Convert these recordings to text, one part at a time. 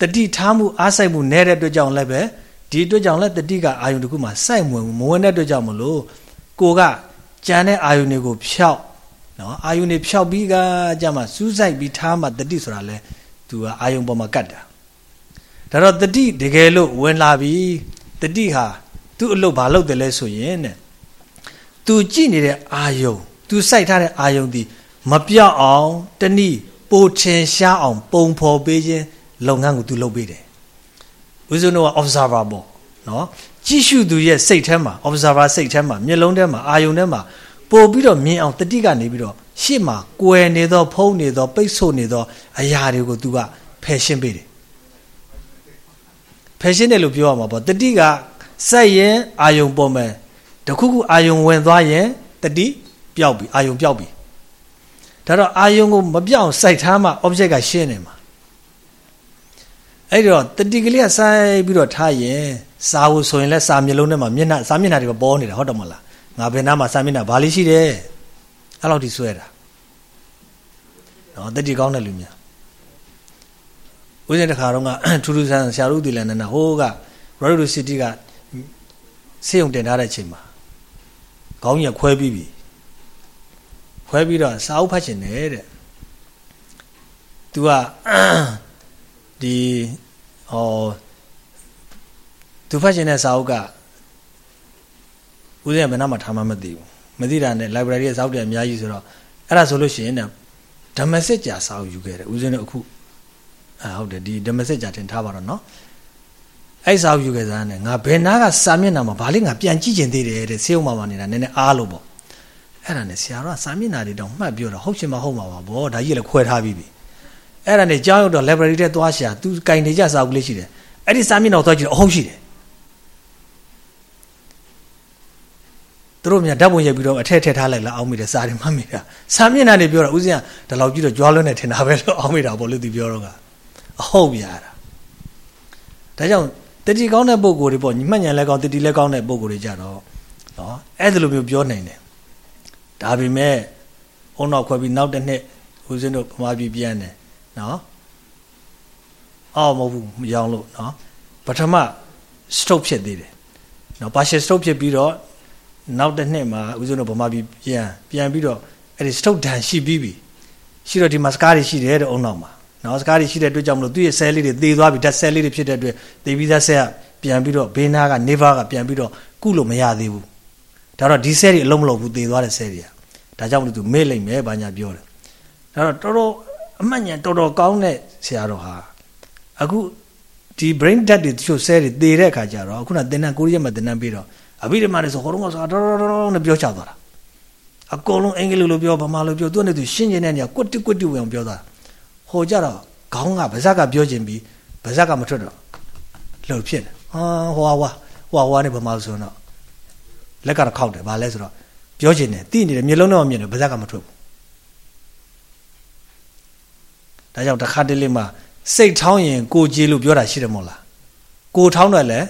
တတိထားမှုအားစိုက်မှုနဲ့တဲ့အတွက်ကြောင့်လည်းပဲဒီအတွက်ကြောင့်လည်းတတိကအာယုန်တစ်ခုမှာစိုက်မဝင်မဝင်တဲ့အတွက်ကြောင့်မလို့ကိုကကြံတဲ့အာယုန်တွေကိုဖျောက်နော်အာယုန်တွေဖျောက်ပြီးကကြမှာစူးစိုက်ပြီးထားမှတတိဆိုတာလဲသူကအာယုန်ပေါ်မှာကတ်တာဒါတော့တတိတကယ်လို့ဝင်လာပြီတတိဟာသူ့အလုပ်ဘာလုပ်တယ်လဲဆိုရင်တဲ့သူကြည့်နေတဲ့အာယုန်သူစိုက်ထားတဲ့အာယုန်ဒီမပြောက်အောင်တနည်းပိုထင်ရှားအောင် ပုံဖော်ပေးခြင်း လုပ်ငန်းကိုသူလုပ်ပေးတယ်ဦးဇုံတို့က observer ပေါ့နော်ကြည့်ရှုသူရဲ့စိတ်ထဲမှာ observer စိတ်ထဲမှာမျက်လုံးထဲမှာအာယုန်ထဲမှာပို့ပြီးတော့မြင်အောင်တတိကနေပြီးတော့ရှေ့မှာကွယ်နေသော ဖုံးနေသော ပိတ်ဆို့နေသော အရာတွေကိုသူကဖယ်ရှင်းပေးတယ်ဖယ်ရှင်းတယ်လို့ပြောရမှာပေါ့တတိကစက်ရင်အာယုံပေါ်မယ်တခုခုအာယုံဝင်သွားရင်တတိပျောက်ပြီအာယုံပျောက်ပြီဒါတော့အာယုံကိုမပြောင်းစိုက်ထားမှ object ကရှင်းနေမှာ အဲ့တော့တတိကလေးကစိုက်ပြီးတော့ထားရင်စာဝဆိုရင်လည်းစာမျက်လုံးထဲမှာမျက်နှာစာမျက်နှာတွေပေါ်နေတာဟုတ်တယ်မလားငါဘယ်နားမှာစာမျက်နှာဘာလေးရှိတယ်အဲ့လောက်ထိဆွဲတာနော်တတိကောင်းတဲ့လူများဦးဇင်းတခါတော့ကထူးထူးဆန်းဆရာတို့ဒီလန်နနာဟိုးကရော်ဒူစီတီကစေယုံတင်ထားတဲ့အချိန်မှာခေါင်းကြီးခွဲပြီးပြီခွဲပြီးတော့စာအုပ်ဖတ်ချင်တယ်တဲ့သူက ဒီဟောသူဖတ်ချင်တဲ့စာအုပ်ကဦးဇင်းကဘယ်နှမှာထားမှမသိဘူးမသိတာနဲ့ library ရဲ့စာအုပ်တွေအများကြီးဆိုတော့အဲ့ဒါဆိုလို့ရှိရင်ဓမ္မစစ်ကြာစာအုပ်ယူခဲ့တယ်ဦးဇင်းတို့အခုအဲဟုတ်တယ်ဒီဓမ္မစစ်ကြာတင်ထားပါတော့နော်အဲ့စာအုပ်ယူခဲ့စားနဲ့ငါဘယ်နာကစာမျက်နှာမှာဘာလေးငါပြန်ကြည့်ကျင်သေးတယ်တဲ့ဆေးုံမှာမှာနေတာနည်းနည်းအားလို့ပေါ့အဲ့ဒါနဲ့ဆရာတော်ကစာမျက်နှာတွေတော့မှတ်ပြောတော့ဟုတ်ချင်မဟုတ်မှာပါဗောဒါကြီးလည်းခွဲထားပြီးပြီ အဲ့ဒါနဲ့ကြောင်းရောက်တော့ library ထဲသွားရှာသူကင်နေကြစာအုပ်လေးရှိတယ်အဲ့ဒီစာမျက်နှာကိုသွားကြည့်တော့အဟုတ်ရှိတယ်သူတို့များဓာတ်ပုံရိုက်ပြီးတော့အထက်ထက်ထားလိုက်လားအောင်းမိတယ်စာတွေမှတ်မိတာစာမျက်နှာတွေပြောတာဦးဇင်းကဒီလောက်ကြည့်တော့ကြွားလွန်းနေထင်တာပဲလို့အောင်းမိတာပေါ့လို့သူပြောတော့ကအဟုတ်ပြရတာဒါကြောင့်တတိကောင်းတဲ့ပုံကိုယ်တွေပေါ့ညီမညံလည်းကောင်းတတိလည်းကောင်းတဲ့ပုံကိုယ်တွေကြတော့နော်အဲ့ဒါလိုမျိုးပြောနိုင်တယ်ဒါပေမဲ့အုံနောက်ခွဲပြီးနောက်တစ်နှစ်ဦးဇင်းတို့ဗမာပြည်ပြန်တယ် နော်အော်မဟုတ်ဘူးမရောလို့နော်ပထမ stroke ဖြစ်သေးတယ်နော် partial stroke ဖြစ်ပြီးတော့နောက်တစ်နှစ်မှာဦးဇင်းတို့ဗမာပြည်ပြန်ပြန်ပြီးတော့အဲ့ဒီ stroke ဒဏ်ရှိပြီးပြီရှိတော့ဒီမှာစကားတွေရှိတယ်တဲ့အုံနောက်မှာနော်စကားတွေရှိတဲ့အတွက်ကြောင့်မလို့သူ့ရဲ့ cell လေးတွေသေသွားပြီဓာတ် cell လေးတွေဖြစ်တဲ့အတွက်သေပြီးသား cell ကပြန်ပြီးတော့ဘေးနားက never ကပြန်ပြီးတော့ကုလို့မရသေးဘူးဒါတော့ဒီ cell တွေအလုံးမလုံးဘူးသေသွားတဲ့ cell တွေကဒါကြောင့်မလို့သူမေ့လိုက်မယ်ဘာညာပြောတယ်ဒါတော့တော်တော် အမှတ်ဉာဏ်တော်တော်ကောင်းတဲ့ဆရာတော်ဟာအခုဒီ brain dead တွေတချို့ cell တွေသေတဲ့အခါကျတော့ခုနသင်္นานကိုရီးယားမှာသင်္นานပြီးတော့အဘိဓမ္မာတွေဆိုဟောတော့ကဆိုတော်တော်တော်နဲ့ပြောချသွားတာအကုန်လုံးအင်္ဂလိပ်လိုပြောဗမာလိုပြောသူနဲ့သူရှင်းကျင်တဲ့နေရာကွတ်တိကွတ်တိဝင်အောင်ပြောတာဟိုကြတော့ခေါင်းကဗဇက်ကပြောခြင်းပြီးဗဇက်ကမထွက်တော့လှုပ်ဖြစ်တယ်ဟာဟွာဟွာဟွာဟွာနဲ့ဗမာဆိုတော့လက်ကတော့ခောက်တယ်ဗာလဲဆိုတော့ပြောခြင်းတယ်တိနေတယ်မျိုးလုံးတော့မြင်တယ်ဗဇက်ကမထွက်ဘူး ဒါကြောင့်တစ်ခါတလေမှစိတ်ထောင်းရင်ကိုကြည်လို့ပြောတာရှိတယ်မို့လားကိုထောင်းတယ်လဲ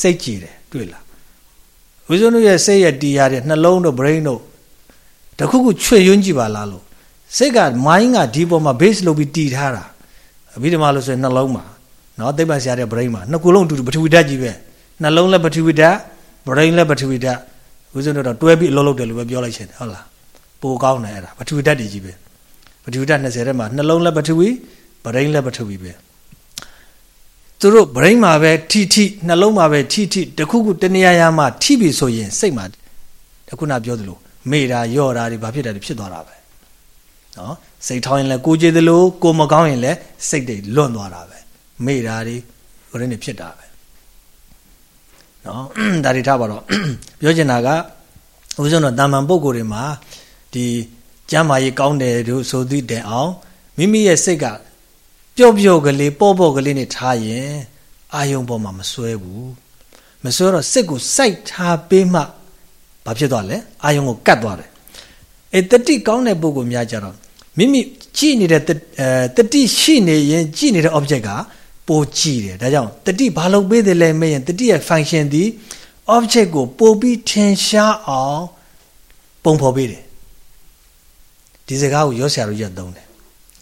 စိတ်ကြည်တယ်တွေ့လားဝိဇ္ဇုတို့ရဲ့စိတ်ရဲ့တရားတဲ့နှလုံးတို့ brain တို့တခုခုချွေယွန်းကြည့်ပါလားလို့စိတ်က mind ကဒီပေါ်မှာ base လုပ်ပြီးတည်ထားတာအဘိဓမ္မာလို့ဆိုရင်နှလုံးမှာနော်သိပ္ပံဆရာတဲ့ brain မှာနှစ်ခုလုံးအတူတူပထဝီဓာတ်ကြီးပဲနှလုံးလည်းပထဝီဓာတ် brain လည်းပထဝီဓာတ်ဦးဇင်းတို့တော့တွဲပြီးအလုပ်လုပ်တယ်လို့ပဲပြောလိုက်ချင်တယ်ဟုတ်လားပိုကောင်းတယ်အဲ့ဒါပထဝီဓာတ်တွေကြီးပဲ ပထဝီဓာတ်20ထဲမှာနှလုံးလည်းပထဝီ brain လည်းပထဝီပဲသူတို့ brain မှာပဲထိထိနှလုံးမှာပဲထိထိတခုခုတနေရာရာမှာထိပြီဆိုရင်စိတ်မှာတခုနပြောသလိုမေ့တာယော့တာတွေဘာဖြစ်တာတွေဖြစ်သွားတာပဲနော်စိတ်ထောင်းရင်လည်းကိုကြည်သလိုကိုမကောင်းရင်လည်းစိတ်တွေလွတ်သွားတာပဲမေ့တာတွေဟိုရင်းတွေဖြစ်တာပဲနော်ဒါတွေထားပါတော့ပြောချင်တာကဦးဇုံတော်တာမန်ပုဂ္ဂိုလ်တွေမှာဒီ ကျမ်းမာရေးကောင်းတယ်တို့ဆိုသည့်တန်အောင်မိမိရဲ့စိတ်ကပျော့ပျော့ကလေးပေါ့ပေါ့ကလေးနဲ့ထားရင်အာယုံပေါ်မှာမစွဲဘူးမစွဲတော့စိတ်ကိုစိုက်ထားပေးမှဘာဖြစ်သွားလဲအာယုံကိုကတ်သွားတယ်အဲတတိကောင်းတဲ့ပုဂ္ဂိုလ်များကြတော့မိမိကြည့်နေတဲ့အဲတတိရှိနေရင်ကြည့်နေတဲ့ object ကပိုကြည့်တယ်ဒါကြောင့်တတိဘာလုပ်ပေးတယ်လဲမေးရင်တတိရဲ့ function ဒီ object ကိုပိုပြီးထင်ရှားအောင်ပုံဖော်ပေးတယ် ဒီစကားကိုရောဆရာတို့ရက်သုံးတယ်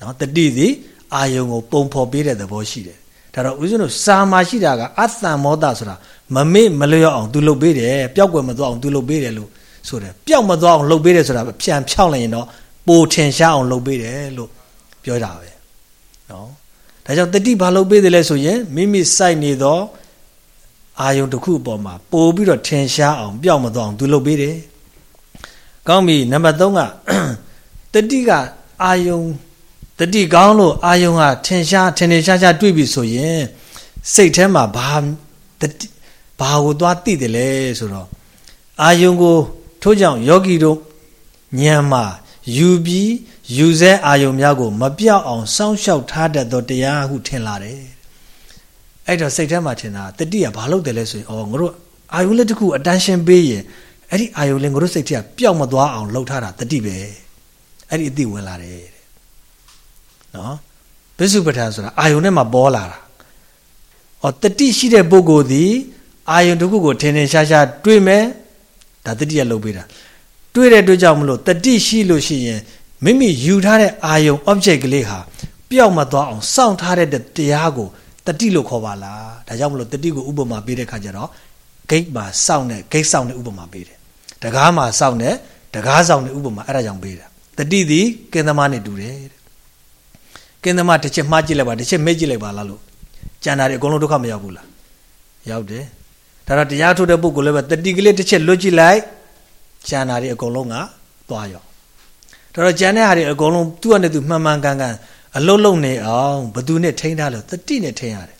နော်တတိသည်အာယုံကိုပုံဖော်ပေးတဲ့သဘောရှိတယ်ဒါတော့ဦးဇင်းတို့စာမှာရှိတာကအတ္တမောတဆိုတာမမေ့မလျော့အောင်သူလုပ်ပေးတယ်ပျောက်ကွယ်မသွားအောင်သူလုပ်ပေးတယ်လို့ဆိုတယ်ပျောက်မသွားအောင်လုပ်ပေးတယ်ဆိုတာဖြန်ဖြောင်းလိုက်ရင်တော့ပိုထင်ရှားအောင်လုပ်ပေးတယ်လို့ပြောတာပဲနော်ဒါကြောင့်တတိဘာလုပ်ပေးတယ်လဲဆိုရင်မိမိစိုက်နေသောအာယုံတစ်ခုအပေါ်မှာပို့ပြီးတော့ထင်ရှားအောင်ပျောက်မသွားအောင်သူလုပ်ပေးတယ်ကောင်းပြီနံပါတ်3က တတိကအာယုံတတိကောင်းလို့အာယုံကထင်ရှားထင်ထင်ရှားရှားတွေ့ပြီဆိုရင်စိတ်ထဲမှာဘာတတိဘာကိုသွားသိတယ်လဲဆိုတော့အာယုံကိုထို့ကြောင့်ယောဂီတို့ဉာဏ်မှာယူပြီးယူဆဲအာယုံများကို မပြောက်အောင်စောင့်ရှောက်ထားတတ်သောတရားဟုထင်လာတယ်အဲ့တော့စိတ်ထဲမှာထင်တာတတိကဘာလို့တယ်လဲဆိုရင်အော်ငါတို့အာယုံလေးတစ်ခု attention ပေးရင်အဲ့ဒီအာယုံလေးငါတို့စိတ်ထဲကပျောက်မသွားအောင်လှုပ်ထားတာတတိပဲ အဲ့ဒီအသိဝင်လာတယ်တဲ့နော်ပစ္စုပ္ပန်ဆိုတာအာယုံထဲမှာပေါ်လာတာအော်တတိရှိတဲ့ပုဂ္ဂိုလ်သည်အာယုံတစ်ခုကိုထင်ထင်ရှားရှားတွေးမယ်ဒါတတိကလှုပ်ပေးတာတွေးတဲ့အတွက်ကြောင့်မလို့တတိရှိလို့ရှိရင်မိမိယူထားတဲ့အာယုံ object ကလေးဟာပျောက်မသွားအောင်စောင့်ထားတဲ့တရားကိုတတိလို့ခေါ်ပါလားဒါကြောင့်မလို့တတိကိုဥပမာပေးတဲ့ခါကျတော့ဂိတ်မှာစောင့်တဲ့ဂိတ်စောင့်တဲ့ဥပမာပေးတယ်တကားမှာစောင့်တဲ့တကားစောင့်တဲ့ဥပမာအဲ့ဒါကြောင့်ပေးတာ တတိသည်ကင်းသမားနဲ့တူတယ်တဲ့ကင်းသမားတစ်ချက်မှားကြည့်လိုက်ပါတစ်ချက်မေ့ကြည့်လိုက်ပါလားလို့ကြံတာတွေအကုန်လုံးဒုက္ခမရောက်ဘူးလားရောက်တယ်ဒါတော့တရားထုတ်တဲ့ပုဂ္ဂိုလ်လည်းပဲတတိကလေးတစ်ချက်လွတ်ကြည့်လိုက်ကြံတာတွေအကုန်လုံးကသွားရောဒါတော့ကြံတဲ့ဟာတွေအကုန်လုံးသူ့အနေနဲ့သူမှန်မှန်ကန်ကန်အလုံးလုံးနေအောင်ဘသူနဲ့ထိန်းထားလို့တတိနဲ့ထိန်းရတယ်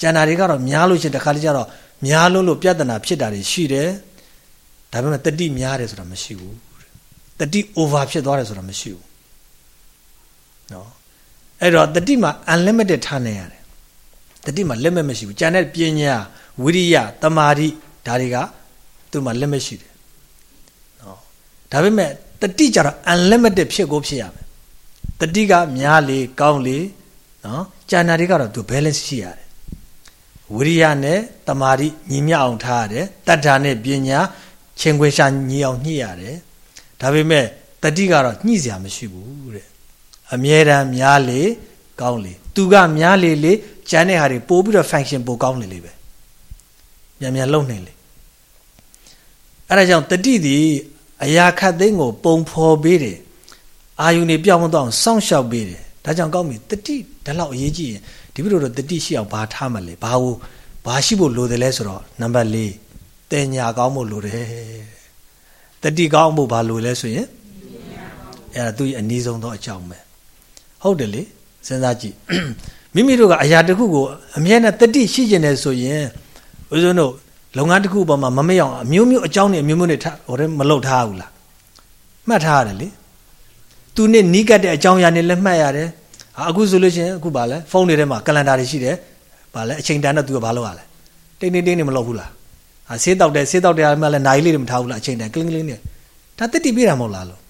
ကြံတာတွေကတော့များလို့ရှိရင်တခါတလေကျတော့များလုံးလို့ပြဿနာဖြစ်တာတွေရှိတယ်ဒါပေမဲ့တတိများတယ်ဆိုတာမရှိဘူး တတိ over ဖြစ်သွားတယ်ဆိုတာမရှိဘူးနော်အဲ့တော့တတိမှာ unlimited ထားနေရတယ်တတိမှာ limit မရှိဘူးကြံတဲ့ပညာဝိရိယတမာတိဒါတွေကသူ့မှာ limit ရှိတယ်နော်ဒါပေမဲ့တတိကြတော့ unlimited ဖြစ်ကိုဖြစ်ရမယ်တတိကများလေကောင်းလေနော်ကြံတာတွေကတော့သူ balance ရှိရတယ်ဝိရိယနဲ့တမာတိညီမျှအောင်ထားရတယ်တတ္ထာနဲ့ပညာချင်းခွေရှာညီအောင်ညှိရတယ် ဒါပေမဲ့တတိကတော့ညှိစရာမရှိဘူးတဲ့အမြဲတမ်းများလေကောင်းလေသူကများလေလေကျန်တဲ့ဟာတွေပို့ပြီးတော့ function ပိုကောင်းလေလေပဲမြန်မြန်လုံနေလေအဲဒါကြောင့်တတိသည်အရာခတ်သိမ်းကို ပုံဖော်ပေးတယ်အာယုန်တွေပြောင်းမသွားအောင်စောင့်ရှောက်ပေးတယ်ဒါကြောင့်ကောင်းပြီတတိဒါလောက်အရေးကြီးရင်ဒီလိုတော့တတိရှိအောင်ဘာထားမလဲဘာကိုဘာရှိဖို့လိုတယ်လဲဆိုတော့နံပါတ်၄တင်ညာကောင်းဖို့လိုတယ် တတိကောင်းဖို့ဘာလိုလဲဆိုရင်အဲ့ဒါသူ့ရဲ့အနည်းဆုံးသောအကြောင်းပဲဟုတ်တယ်လေစဉ်းစားကြည့်မိမိတို့ကအရာတစ်ခုကိုအမြဲတမ်းတတိရှိကျင်တယ်ဆိုရင်ဦးဇုံတို့လုပ်ငန်းတစ်ခုပေါ်မှာမမေ့အောင်အမျိုးမျိုးအကြောင်းတွေအမျိုးမျိုးတွေထားဟိုတည်းမလုပ်ထားဘူးလားမှတ်ထားရတယ်လေသူနဲ့နီးကပ်တဲ့အကြောင်းအရာတွေလည်းမှတ်ရတယ်အခုဆိုလို့ရှိရင်အခုဗာလဲဖုန်းတွေထဲမှာကလန်ဒါတွေရှိတယ်ဗာလဲအချိန်တန်တော့သူကဘာလုပ်ရလဲတိတ်တိတ်တိတ်နေမလုပ်ဘူးလားဟာ ဆေးတောက်တယ်ဆေးတောက်တယ်မှလည်းနိုင်လေးတွေမထားဘူးလားအချိန်တန်ကလင်းကလင်းနေဒါတက်တိပြတာမဟုတ်လားလို့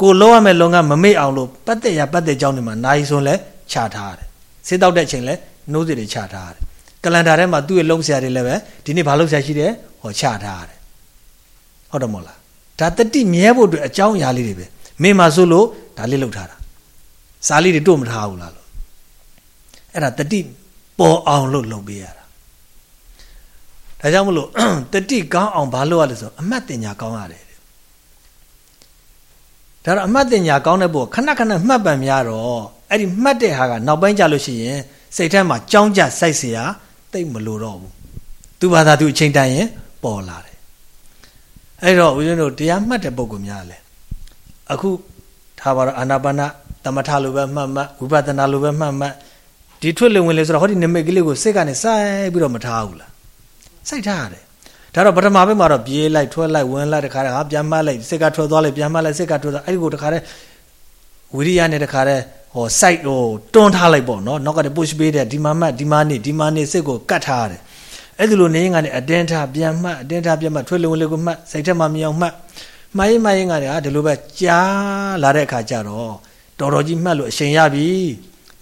ကိုလုံးရမယ်လုံကမမေ့အောင်လို့ပတ်သက်ရပတ်သက်ကြောင်းတွေမှာနိုင်ဆိုလဲခြာထားတယ်ဆေးတောက်တဲ့အချိန်လဲနှိုးစီတွေခြာထားတယ်ကလန်ဒါထဲမှာသူ့ရဲ့လုံးဆရာတွေလည်းပဲဒီနေ့ဘာလုပ်ဆရာရှိတယ်ဟောခြာထားတယ်ဟုတ်တယ်မဟုတ်လားဒါတတိမြဲဖို့အတွက်အကြောင်းအရာလေးတွေပဲမင်းမဆိုလို့ဒါလေးလုပ်ထားတာစားလေးတွေတို့မထားဘူးလားလို့အဲ့ဒါတတိပေါ်အောင်လို့လုပ်ပေးရတာ ဒါကြောင့်မလို့တတိကောင်းအောင်ဘာလုပ်ရလဲဆိုအမှတ်တင်ညာကောင်းရတယ်ဒါတော့အမှတ်တင်ညာကောင်းတဲ့ဘုခဏခဏမှတ်ပံများတော့အဲ့ဒီမှတ်တဲ့ဟာကနောက်ပိုင်းကြလို့ရှိရင်စိတ်ထဲမှာကြောင်းကြစိုက်เสียတိတ်မလို့တော့ဘူးသူဘာသာသူအချိန်တန်ရင်ပေါ်လာတယ်အဲ့တော့ဦးဇင်းတို့တရားမှတ်တဲ့ပုံကများလဲအခုထားပါတော့အာနာပါနတမထလိုပဲမှတ်မှတ်ဝိပဿနာလိုပဲမှတ်မှတ်ဒီထွက်လုံဝင်လေဆိုတော့ဟောဒီနမိတ်ကလေးကိုစိတ်ကနေစိုက်ပြီးတော့မထားဘူးလား စိုက်ထားရတယ်ဒါတော့ပထမဘက်မှာတော့ပြေးလိုက်ထွက်လိုက်ဝင်လိုက်တခါတည်းဟာပြန်မှတ်လိုက်စိတ်ကထွက်သွားလိုက်ပြန်မှတ်လိုက်စိတ်ကထွက်သွားအဲ့ဒီကိုတခါတည်းဝိရိယနဲ့တခါတည်းဟော site ဟိုတွန်းထားလိုက်ပေါ့နော်နောက်ကတည်း push ပေးတဲ့ဒီမှာမှတ်ဒီမှာနေဒီမှာနေစိတ်ကိုကတ်ထားရတယ်အဲ့ဒီလိုနေရင်ကနေအတင်းထားပြန်မှတ်အတင်းထားပြန်မှတ်ထွက်လုံလေးကိုမှတ်စိတ်ထက်မှမြောင်မှတ်မှားရင်မှားရင်ကနေဟာဒီလိုပဲကြားလာတဲ့အခါကျတော့တော်တော်ကြီးမှတ်လို့အရှင်ရပြီ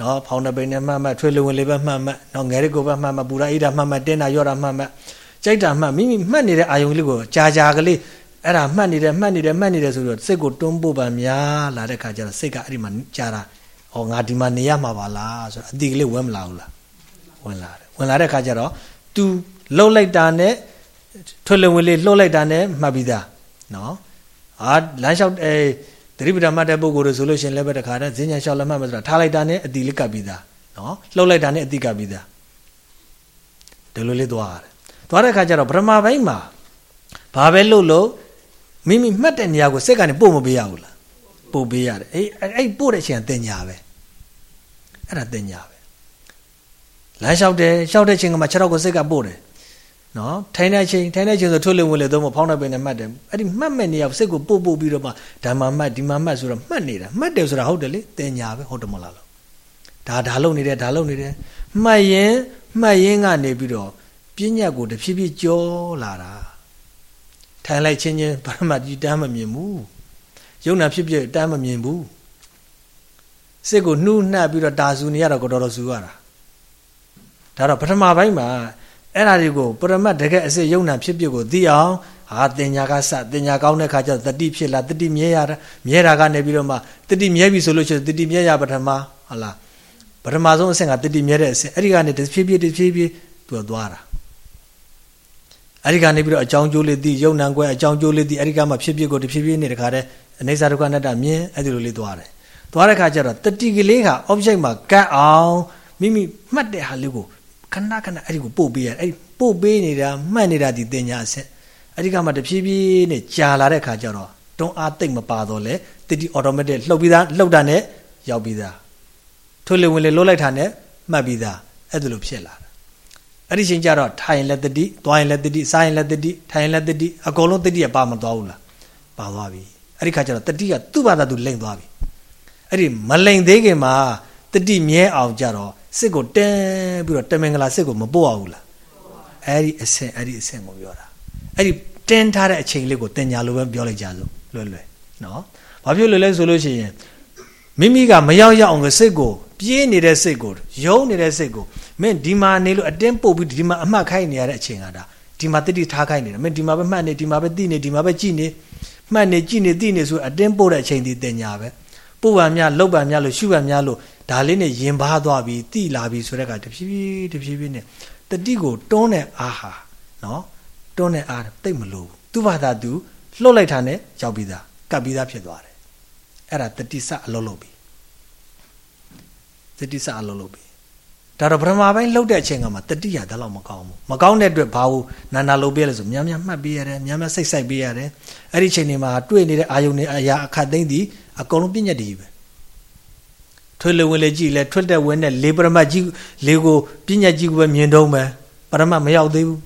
နော်ဖောင်းတဲ့ပိန်နဲ့မှတ်မှတ်ထွေးလုံဝင်လေးပဲမှတ်မှတ်နော်ငယ်ရီကိုပဲမှတ်မှတ်ပူရာအိဒါမှတ်မှတ်တင်းတာရော့တာမှတ်မှတ်ကြိုက်တာမှတ်မိမိမှတ်နေတဲ့အာယုံလေးကိုကြာကြာကလေးအဲ့ဒါမှတ်နေတယ်မှတ်နေတယ်မှတ်နေတယ်ဆိုတော့စိတ်ကိုတွန်းပို့ပါများလာတဲ့ခါကျတော့စိတ်ကအဲ့ဒီမှာကြာတာဩငါဒီမှာနေရမှာပါလားဆိုတော့အတိကလေးဝဲမလာဘူးလားဝင်လာတယ်ဝင်လာတဲ့ခါကျတော့ तू လှုပ်လိုက်တာနဲ့ထွက်လုံဝင်လေးလှုပ်လိုက်တာနဲ့မှတ်ပြီးသားနော်အာလမ်းလျှောက်အဲ သတိပဋ္ဌာန်မှတ်တဲ့ပုဂ္ဂိုလ်တို့ဆိုလို့ရှိရင်လည်းပဲတခါတည်းဈဉ္ညာလျှောက်လက်မှတ်မယ်ဆိုတာထားလိုက်တာနဲ့အတိလေးကပ်ပြီးသားနော်လှုပ်လိုက်တာနဲ့အတိကပ်ပြီးသားဒီလိုလေးသွားရတယ်သွားတဲ့ခါကျတော့ပထမပိုင်းမှာဘာပဲလှုပ်လို့မိမိမှတ်တဲ့နေရာကိုစိတ်ကနေပို့မပေးရဘူးလားပို့ပေးရတယ်အေးအဲ့ပို့တဲ့အချိန်ကတင်ညာပဲအဲ့ဒါတင်ညာပဲလမ်းလျှောက်တယ်လျှောက်တဲ့ချိန်ကမှ6တော့ကိုစိတ်ကပို့တယ် နော်ထိုင်တဲ့ချိန်ထိုင်တဲ့ချိန်ဆိုထွတ်လုံဝင်လေသုံးမဖောင်းတဲ့ပင်နဲ့မှတ်တယ်အဲ့ဒီမှတ်မဲ့နေရာစိတ်ကိုပို့ပို့ပြီးတော့မှဓမ္မမှတ်ဒီမှာမှတ်ဆိုတော့မှတ်နေတာမှတ်တယ်ဆိုတာဟုတ်တယ်လေတင်ညာပဲဟုတ်တယ်မလားလို့ဒါဒါလုံနေတယ်ဒါလုံနေတယ်မှတ်ရင်မှတ်ရင်ကနေပြီးတော့ပညာကိုတဖြည်းဖြည်းကြောလာတာထိုင်လိုက်ချင်းချင်းဘာမှဒီတမ်းမမြင်ဘူးယုံနာဖြစ်ဖြစ်တမ်းမမြင်ဘူးစိတ်ကိုနှူးနှပ်ပြီးတော့တာဆူနေရတော့ကိုတော်တော်ဆူရတာဒါတော့ပထမပိုင်းမှာ အဲ့ဓာတွေကိုပရမတ်တကယ်အစစ်ယုံနာဖြစ်ဖြစ်ကိုသိအောင်ဟာတင်ညာကစတင်ညာကောင်းတဲ့ခါကျတတိဖြစ်လာတတိမြဲရတာမြဲတာကနေပြီးတော့မှတတိမြဲပြီဆိုလို့ရှိရင်တတိမြဲရပထမဟုတ်လားပထမဆုံးအဆင့်ကတတိမြဲတဲ့အဆင့်အဲ့ဒီကနေတဖြည်းဖြည်းတဖြည်းဖြည်းသူကသွားတာအဲ့ဒီကနေပြီးတော့အကြောင်းကျိုးလေးသိယုံနံကွဲအကြောင်းကျိုးလေးသိအဲ့ဒီကမှဖြစ်ဖြစ်ကိုတဖြည်းဖြည်းနဲ့တခါတည်းအနေစာဒုက္ခအနတ္တမြင်အဲ့ဒီလိုလေးသွားတယ်သွားတဲ့ခါကျတော့တတိကလေးက object မှာကတ်အောင်မိမိမှတ်တဲ့ဟာလေးကို ခဏခဏအဲ့ဒီကိုပို့ပေးရအဲ့ဒီပို့ပေးနေတာမှတ်နေတာဒီတင်ညာအဆင့်အဲ့ဒီကမှတဖြည်းဖြည်းနဲ့ကြာလာတဲ့ခါကျတော့တွန်းအားတိတ်မပါတော့လေတတိ automatic လှုပ်ပြီးသားလှုပ်တာနဲ့ရောက်ပြီးသားထွေးလေဝင်လေလှုပ်လိုက်တာနဲ့မှတ်ပြီးသားအဲ့ဒါလိုဖြစ်လာတာအဲ့ဒီချိန်ကျတော့ထိုင်လက်တတိသွားရင်လက်တတိစားရင်လက်တတိထိုင်လက်တတိအကုန်လုံးတတိကပါမသွားဘူးလားပါသွားပြီအဲ့ဒီခါကျတော့တတိကသူ့ဘာသာသူလိမ့်သွားပြီအဲ့ဒီမလိမ့်သေးခင်မှာတတိမြဲအောင်ကြတော့ စစ်ကိုတဲပြီးတော့တမင်္ဂလာစစ်ကိုမပို့အောင်ဘူးလားအဲ့ဒီအဆင့်အဲ့ဒီအဆင့်ကိုပြောတာအဲ့ဒီတင်းထားတဲ့အချိန်လေးကိုတင်ညာလိုပဲပြောလိုက်ကြစို့လွယ်လွယ်နော်ဘာဖြစ်လို့လဲဆိုလို့ရှိရင်မိမိကမရောက်ရောက်အောင်ကစိတ်ကိုပြေးနေတဲ့စိတ်ကိုယုံနေတဲ့စိတ်ကိုမင်းဒီမှာနေလို့အတင်းပို့ပြီးဒီမှာအမှတ်ခိုင်းနေရတဲ့အချိန်ကဒါဒီမှာတတိထားခိုင်းနေတာမင်းဒီမှာပဲမှတ်နေဒီမှာပဲသိနေဒီမှာပဲကြည်နေမှတ်နေကြည်နေသိနေဆိုအတင်းပို့တဲ့အချိန်ဒီတင်ညာပဲပို့ပါများလောက်ပါများလို့ရှုပါများလို့ ဒါလေးနဲ့ရင်ပါသွားပြီးတိလာပြီးဆိုတဲ့ကတဖြည်းဖြည်းတဖြည်းဖြည်းနဲ့တတိကိုတွန်းတဲ့အာဟာနော်တွန်းတဲ့အာတိတ်မလို့သူ့ဘာသာသူလှုပ်လိုက်တာနဲ့ရောက်ပြီးသားကပ်ပြီးသားဖြစ်သွားတယ်အဲ့ဒါတတိစအလုံးလုံးပြီတတိစအလုံးလုံးပြီဒါတော့ပထမပိုင်းလှုပ်တဲ့အချိန်ကမှတတိရဒါတော့မကောင်းဘူးမကောင်းတဲ့အတွက်ဘာလို့နာနာလုပ်ပေးလဲဆိုများများမှတ်ပေးရတယ်များများစိတ်ဆိုင်ပေးရတယ်အဲ့ဒီချိန်တွေမှာတွေ့နေတဲ့အာယုန်တွေအရာအခတ်သိမ့်သည်အကုန်လုံးပြည့်ညက်တည်ပဲ ထွေလေဝင်လေကြည့်လဲထွတ်တဲ့ဝင်တဲ့လေပရမတ်ကြီးလေကိုပြည့်ညက်ကြီးကိုပဲမြင်တော့မယ်ပရမတ်မရောက်သေးဘူး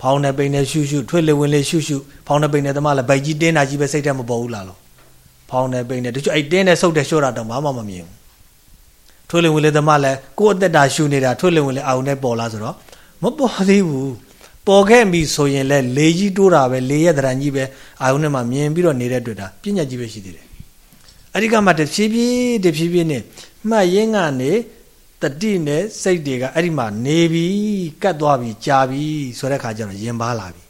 ဖောင်းတဲ့ပိန်နဲ့ရှုရှုထွေလေဝင်လေရှုရှုဖောင်းတဲ့ပိန်နဲ့တမလည်းဗိုက်ကြီးတင်းတာကြီးပဲစိတ်ထဲမပေါ်ဘူးလားလို့ဖောင်းတဲ့ပိန်နဲ့တချို့အဲ့တင်းနဲ့ဆုပ်တဲ့ရှော့တာတော့ဘာမှမမြင်ဘူးထွေလေဝင်လေတမလည်းကိုယ့်အသက်တာရှုနေတာထွေလေဝင်လေအာုံနဲ့ပေါ်လာဆိုတော့မပေါ်သေးဘူးပေါ်ခဲ့ပြီဆိုရင်လည်းလေကြီးတိုးတာပဲလေရဲ့တရံကြီးပဲအာယုန်နဲ့မှမြင်ပြီးတော့နေတဲ့တွေ့တာပြဉ္ညာကြီးပဲရှိသေးတယ် အဲ့ဒီကမှတဖြည်းဖြည်းတဖြည်းဖြည်းနဲ့မှတ်ရင်းကနေတတိနဲ့စိတ်တွေကအဲ့ဒီမှာနေပြီကတ်သွားပြီကြာပြီဆိုတဲ့ခါကျတော့ရင်ပါလာပြီ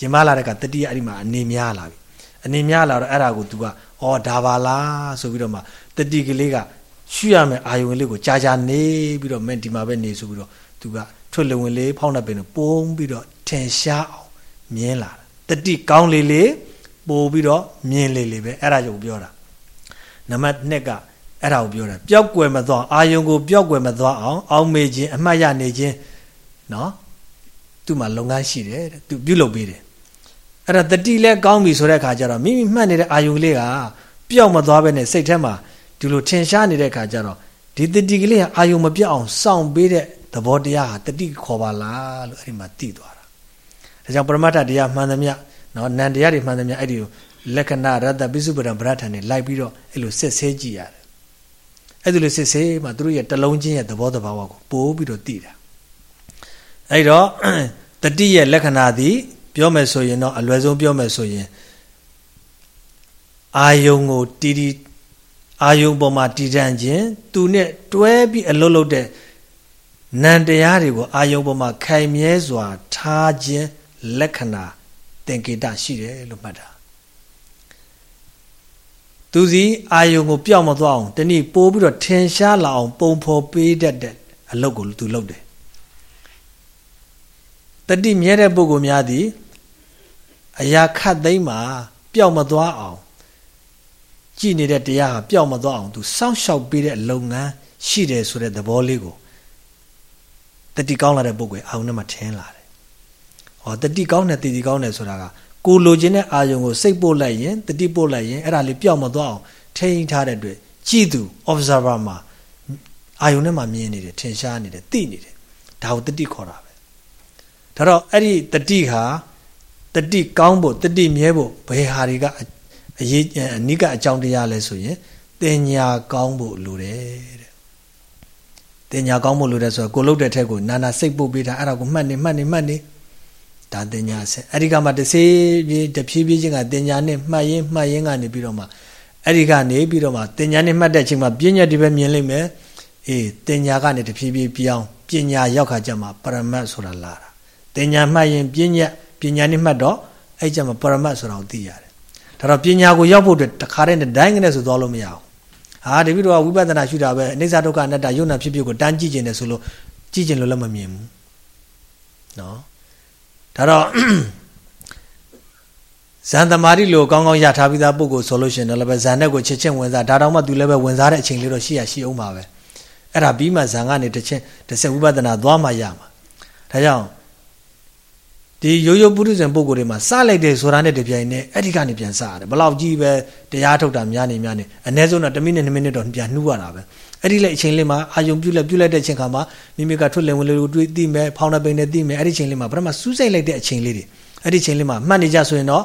ရင်ပါလာတဲ့ကတတိကအဲ့ဒီမှာအနေများလာပြီအနေများလာတော့အဲ့ဒါကို तू ကအော်ဒါပါလားဆိုပြီးတော့မှတတိကလေးကရှုရမယ်အာယုန်လေးကိုကြာကြာနေပြီးတော့မင်းဒီမှာပဲနေဆိုပြီးတော့ तू ကထွတ်လဝင်လေးဖောင်းတဲ့ပင်ကိုပုံပြီးတော့ထင်ရှားအောင်မြင်လာတာတတိကောင်းလေးလေးပို့ပြီးတော့မြင်လေးလေးပဲအဲ့ဒါကြောင့်ပြောတာ နံပါတ်2ကအဲ့ဒါကိုပြောတာပျောက်ကွယ်မသွားအာယုံကိုပျောက်ကွယ်မသွားအောင်အောင်းမေ့ခြင်းအမှတ်ရနေခြင်းနော်သူ့မှာလုပ်ငန်းရှိတယ်သူပြုလုပ်ပေးတယ်အဲ့ဒါတတိလဲကောင်းပြီဆိုတဲ့အခါကျတော့မိမိမှတ်နေတဲ့အာယုံလေးကပျောက်မသွားပဲနဲ့စိတ်ထဲမှာဒီလိုထင်ရှားနေတဲ့အခါကျတော့ဒီတတိကလေးကအာယုံမပြတ်အောင်စောင့်ပေးတဲ့သဘောတရားဟာတတိခေါ်ပါလားလို့အဲ့ဒီမှာသိသွားတာဒါကြောင့်ပရမတ္ထတရားမှန်သမျှနော်နန္တရားတွေမှန်သမျှအဲ့ဒီကို လက္ခဏာရတ္တပိစုပဒံဗရထန်တွေလိုက်ပြီးတော့အဲ့လိုစစ်ဆေးကြည့်ရတယ်အဲ့ဒီလိုစစ်ဆေးမှသူတို့ရဲ့တလုံးချင်းရဲ့သဘောတဘာဝကိုပိုးပြီးတော့သိတာအဲ့တော့တတိရဲ့လက္ခဏာသည်ပြောမယ်ဆိုရင်တော့အလွယ်ဆုံးပြောမယ်ဆိုရင်အာယုံကိုတီတီအာယုံပေါ်မှာတည်တံ့ခြင်းသူနဲ့တွဲပြီးအလုပ်လုပ်တဲ့နံတရားတွေကိုအာယုံပေါ်မှာခိုင်မြဲစွာထားခြင်းလက္ခဏာသင်္ကေတရှိတယ်လို့မှတ်တာ သူစီအာယုံကိုပျောက်မသွားအောင်တနည်းပိုးပြီးတော့ထင်ရှားလာအောင်ပုံဖော်ပေးတတ်တဲ့အလုတ်ကိုသူလုတ်တယ်တတိမြဲတဲ့ပုဂ္ဂိုလ်များသည်အရာခတ်သိမ်းမှာပျောက်မသွားအောင်ကြည်နေတဲ့တရားဟာပျောက်မသွားအောင်သူစောင့်ရှောက်ပေးတဲ့လုပ်ငန်းရှိတယ်ဆိုတဲ့သဘောလေးကိုတတိကောင်းလာတဲ့ပုဂ္ဂိုလ်အာယုန်နဲ့မှထင်းလာတယ်။ဟောတတိကောင်းတဲ့တတိကောင်းတယ်ဆိုတာက ကိုလိုချင်တဲ့အာယုန်ကိုစိတ်ပို့လိုက်ရင်တတိပို့လိုက်ရင်အဲ့ဒါလေးပျောက်မသွားအောင်ထိန်းထားတဲ့အတွက်ကြည်သူ observer မှာအာယုန်နဲ့မှမြင်နေတယ်ထင်ရှားနေတယ်သိနေတယ်ဒါကိုတတိခေါ်တာပဲဒါတော့အဲ့ဒီတတိဟာတတိကောင်းဖို့တတိမြဲဖို့ဘယ်ဟာတွေကအရေးအနိကအကြောင်းတရားလဲဆိုရင်တင်ညာကောင်းဖို့လိုတယ်တဲ့တင်ညာကောင်းဖို့လိုတယ်ဆိုတော့ကိုလုတ်တဲ့ထက်ကိုနာနာစိတ်ပုတ်ပေးတာအဲ့ဒါကိုမှတ်နေမှတ်နေမှတ်နေ ဒါတင်ညာဆက်အဲ့ဒီကမှတစေးပြေးတဖြည်းဖြည်းချင်းကတင်ညာနဲ့မှတ်ရင်းမှတ်ရင်းကနေပြီးတော့မှအဲ့ဒီကနေပြီးတော့မှတင်ညာနဲ့မှတ်တဲ့အချိန်မှာပြဉ္ညာဒီပဲမြင်လိမ့်မယ်အေးတင်ညာကနေတဖြည်းဖြည်းပြောင်းပညာရောက်ခါကြမှာပရမတ်ဆိုတာလာတာတင်ညာမှတ်ရင်ပြဉ္ညာပညာနဲ့မှတ်တော့အဲ့ကြမှာပရမတ်ဆိုတာကိုသိရတယ်ဒါတော့ပညာကိုရောက်ဖို့အတွက်တခါတည်းတိုင်းကနေဆိုသွားလို့မရဘူးဟာတပိတော့ဝိပဿနာရှုတာပဲအနိစ္စဒုက္ခအနတ္တယုံနာဖြစ်ဖြစ်ကိုတန်းကြည့်ကျင်တယ်ဆိုလို့ကြည့်ကျင်လို့လည်းမမြင်ဘူးနော် ဒါတော့ဇန်သမารိလိုကောင်းကောင်းရထားပြီးသားပုဂ္ဂိုလ်ဆိုလို့ရှိရင်တော့လည်းပဲဇန်နဲ့ကိုချက်ချင်းဝင်စားဒါတောင်မှသူလည်းပဲဝင်စားတဲ့အချိန်လေးတော့ရှိရရှိအောင်ပါပဲအဲ့ဒါပြီးမှဇန်ကနေတစ်ချက်တစ်ဆက်ဝိပဿနာသွားမှရမှာဒါကြောင့်ဒီရိုးရိုးပုရိသင်ပုဂ္ဂိုလ်တွေမှာစလိုက်တယ်ဆိုတာနဲ့တပြိုင်နက်အဲ့ဒီကနေပြန်စရတယ်ဘလောက်ကြီးပဲတရားထုတ်တာများနေများနေအ ਨੇ ဆုံးတော့1မိနစ်2မိနစ်တော့ပြန်နှူးရတာပဲ အဲ့ဒီလေအချိန်လေးမှာအာယုံပြုတ်လက်ပြုတ်လိုက်တဲ့အချိန်ခါမှာမိမိကထွက်လင်ဝင်လေးကိုတွေးသိမယ်ဖောင်းတဲ့ပိန်နဲ့သိမယ်အဲ့ဒီချိန်လေးမှာပထမစူးစိုက်လိုက်တဲ့အချိန်လေးတွေအဲ့ဒီချိန်လေးမှာမှတ်နေကြဆိုရင်တော့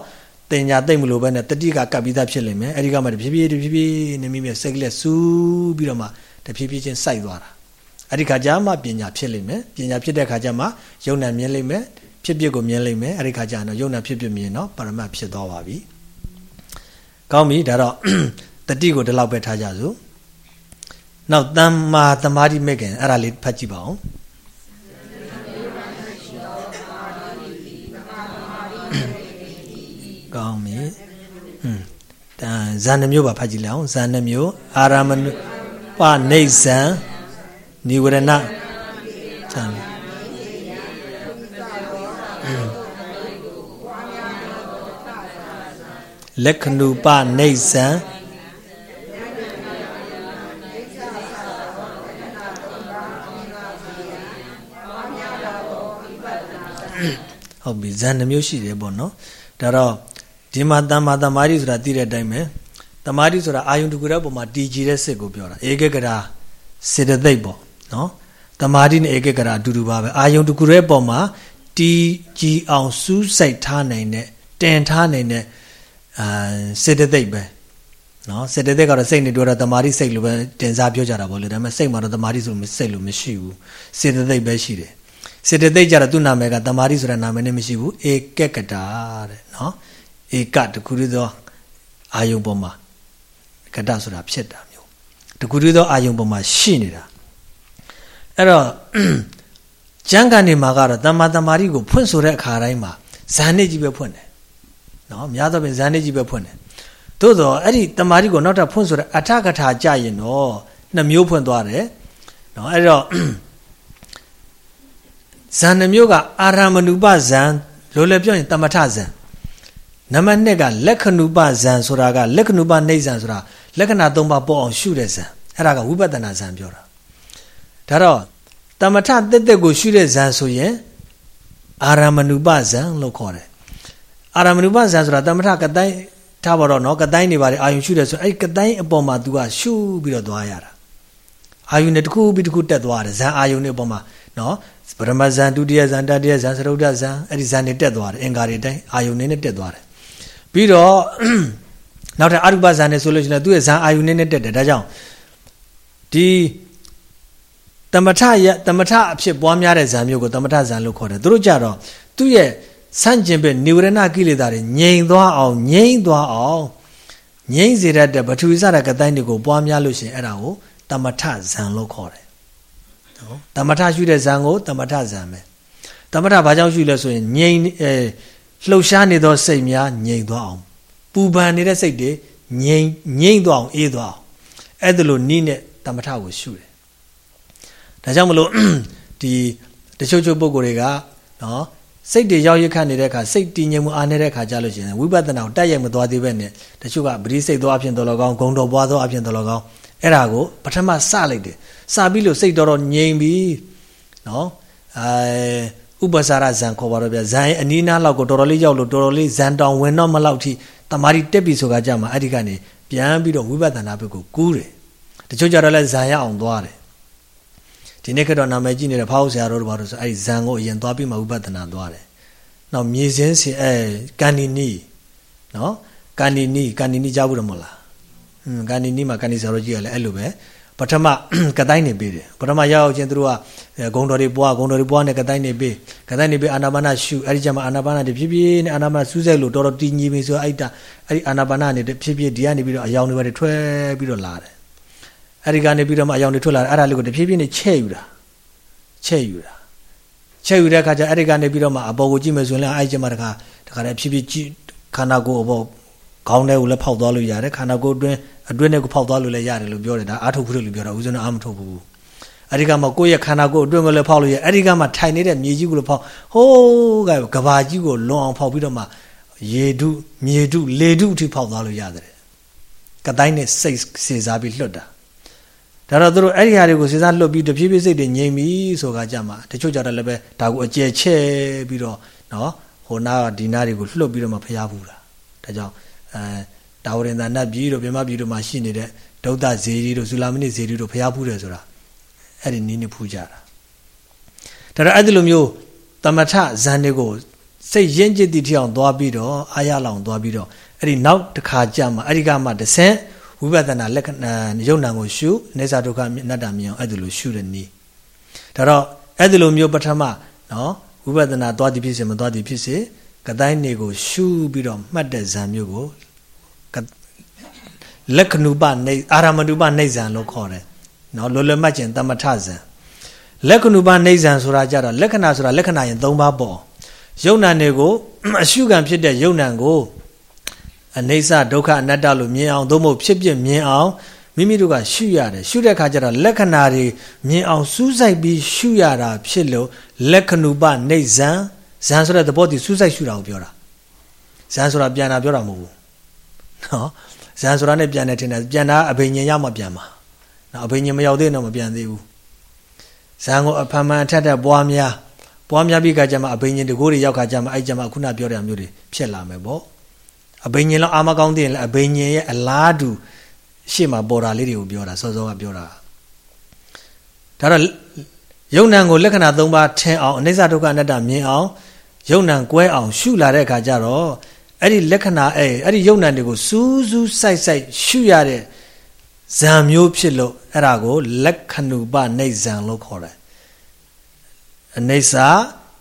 တင်ညာတိတ်မလို့ပဲနဲ့တတိကကပ်ပြီးသားဖြစ်လိမ့်မယ်အဲ့ဒီကမှတဖြည်းဖြည်းတဖြည်းဖြည်းနေမိမိစိတ်ကလေးစူးပြီးတော့မှတဖြည်းဖြည်းချင်းစိုက်သွားတာအဲ့ဒီခါကျမှပညာဖြစ်လိမ့်မယ်ပညာဖြစ်တဲ့ခါကျမှယုံနာမြင်လိမ့်မယ်ဖြစ်ဖြစ်ကိုမြင်လိမ့်မယ်အဲ့ဒီခါကျတော့ယုံနာဖြစ်ဖြစ်မြင်တော့ပရမတ်ဖြစ်သွားပါပြီကောင်းပြီဒါတော့တတိကိုဒီလောက်ပဲထားကြစို့ နောက်တမ္မာသမာဓိမဲ့ခင်အဲ့ဒါလေးဖတ်ကြည့်ပါဦးကောင်းပြီဟွန်းဒါဇန်နှမျိုးပါဖတ်ကြည့်လိုက်အောင်ဇန်နှမျိုးအာရမဏပနေဇံနိဝရဏဇန်လက္ခဏုပနေဇံ ဟုတ်ပြီဇန်နှမျိုးရှိတယ်ပေါ့နော်ဒါတော့ဒီမှာတမ္မာတမာတိဆိုတာသိတဲ့အတိုင်းပဲတမာတိဆိုတာအာယုန်တကူတဲ့ပုံမှာတည်ကြည်တဲ့စိတ်ကိုပြောတာဧကဂရာစေတသိက်ပေါ့နော်တမာတိနဲ့ဧကဂရာအတူတူပါပဲအာယုန်တကူတဲ့ပုံမှာတည်ကြည်အောင်စူးစိုက်ထားနိုင်တဲ့တင်ထားနိုင်တဲ့အာစေတသိက်ပဲနော်စေတသိက်ကတော့စိတ်နဲ့ပြောတာတမာတိစိတ်လိုပဲတင်စားပြောကြတာပေါ့လေဒါပေမဲ့စိတ်မှာတော့တမာတိဆိုစိတ်လိုမရှိဘူးစေတသိက်ပဲရှိတယ် စေတသိက်ကြတော့သူ့နာမည်ကတမာတိဆိုတဲ့နာမည်နဲ့မရှိဘူးဧကကတာတဲ့နော်ဧကတခုတည်းသောအာယုံပေါ်မှာကတဆိုတာဖြစ်တာမျိုးတခုတည်းသောအာယုံပေါ်မှာရှိနေတာအဲ့တော့ကျမ်းဂန်တွေမှာကတော့တမ္မာတမာတိကိုဖွင့်ဆိုတဲ့အခါတိုင်းမှာဇန်နေကြီးပဲဖွင့်တယ်နော်များသောဖြင့်ဇန်နေကြီးပဲဖွင့်တယ်သို့တော့အဲ့ဒီတမာတိကိုနောက်ထပ်ဖွင့်ဆိုတဲ့အထကထာကြရင်တော့နှစ်မျိုးဖွင့်သွားတယ်နော်အဲ့တော့ ဇန်နှမျိုးကအာရမဏုပဇန်လိုလည်းပြောရင်တမထဇန်နံပါတ်2ကလက္ခဏုပဇန်ဆိုတာကလက္ခဏုပနေဇန်ဆိုတာလက္ခဏာ၃ပါးပေါ်အောင်ရှုတဲ့ဇန်အဲ့ဒါကဝိပဿနာဇန်ပြောတာဒါတော့တမထတက်တက်ကိုရှုတဲ့ဇန်ဆိုရင်အာရမဏုပဇန်လို့ခေါ်တယ်အာရမဏုပဇန်ဆိုတာတမထကတိုင်းထားပါတော့နော်ကတိုင်းနေပါလေအာယုရှုတယ်ဆိုအဲ့ကတိုင်းအပေါ်မှာ तू ကရှုပြီးတော့သွားရတာအာယုနဲ့တစ်ခုပြီးတစ်ခုတက်သွားတယ်ဇန်အာယုနဲ့အပေါ်မှာနော် ပရမဇန်ဒုတိယဇန်တတိယဇန်သရုဒ္ဓဇန်အဲ့ဒီဇန်တွေတက်သွားတယ်အင်္ဂါတွေတိုင်းအာယုနေနဲ့တက်သွားတယ်ပြီးတော့နောက်ထပ်အရုပဇန်နဲ့ဆိုလို့ရှိရင်သူ့ရဲ့ဇန်အာယုနေနဲ့တက်တယ်ဒါကြောင့်ဒီတမထရတမထအဖြစ်ပွားများတဲ့ဇန်မျိုးကိုတမထဇန်လို့ခေါ်တယ်သူတို့ကြတော့သူ့ရဲ့ဆန့်ကျင်ဘက်နိဝရဏကိလေသာတွေငြိမ်သွားအောင်ငြိမ်သွားအောင်ငြိမ်စေတတ်တဲ့ပထဝီစတဲ့ကတိုင်းတွေကိုပွားများလို့ရှိရင်အဲ့ဒါကိုတမထဇန်လို့ခေါ်တယ်နော် တမထရှုတဲ့ဇံကိုတမထဇံပဲတမထဘာကြောင့်ရှုလဲဆိုရင်ငြိမ်အဲလှုပ်ရှားနေသောစိတ်များငြိမ်သွားအောင်ပူပန်နေတဲ့စိတ်တွေငြိမ်ငြိမ်သွားအောင်အေးသွားအောင်အဲ့ဒါလိုနိနဲ့တမထကိုရှုတယ်ဒါကြောင့်မလို့ဒီတချို့ချို့ပုံကိုယ်တွေကနော်စိတ်တွေရောက်ရခတ်နေတဲ့အခါစိတ်တည်ငြိမ်မှုအားနေတဲ့အခါကြလို့ရှိရင်ဝိပဿနာကိုတက်ရိုက်မသွားသေးပဲနဲ့တချို့ကပရိစိတ်သွားအဖြစ်တော်လကောင်းဂုံတော်ပွားသောအဖြစ်တော်လကောင်း အဲ့ဒါကိုပထမစလိုက်တယ်စပြီးလို့စိတ်တော်တော်ငြိမ်ပြီနော်အဲဥပစာရဇံခေါ်ပါတော့ဗျဇံရဲ့အနီးနားလောက်ကိုတော်တော်လေးရောက်လို့တော်တော်လေးဇံတောင်ဝင်တော့မလောက်ထိတမာရီတက်ပြီဆိုကကြမှာအဲ့ဒီကနေပြန်ပြီးတော့ဝိပဿနာဘက်ကိုကူးတယ်တချို့ကြတော့လဲဇံရအောင်သွားတယ်ဒီနေ့ကတော့နာမည်ကြီးနေတဲ့ဖောက်ဆရာတို့ဘာလို့ဆိုအဲ့ဒီဇံကိုအရင်သွားပြီးမှဝိပဿနာသွားတယ်နောက်မြေစင်းစင်အဲကန်ဒီနီနော်ကန်ဒီနီကန်ဒီနီကြားဘူးတယ်မဟုတ်လား ဟွန်းကန်ဒီနီမှာကန်ဒီဆရာတို့ကြီးကလည်းအဲ့လိုပဲပထမကတိုင်းနေပေးတယ်ပထမရောက်ရောက်ချင်းသူတို့ကဂုံတော်တွေပွားဂုံတော်တွေပွားနေကတိုင်းနေပေးကတိုင်းနေပေးအာနာပါနရှုအဲ့ဒီကျမှအာနာပါနတွေဖြည်းဖြည်းနဲ့အာနာပါနစူးစိုက်လို့တော်တော်တည်ငြိမ်ပြီဆိုအဲ့ဒါအဲ့ဒီအာနာပါနနေဖြည်းဖြည်းဒီကနေပြီးတော့အယောင်တွေပဲထွက်ပြီးတော့လာတယ်အဲ့ဒီကနေပြီးတော့မှအယောင်တွေထွက်လာတယ်အဲ့ဒါလေးကိုတဖြည်းဖြည်းနဲ့ချဲ့ယူတာချဲ့ယူတာချဲ့ယူတဲ့အခါကျအဲ့ဒီကနေပြီးတော့မှအပေါ်ကိုကြည့်မယ်ဆိုရင်လည်းအဲ့ဒီကျမှတခါတခါလည်းဖြည်းဖြည်းကြည့်ခန္ဓာကိုယ်အပေါ် ခေါင်းထဲကိုလည်းဖောက်သွားလို့ရတယ်ခန္ဓာကိုယ်အတွင်းအတွင်းနဲ့ကိုဖောက်သွားလို့လည်းရတယ်လို့ပြောတယ်ဒါအာထုတ်ခုလို့ပြောတာဦးဇင်းကအာမထုတ်ဘူးအဲ့ဒီကမှကိုယ့်ရဲ့ခန္ဓာကိုယ်အတွင်းကိုလည်းဖောက်လို့ရအဲ့ဒီကမှထိုင်နေတဲ့မြေကြီးကိုလည်းဖောက်ဟိုးကကဘာကြီးကိုလွန်အောင်ဖောက်ပြီးတော့မှရေတုမြေတုလေတုအထိဖောက်သွားလို့ရတယ်ကတိုင်းနဲ့စိတ်စေစားပြီးလွတ်တာဒါတော့သူတို့အဲ့ဒီဟာတွေကိုစေစားလွတ်ပြီးတဖြည်းဖြည်းစိတ်တွေငြိမ်ပြီဆိုကကြမှာတချို့ကြတော့လည်းပဲဒါကိုအကျယ်ချဲ့ပြီးတော့နော်ဟိုနာဒီနာတွေကိုလွတ်ပြီးတော့မှဖျားဘူးတာဒါကြောင့် အဲတာဝရင်သာနတ်ပြည်တို့မြမပြည်တို့မှာရှိနေတဲ့ဒုဒ္ဒဇေရီတို့ဇူလာမဏိဇေရီတို့ဖျားဖူးတယ်ဆိုတာအဲ့ဒီနည်းနဲ့ဖူးကြတာဒါတော့အဲ့ဒီလိုမျိုးတမထဇန်တွေကိုစိတ်ရင့်ကျစ်တည်ထအောင်သွားပြီးတော့အာရလောင်သွားပြီးတော့အဲ့ဒီနောက်တစ်ခါကြမှာအဲ့ဒီကမှတဆင့်ဝိပဿနာလက္ခဏာယုံနာကိုရှုနေစာဒုက္ခအနတ္တမြင်အောင်အဲ့ဒီလိုရှုတဲ့နည်းဒါတော့အဲ့ဒီလိုမျိုးပထမနော်ဝိပဿနာသွားသည်ဖြစ်စေမသွားသည်ဖြစ်စေ ကတိုင်းနေကို ရှုပြီးတော့မှတ်တဲ့ဇံမျိုးကိုလက္ခဏုပနေအာရမဏုပနေဇံလို့ခေါ်တယ်နော်လွယ်လွယ်မှတ်ကျင်တမထဇံလက္ခဏုပနေဇံဆိုတာကြတော့လက္ခဏာဆိုတာလက္ခဏာရင်၃ပါးပေါ့ယုံနာတွေကိုအရှုခံဖြစ်တဲ့ယုံနာကိုအနေဆဒုက္ခအနတ္တလို့မြင်အောင်သို့မဟုတ်ဖြစ်ဖြစ်မြင်အောင်မိမိတို့ကရှုရတယ်ရှုတဲ့အခါကျတော့လက္ခဏာတွေမြင်အောင်စူးစိုက်ပြီးရှုရတာဖြစ်လို့လက္ခဏုပနေဇံ ဇံဆိုတဲ့သဘောတည်စူးစိုက်ရှုတာကိုပြောတာဇံဆိုတာပြန်တာပြောတာမဟုတ်ဘူးနော်ဇန်ဆိုတာနဲ့ပြန်တယ်ထင်တယ်ပြန်တာအဘိညာဉ်ရမှပြန်မှာနော်အဘိညာဉ်မရောက်သေးတော့မပြန်သေးဘူးဇန်ကိုအဖန်မှန်ထက်တဲ့ပွားများပွားများပြီးကကြမှာအဘိညာဉ်တကိုးတွေရောက်ခါကြမှာအဲ့ကြမှာခုနပြောတဲ့မျိုးတွေဖြစ်လာမယ်ပေါ့အဘိညာဉ်လောက်အာမကောင်းသေးရင်လည်းအဘိညာဉ်ရဲ့အလားတူရှေ့မှာပေါ်တာလေးတွေကိုပြောတာစောစောကပြောတာဒါတော့ယုံ nant ကိုလက္ခဏာ၃ပါးထင်အောင်အနိစ္စဒုက္ခအနတ္တမြင်အောင် ယုံ nant ကွဲအောင် ရှုလာတဲ့အခါကျတော့အဲ့ဒီလက္ခဏာအဲ့အဲ့ဒီယုံ nant တွေကိုစူးစူးစိုက်စိုက်ရှုရတဲ့ဇံမျိုးဖြစ်လို့အဲ့ဒါကိုလက္ခဏုပနေဇံလို့ခေါ်တယ်အနိစ္စ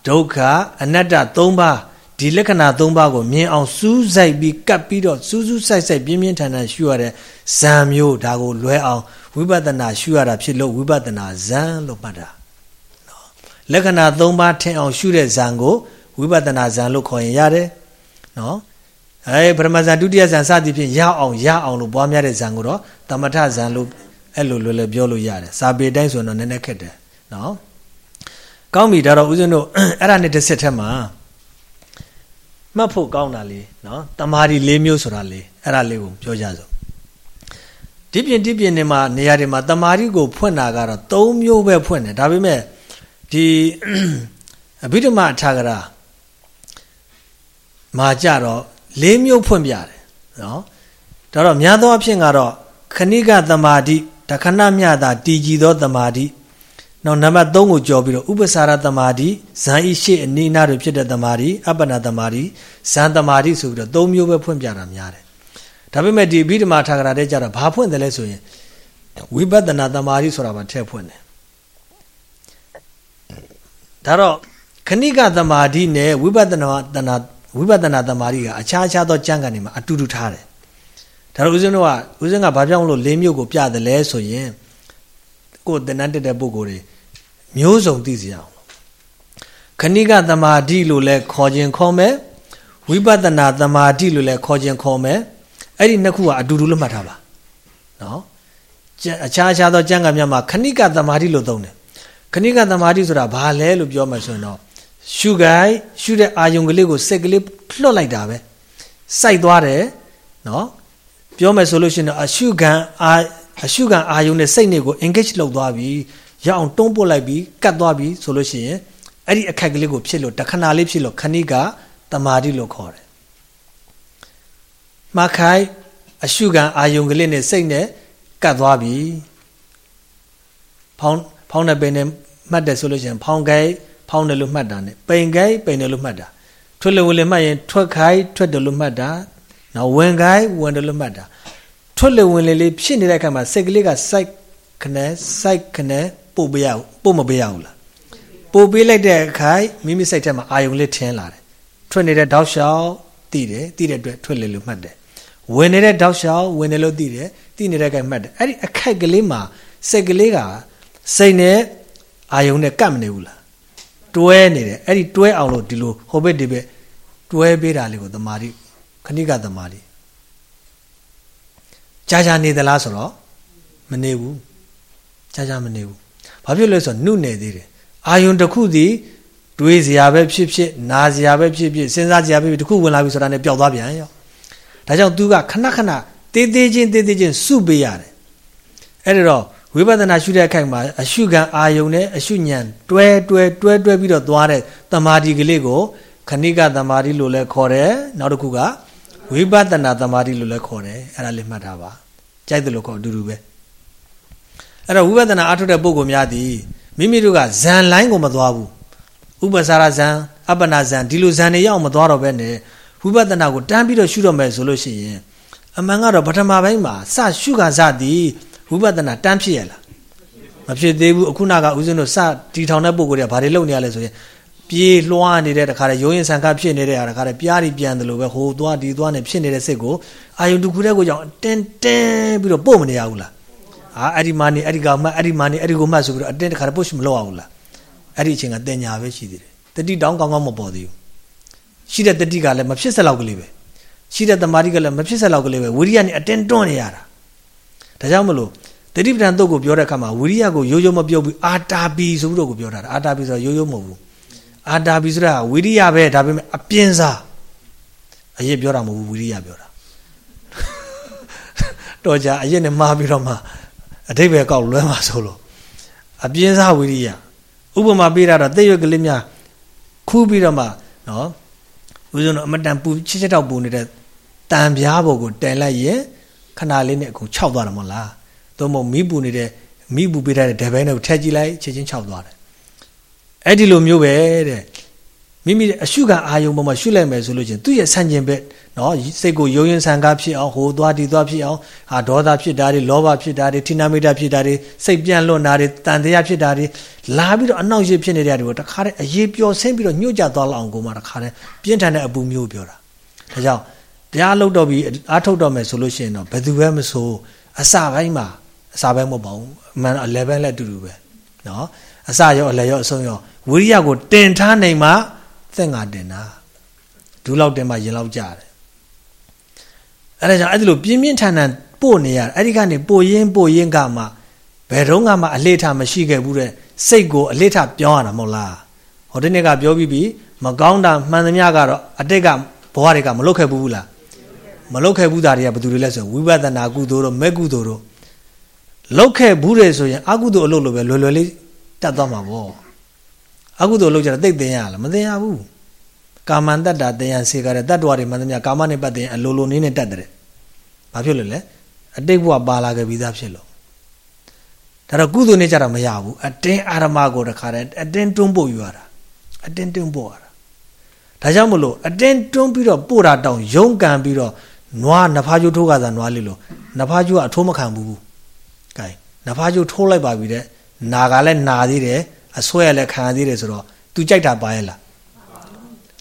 ဒုက္ခအနတ္တ၃ပါးဒီလက္ခဏာ၃ပါးကိုမြင်အောင်စူးစိုက်ပြီးကပ်ပြီးတော့စူးစူးစိုက်စိုက်ပြင်းပြင်းထန်ထန်ရှုရတဲ့ဇံမျိုးဒါကိုလွဲအောင်ဝိပဿနာရှုရတာဖြစ်လို့ဝိပဿနာဇံလို့မှတ်တာနော်လက္ခဏာ၃ပါးထင်အောင်ရှုတဲ့ဇံကို ဝိပဿနာဇံလို့ခေါ်ရင်ရတယ်နော်အဲပရမဇန်ဒုတိယဇန်စသည်ဖြင့်ရအောင်ရအောင်လို့ပွားများတဲ့ဇန်ကိုတော့တမထဇန်လို့အဲ့လိုလွယ်လွယ်ပြောလို့ရတယ်စာပေတိုင်းဆိုတော့နည်းနည်းခက်တယ်နော်ကောင်းပြီဒါတော့ဦးဇင်းတို့အဲ့ဒါနဲ့တစ်ဆက်ထက်မှာမှတ်ဖို့ကောင်းတာလေးနော်တမာရီ၄မျိုးဆိုတာလေးအဲ့ဒါလေးကိုပြောကြစို့ဒီပြင်ဒီပြင်နေမှာနေရာတွေမှာတမာရီကိုဖွင့်တာကတော့၃မျိုးပဲဖွင့်တယ်ဒါပေမဲ့ဒီအဘိဓမ္မာအထာဂရာ မှာကြတော့၄မျိုးဖွင့်ပြတယ်နော်ဒါတော့များသောအားဖြင့်ကတော့ခဏိကသမာဓိတခဏမြတာတည်ကြည်သောသမာဓိနောက်နံပါတ်3ကိုကြော်ပြီးတော့ဥပစာရသမာဓိဇန်ဤရှိအနိနာတွေဖြစ်တဲ့သမာဓိအပ္ပနာသမာဓိဇန်သမာဓိဆိုပြီးတော့၃မျိုးပဲဖွင့်ပြတာများတယ်ဒါပေမဲ့ဒီအဘိဓမ္မာထာဂရာတဲ့ကြတော့ဘာဖွင့်တယ်လဲဆိုရင်ဝိပဿနာသမာဓိဆိုတာပါထည့်ဖွင့်တယ်ဒါတော့ခဏိကသမာဓိနဲ့ဝိပဿနာတဏ ဝိပဿနာတမာရီကအခြားအခြားသောကျမ်းဂန်တွေမှာအတူတူထားတယ်ဒါတော့ဦးဇင်းတို့ကဦးဇင်းကဘာကြောင့်လို့လေးမျိုးကိုပြတယ်လဲဆိုရင်ကိုယ်တဏ္ဍတက်တဲ့ပုဂ္ဂိုလ်တွေမျိုးစုံသိစေအောင်ခဏိကတမာတိလို့လဲခေါ်ခြင်းခေါ်မယ်ဝိပဿနာတမာတိလို့လဲခေါ်ခြင်းခေါ်မယ်အဲ့ဒီနှစ်ခုကအတူတူလို့မှတ်ထားပါနော်အခြားအခြားသောကျမ်းဂန်များမှာခဏိကတမာတိလို့သုံးတယ်ခခဏိကသမာဓိဆိုတာဘာလဲလို့ပြောမှဆိုရင်တော့ ရှုခိုင်းရှုတဲ့အာယုံကလေးကိုစိတ်ကလေးလွှတ်လိုက်တာပဲစိုက်သွားတယ်နော်ပြောမယ်ဆိုလို့ရှိရင်တော့အရှုခံအာအရှုခံအာယုံနဲ့စိတ်နဲ့ကို engage လုပ်သွားပြီရအောင်တွန်းပို့လိုက်ပြီးကတ်သွားပြီဆိုလို့ရှိရင်အဲ့ဒီအခက်ကလေးကိုဖြစ်လို့တခဏလေးဖြစ်လို့ခဏိကတမာတိလို့ခေါ်တယ်မှားခိုင်အရှုခံအာယုံကလေးနဲ့စိတ်နဲ့ကတ်သွားပြီဖောင်းဖောင်းတဲ့ပင်နဲ့မှတ်တယ်ဆိုလို့ရှိရင်ဖောင်းခိုင် ဖောင်းတယ်လို့မှတ်တာ ਨੇ ပိန်ခိုင်ပိန်တယ်လို့မှတ်တာထွက်လို့ဝင်လေမှတ်ရင်ထွက်ခိုင်ထွက်တယ်လို့မှတ်တာနော်ဝင်ခိုင်ဝင်တယ်လို့မှတ်တာထွက်လေဝင်လေလေးဖြစ်နေတဲ့အခါမှာစိတ်ကလေးကစိုက်ခနဲ့စိုက်ခနဲ့ပို့ပေးရပို့မပေးရဘူးလားပို့ပေးလိုက်တဲ့အခါမိမိစိတ်ထဲမှာအာယုံလေးထင်းလာတယ်ထွက်နေတဲ့တောက်လျှောက်သိတယ်သိတဲ့အတွက်ထွက်လေလို့မှတ်တယ်ဝင်နေတဲ့တောက်လျှောက်ဝင်တယ်လို့သိတယ်သိနေတဲ့အခါမှတ်တယ်အဲ့ဒီအခိုက်ကလေးမှာစိတ်ကလေးကစိတ်နဲ့အာယုံနဲ့ကပ်မနေဘူးလား တွဲနေတယ်အဲ့ဒီတွဲအောင်လို့ဒီလိုဟိုဘက်ဒီဘက်တွဲပေးတာလေးကိုသမာဓိခဏိကသမာဓိကြာကြာနေသလားဆိုတော့မနေဘူးကြာကြာမနေဘူးဘာဖြစ်လဲဆိုတော့နှုတ်နေသေးတယ်အာယုံတစ်ခုစီတွေးစရာပဲဖြစ်ဖြစ်နာစရာပဲဖြစ်ဖြစ်စဉ်းစားစရာပဲဖြစ်ဖြစ်တစ်ခုဝင်လာပြီဆိုတာနဲ့ပျောက်သွားပြန်ရောဒါကြောင့်သူကခဏခဏတေးသေးချင်းတေးသေးချင်းစုပေးရတယ်အဲ့ဒါတော့ ဝိပဿနာရှုတဲ့အခိုက်မှာအရှုခံအာယုံနဲ့အရှုဉဏ်တွဲတွဲတွဲတွဲပြီးတော့သွားတဲ့တမာတိကလေးကိုခဏိကတမာတိလို့လည်းခေါ်တယ်နောက်တစ်ခုကဝိပဿနာတမာတိလို့လည်းခေါ်တယ်အဲ့ဒါလေးမှတ်ထားပါကြိုက်တယ်လို့ခေါ်အတူတူပဲအဲ့တော့ဝိပဿနာအထုတ်တဲ့ပုဂ္ဂိုလ်များသည်မိမိတို့ကဇန်လိုင်းကိုမသွားဘူးဥပ္ပစာရဇန်အပ္ပနာဇန်ဒီလိုဇန်တွေရောက်မသွားတော့ဘဲနဲ့ဝိပဿနာကိုတန်းပြီးတော့ရှုတော့မယ်ဆိုလို့ရှိရင်အမှန်ကတော့ပထမပိုင်းမှာစရှုခါစသည် ဝိပဿနာတန်းဖြစ်ရလားမဖြစ်သေးဘူးအခုနကဦးဇင်းတို့စတီထောင်တဲ့ပုံကိုယ်တွေကဘာတွေလုပ်နေရလဲဆိုရင်ပြေးလွှားနေတဲ့တခါတည်းရုံးရင်ဆန်ခတ်ဖြစ်နေတဲ့တခါတည်းပြားပြီးပြန်တယ်လို့ပဲဟိုသွားဒီသွားနေဖြစ်နေတဲ့စိတ်ကိုအာယုန်တစ်ခုတည်းကိုကြောင့်တင်းတင်းပြီးတော့ပို့မနေရဘူးလားအာအဲ့ဒီမာနေအဲ့ဒီကောင်မှအဲ့ဒီမာနေအဲ့ဒီကိုမှဆိုပြီးတော့အတင်းတခါတည်း push မလုပ်အောင်လားအဲ့ဒီအချိန်ကတင်ညာပဲရှိသေးတယ်တတိတောင်းကောင်းကောင်းမပေါ်သေးဘူးရှိတဲ့တတိကလည်းမဖြစ်စလောက်ကလေးပဲရှိတဲ့တမာတိကလည်းမဖြစ်စလောက်ကလေးပဲဝိရိယနဲ့အတင်းတွန်းနေရတာ ဒါကြောင့်မလို့တတိပဒံတုတ်ကိုပြောတဲ့အခါမှာဝိရိယကိုရိုးရိုးမပြောဘူးအာတာပီဆိုပြီးတော့ကိုပြောတာအာတာပီဆိုတော့ရိုးရိုးမဟုတ်ဘူးအာတာပီဆိုတာဝိရိယပဲဒါပေမဲ့အပြင်းစားအရေးပြောတာမဟုတ်ဘူးဝိရိယပြောတာတော့ကြအရေးနဲ့မှားပြီးတော့မှအတိတ်ပဲကောက်လွဲမှာဆိုလို့အပြင်းစားဝိရိယဥပမာပေးတာတော့သိရွက်ကလေးများခူးပြီးတော့မှနော်ဦးဇုံတော့အမတန်ပူချစ်ချက်တော့ပူနေတဲ့တန်ပြားပေါ်ကိုတန်လိုက်ရင် ခဏလေးနဲ့အခုခြောက်သွားတယ်မဟုတ်လားသို့မဟုတ်မိပူနေတဲ့မိပူပေးတဲ့ဒဘဲနဲ့ထက်ကြည့်လိုက်ချက်ချင်းခြောက်သွားတယ်အဲ့ဒီလိုမျိုးပဲတဲ့မိမိအရှုခံအာယုံပေါ်မှာရှုလိုက်မယ်ဆိုလို့ချင်းသူ့ရဲ့ဆန့်ကျင်ဘက်နော်စိတ်ကိုယုံရင်ဆံကားဖြစ်အောင်ဟိုသွားဒီသွားဖြစ်အောင်ဟာဒေါသဖြစ်တာတွေလောဘဖြစ်တာတွေထိနာမိတာဖြစ်တာတွေစိတ်ပြန့်လွတ်တာတွေတန်တရားဖြစ်တာတွေလာပြီးတော့အနောက်ရဖြစ်နေတဲ့တွေကိုတခါတည်းအရေးပျော်ဆင်းပြီးတော့ညှို့ကြသွားလောက်အောင်ကိုမှတခါတည်းပြင်းထန်တဲ့အပူမျိုးပြောတာဒါကြောင့် တရားလုတ်တော့ပြီးအားထုတ်တော့မယ်ဆိုလို့ရှိရင်တော့ဘယ်သူပဲမဆိုအစပိုင်းမှာအစာပိုင်းမဟုတ်ပါဘူးအမှန်11လက်တူတူပဲနော်အစရောအလယ်ရောအဆုံးရောဝိရိယကိုတင်ထားနိုင်မှသက်ငါတင်တာဒူးလောက်တင်မှရင်လောက်ကြတယ်အဲ့ဒါကြောင့်အဲ့ဒီလိုပြင်းပြင်းထန်ထန်ပို့နေရအဲ့ဒီကနေပို့ရင်းပို့ရင်းကမှဘယ်တော့မှအလေထမရှိခဲ့ဘူးတဲ့စိတ်ကိုအလေထပြောင်းရတာမဟုတ်လားဟောဒီနေ့ကပြောပြီးပြီမကောင်းတာမှန်သမျှကတော့အတိတ်ကဘဝတွေကမလုတ်ခဲ့ဘူးလား မလုတ်ခဲ့ဘူးတာတွေကဘယ်သူတွေလဲဆိုဝိပဿနာကုသိုလ်တို့မဲ့ကုသိုလ်တို့လုတ်ခဲ့ဘူးတယ်ဆိုရင်အကုသိုလ်အလုပ်လိုပဲလွယ်လွယ်လေးတတ်သွားမှာပေါ့အကုသိုလ်လုပ်ကြတာသိသိရလားမသိရဘူးကာမန်တတ္တာတယံစေကတဲ့တတ္တဝါတွေမှန်သမျှကာမနဲ့ပတ်တဲ့အလိုလိုနည်းနဲ့တတ်တဲ့ဘာဖြစ်လို့လဲအတိတ်ဘဝပါလာခဲ့ပြီးသားဖြစ်လို့ဒါတော့ကုသိုလ်နဲ့ကြတာမရဘူးအတင်းအာရမကိုတခါတည်းအတင်းတွန်းပို့ယူရတာအတင်းတွန်းပို့ရတာဒါကြောင့်မလို့အတင်းတွန်းပြီးတော့ပို့တာတောင်ရုံးကန်ပြီးတော့ နွားနဖားကျိုးထိုးကစားနွားလေးလို့နဖားကျိုးကအထိုးမခံဘူးကဲနဖားကျိုးထိုးလိုက်ပါပြီတဲ့နာကလည်းနာသေးတယ်အဆွဲရလည်းခံရသေးတယ်ဆိုတော့ तू ကြိုက်တာပါရဲ့လား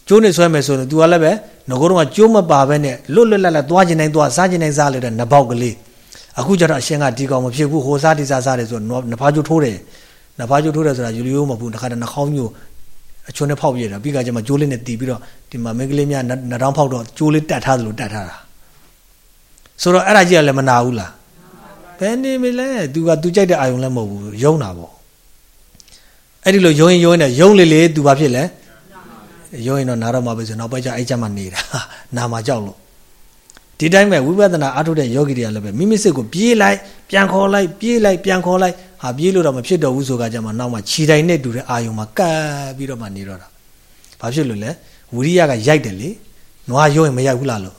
ကျိုးနေဆွဲမယ်ဆိုရင် तू ကလည်းပဲငကိုတော့ကကျိုးမပါဘဲနဲ့လွတ်လွတ်လပ်လပ်သွားခြင်းတိုင်းသွားစားခြင်းတိုင်းစားလို့တဲ့နဘောက်ကလေးအခုကျတော့အရှင်ကဒီကောင်မဖြစ်ဘူးဟိုစားဒီစားစားတယ်ဆိုတော့နဖားကျိုးထိုးတယ်နဖားကျိုးထိုးတယ်ဆိုတာယူလီယိုမဘူးတခါတည်းနှာခေါင်းမျိုးအချွန်းနဲ့ဖောက်ပြရတာပြီးကကျမှကျိုးလေးနဲ့တီးပြီးတော့ဒီမှာမိန်းကလေးများနှာတောင်းဖောက်တော့ကျိုးလေးတက်ထားသလိုတက်ထားတာ ဆိုတော့အဲ့ဒါကြီးကလည်းမနာဘူးလားဘယ်နေမလဲ तू က तू ကြိုက်တဲ့အာယုံလည်းမဟုတ်ဘူးယုံတာပေါ့အဲ့ဒီလိုယုံရင်ယုံရင်ယုံလေလေသူဘာဖြစ်လဲယုံရင်တော့နာတော့မှာပဲဆိုနောက်ပိုင်းကျအဲ့ကြမှာနေတာနာမှာကြောက်လို့ဒီတိုင်းပဲဝိပဿနာအထုတ်တဲ့ယောဂီတွေကလည်းပဲမိမိစိတ်ကိုပြေးလိုက်ပြန်ခေါ်လိုက်ပြေးလိုက်ပြန်ခေါ်လိုက်ဟာပြေးလို့တော့မဖြစ်တော့ဘူးဆိုကကြမှာနောက်မှခြီတိုင်းနဲ့တူတဲ့အာယုံမှာကပ်ပြီးတော့မှနေတော့တာဘာဖြစ်လို့လဲဝိရိယကရိုက်တယ်လေနွားရုံးရင်မရိုက်ဘူးလားလို့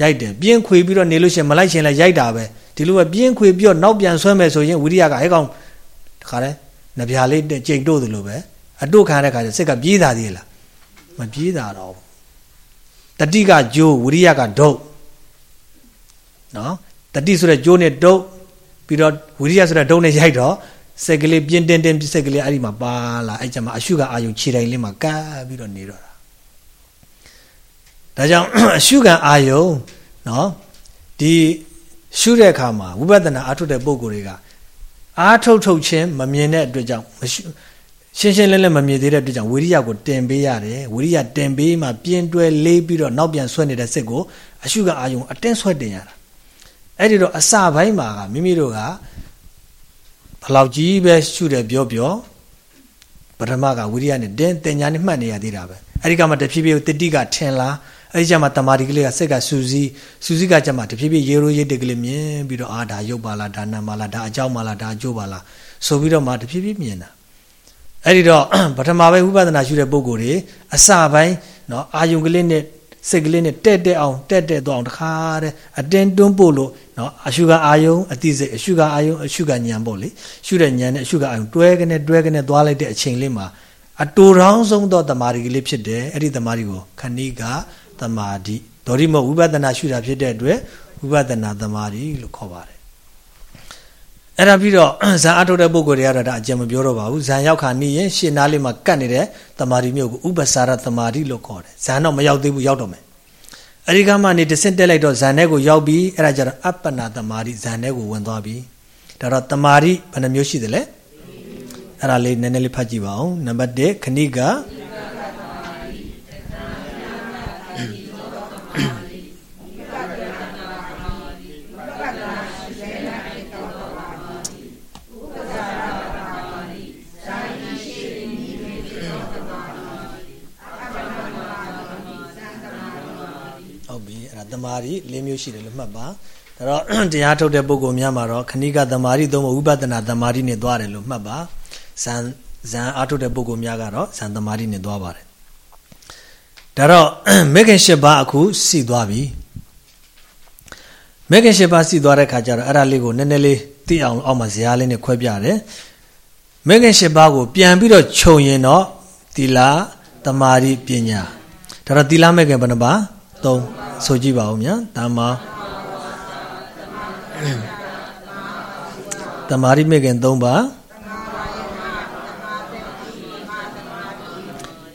ရိုက်တယ်ပြင်းခွေပြီးတော့နေလို့ရှင်မလိုက်ရှင်လည်းရိုက်တာပဲဒီလိုပဲပြင်းခွေပြီးတော့နောက်ပြန်ဆွဲမယ်ဆိုရင်ဝိရိယကဟဲ့ကောင်တခါလဲနှပြလေးကြိမ်တို့သလိုပဲအတုခံရတဲ့ခါကျစိတ်ကပြေးတာသေးလားမပြေးတာတော့တတိကဂျိုးဝိရိယကဒုတ်နော်တတိဆိုတဲ့ဂျိုးနဲ့ဒုတ်ပြီးတော့ဝိရိယဆိုတဲ့ဒုတ်နဲ့ရိုက်တော့စိတ်ကလေးပြင်းတင်းတင်းစိတ်ကလေးအဲ့ဒီမှာပါလာအဲ့ကျမှအရှုကအာယုံခြေတိုင်းလေးမှာကပ်ပြီးတော့နေတော့တာ ဒါကြောင့်အရှုခံအာယုံနော်ဒီရှုတဲ့အခါမှာဝိပဿနာအားထုတ်တဲ့ပုံကိုယ်တွေကအားထုတ်ထုတ်ခြင်းမမြင်တဲ့အတွက်ကြောင့်မရှုရှင်းရှင်းလင်းလင်းမမြင်သေးတဲ့အတွက်ကြောင့်ဝိရိယကိုတင်ပေးရတယ်ဝိရိယတင်ပေးမှပြင်းတွဲလေးပြီးတော့နောက်ပြန်ဆွဲနေတဲ့စိတ်ကိုအရှုခံအာယုံအတင်းဆွဲတင်ရတာအဲ့ဒီတော့အစပိုင်းမှာကမိမိတို့ကဘလောက်ကြီးပဲရှုတယ်ပြောပြောပထမကဝိရိယနဲ့တင်းတင်ညာနဲ့မှတ်နေရသေးတာပဲအဲ့ဒီကမှတဖြည်းဖြည်းတတိကထင်လား အဲ့ဒီကျမှတမာဒီကလေးကစိတ်ကစူးစီးစူးစီးကကျမှတဖြည်းဖြည်းရေရိုးရိတ်တကလေးမြင်ပြီးတော့အာဒါရုပ်ပါလားဒါနာမလားဒါအကြောင်းမလားဒါအကျိုးပါလားဆိုပြီးတော့မှတဖြည်းဖြည်းမြင်တာအဲ့ဒီတော့ပထမပိုင်းဝိပဿနာရှုတဲ့ပုဂ္ဂိုလ်တွေအစပိုင်းเนาะအာယုံကလေးနဲ့စိတ်ကလေးနဲ့တက်တက်အောင်တက်တက်သွားအောင်တခါတဲ့အတင်းတွန်းပို့လို့เนาะအရှုကအာယုံအတိစိတ်အရှုကအာယုံအရှုကညံပေါ့လေရှုတဲ့ညံနဲ့အရှုကအာယုံတွဲကနေတွဲကနေသွားလိုက်တဲ့အချိန်လေးမှာအတူတောင်းဆုံးသောတမာရီကလေးဖြစ်တယ်အဲ့ဒီတမာရီကိုခဏိက တမာတိဒေါရိမောဝိပဿနာရှုတာဖြစ်တဲ့အတွက်ဝိပဿနာတမာရီလို့ခေါ်ပါတယ်အဲ့ဒါပြီးတော့ဇန်အထုတ်တဲ့ပုဂ္ဂိုလ်တွေကတော့ဒါအကျဉ်းမပြောတော့ပါဘူးဇန်ရောက်ခါနေရင်ရှင်းနားလေးမှာကတ်နေတဲ့တမာရီမျိုးကိုဥပ္ပစာရတမာရီလို့ခေါ်တယ်ဇန်တော့မရောက်သေးဘူးရောက်တော့မယ်အဲ့ဒီကမှနေတဆင့်တက်လိုက်တော့ဇန်ထဲကိုရောက်ပြီးအဲ့ဒါကြတော့အပ္ပနာတမာရီဇန်ထဲကိုဝင်သွားပြီဒါတော့တမာရီဘယ်နှမျိုးရှိသလဲအဲ့ဒါလေးနည်းနည်းလေးဖတ်ကြည့်ပါဦးနံပါတ်1ခဏိကတ မာရီ၄မျိုးရှိတယ်လို့မှတ်ပါဒါတော့တရားထုတ်တဲ့ပုဂ္ဂိုလ်များမှာတော့ခဏိကတမာရီသုံးဖို့ဝိပဿနာတမာရီနဲ့သွားတယ်လို့မှတ်ပါဇန်ဇန်အားထုတ်တဲ့ပုဂ္ဂိုလ်များကတော့ဇန်တမာရီနဲ့သွားပါတယ်ဒါတော့မေခင်၈ပါးအခုစီသွားပြီမေခင်၈ပါးစီသွားတဲ့ခါကျတော့အဲ့ဒါလေးကိုနည်းနည်းလေးသိအောင်အောက်မှာဇာတ်လေးနဲ့ခွဲပြတယ်မေခင်၈ပါးကိုပြန်ပြီးတော့ခြုံရင်တော့သီလတမာရီပညာဒါတော့သီလမေခင်ဘယ်နှပါး 3ဆိုကြည့်ပါဦးမြတ်တမ္မာတမာရိမေခင်3ပါ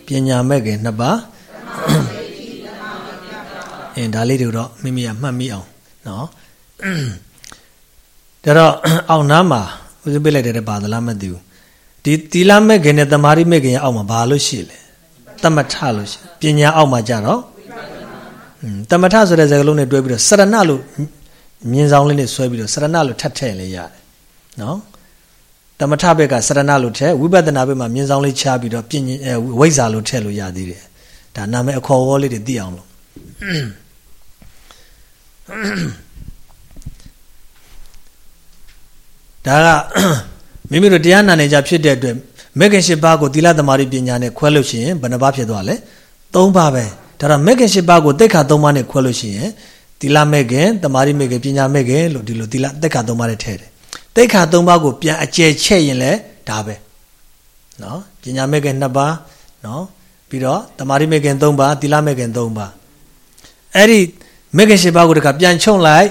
ပညာမဲ့ခင်2ပါအင်းဒါလေးတွေတော့မိမိကမှတ်မိအောင်နော်ဒါတော့အောင်နားမှာဥစဉ်ပြလိုက်တဲ့ပါသလားမသိဘူးဒီတီလာမဲ့ခင်နဲ့တမာရိမဲ့ခင်ရဲ့အောက်မှာဘာလို့ရှိလဲတမထလို့ရှိပညာအောက်မှာကြတော့ တမထဆိုတဲ့စကားလုံးနဲ့တွဲပြီးတော့စရဏလို့မြင်ဆောင်လေးနဲ့ဆွဲပြီးတော့စရဏလို့ထပ်ထည့်လည်းရတယ်နော်တမထဘက်ကစရဏလို့ထည့်ဝိပဿနာဘက်မှာမြင်ဆောင်လေးချပြီးတော့ပြင်းဝိဇ္ဇာလို့ထည့်လို့ရသေးတယ်ဒါနာမည်အခေါ်အဝေါ်လေးတွေသိအောင်လို့ဒါကမိမိတို့တရားနာနေကြဖြစ်တဲ့အတွက်မေခင်၈ပါးကိုသီလသမารိပညာနဲ့ခွဲလို့ရှိရင်ဘယ်နှပါးဖြစ်သွားလဲ၃ပါးပဲ ဒါတော့မေခင်၈ပါးကိုတိတ်ခါ၃ပါးနဲ့ခွဲလို့ရှိရင်သီလမေခင်တမာရိမေခင်ပညာမေခင်လို့ဒီလိုသီလတိတ်ခါ၃ပါးနဲ့ထည့်တယ်တိတ်ခါ၃ပါးကိုပြန်အကျယ်ချက်ရင်လည်းဒါပဲနော်ပညာမေခင်၂ပါးနော်ပြီးတော့တမာရိမေခင်၃ပါးသီလမေခင်၃ပါးအဲ့ဒီမေခင်၈ပါးကိုတခါပြန်ချုံလိုက်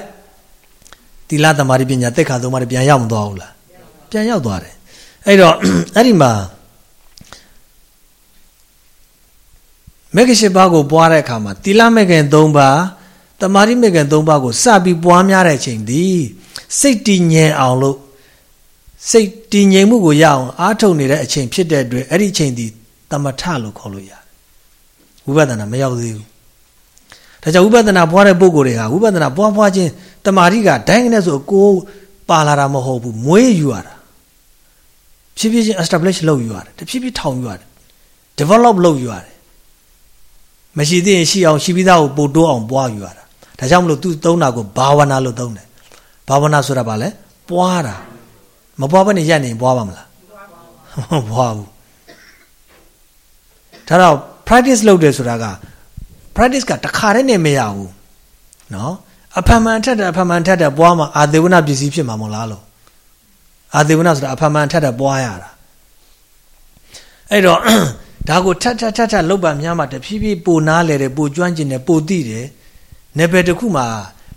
သီလတမာရိပညာတိတ်ခါ၃ပါးနဲ့ပြန်ရောက်မသွားဘူးလားပြန်ရောက်သွားတယ်အဲ့တော့အဲ့ဒီမှာ မဂ္ဂရှိပါးကိုပွားတဲ့အခါမှာသီလမဂ္ဂင်၃ပါးတမာတိမဂ္ဂင်၃ပါးကိုစပြီးပွားများတဲ့အချိန်ဒီစိတ်တည်ငြိမ်အောင်လို့စိတ်တည်ငြိမ်မှုကိုရအောင်အားထုတ်နေတဲ့အချိန်ဖြစ်တဲ့အတွက်အဲ့ဒီအချိန်ဒီတမထလို့ခေါ်လို့ရတယ်ဝိပဿနာမရောက်သေးဘူးဒါကြောင့်ဝိပဿနာပွားတဲ့ပုဂ္ဂိုလ်တွေဟာဝိပဿနာပွားပွားခြင်းတမာတိကဒိုင်းကနေဆိုကိုပါလာတာမဟုတ်ဘူးမွေးယူရတာဖြည်းဖြည်းချင်း establish လုပ်ယူရတယ်တဖြည်းဖြည်းထောင်ယူရတယ် develop လုပ်ယူရတယ် မရှိသေးရင်ရှိအောင်ရှိပြီးသားကိုပို့တိုးအောင်ပွားယူရတာဒါကြောင့်မလို့သူသုံးတာကိုဘာဝနာလို့သုံးတယ်ဘာဝနာဆိုတာဘာလဲပွားတာမပွားဘဲနဲ့ရက်နေပွားပါမလားမပွားဘူးဒါတော့ practice လုပ်တယ်ဆိုတာက practice ကတခါတည်းနဲ့မရဘူးနော်အဖမှန်ထက်တဲ့အဖမှန်ထက်တဲ့ပွားမှာအာသေဝနာပစ္စည်းဖြစ်မှာမဟုတ်လားလို့အာသေဝနာဆိုတာအဖမှန်ထက်တဲ့ပွားရတာအဲ့တော့ ဒါကိုထပ်ထပ်ထပ်ထပ်လောက်ပါများမှတဖြည်းဖြည်းပိုနားလေတယ်ပိုကျွမ်းကျင်တယ်ပိုသိတယ်နယ်ပယ်တစ်ခုမှာ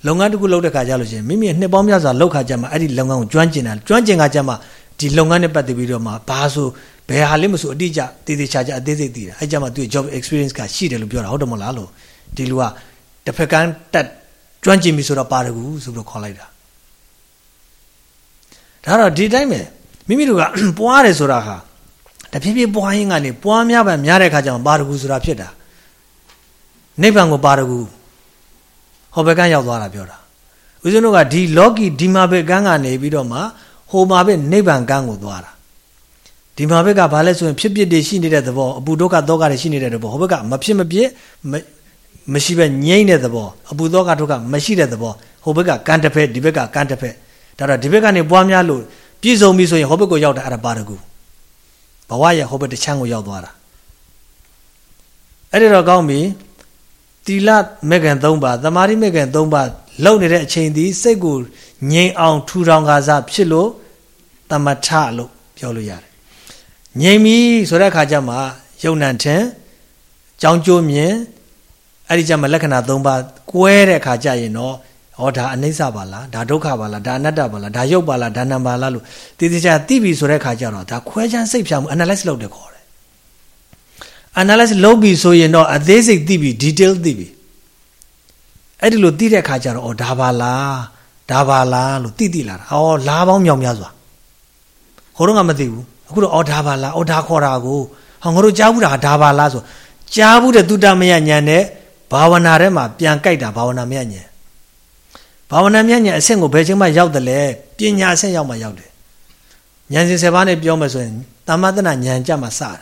လုပ်ငန်းတစ်ခုလုပ်တဲ့ခါကျလို့ရှိရင်မိမိနှစ်ပေါင်းများစွာလောက်ခါကျမှအဲ့ဒီလုပ်ငန်းကိုကျွမ်းကျင်တာကျွမ်းကျင်ခါကျမှဒီလုပ်ငန်းနဲ့ပတ်သက်ပြီးတော့မှဘာဆိုဘယ်ဟာလေးမဆိုအတိအကျတည်တည်ချာချာအသေးစိတ်သိတယ်အဲ့ကြမှာသူ job experience ကရှိတယ်လို့ပြောတာဟုတ်တယ်မဟုတ်လားလို့ဒီလူကတစ်ဖက်ကန်းတက်ကျွမ်းကျင်ပြီဆိုတော့ပါရကူဆိုပြီးတော့ခေါ်လိုက်တာဒါတော့ဒီတိုင်းပဲမိမိတို့ကပွားတယ်ဆိုတာဟာ တဖြည်းဖြည်းပွားရင်းကနေပွားများပဲများတဲ့ခါကျမှပါရကူဆိုတာဖြစ်တာနိဗ္ဗာန်ကိုပါရကူဟောဘက်ကန်းရောက်သွားတာပြောတာဦးဇင်းတို့ကဒီလောကီဒီမာဘက်ကန်းကနေပြီးတော့မှဟိုမှာပဲနိဗ္ဗာန်ကန်းကိုသွားတာဒီမှာဘက်ကဘာလဲဆိုရင်ဖြစ်ဖြစ်တွေရှိနေတဲ့သဘောအပူဒုက္ခဒုက္ခတွေရှိနေတဲ့သဘောဟိုဘက်ကမဖြစ်မပြစ်မရှိပဲငြိမ့်တဲ့သဘောအပူဒုက္ခဒုက္ခမရှိတဲ့သဘောဟိုဘက်ကကန်းတစ်ဖက်ဒီဘက်ကကန်းတစ်ဖက်ဒါတော့ဒီဘက်ကနေပွားများလို့ပြည့်စုံပြီဆိုရင်ဟိုဘက်ကိုရောက်တာအဲ့ဒါပါရကူ ဘဝရဲ့ဟိုဘက်တစ်ချမ်းကိုရောက်သွားတာအဲ့ဒီတော့ကောင်းပြီတီလမေကန်၃ပါးသမာဓိမေကန်၃ပါးလုံနေတဲ့အချိန်ဒီစိတ်ကိုငြိမ်အောင်ထူထောင်ကားစားဖြစ်လို့တမထလို့ပြောလို့ရတယ်ငြိမ်ပြီဆိုတဲ့အခါကျမှယုံနံထင်ကြောင်းကျိုးမြင်အဲ့ဒီကျမှလက္ခဏာ၃ပါးကွဲတဲ့အခါကျရင်တော့ ဩဒါအနိစ္စပါလားဒါဒုက္ခပါလားဒါအနတ္တပါလားဒါရုပ်ပါလားဒါနာမ်ပါလားလို့တည်တည်ချာသိပြီဆိုတဲ့အခါကျတော့ဒါခွဲခြားစိတ်ဖြာမှု analyze လုပ်တယ်ခေါ်တယ် analyze လုပ်ပြီဆိုရင်တော့အသေးစိတ်သိပြီ detail သိပြီအဲ့ဒီလိုသိတဲ့အခါကျတော့ဩဒါပါလားဒါပါလားလို့သိသိလာတာဩလားပေါင်းမြောင်များစွာဟိုတော့ကမသိဘူးအခုတော့အော်ဒါပါလားအော်ဒါခေါ်တာကိုဟောငါတို့ကြားဘူးတာဒါပါလားဆိုကြားဘူးတဲ့တုတ္တမယညာနဲ့ဘာဝနာထဲမှာပြန်ကြိုက်တာဘာဝနာမယညာ ဘာဝနာမယညာအဆင့်ကိုဘယ်ချိန်မှရောက်တယ်လဲပညာအဆင့်ရောက်မှရောက်တယ်ဉာဏ်စဉ်7ပါးနဲ့ပြောမယ်ဆိုရင်တမ္မတနာဉာဏ်ကြမှာစတယ်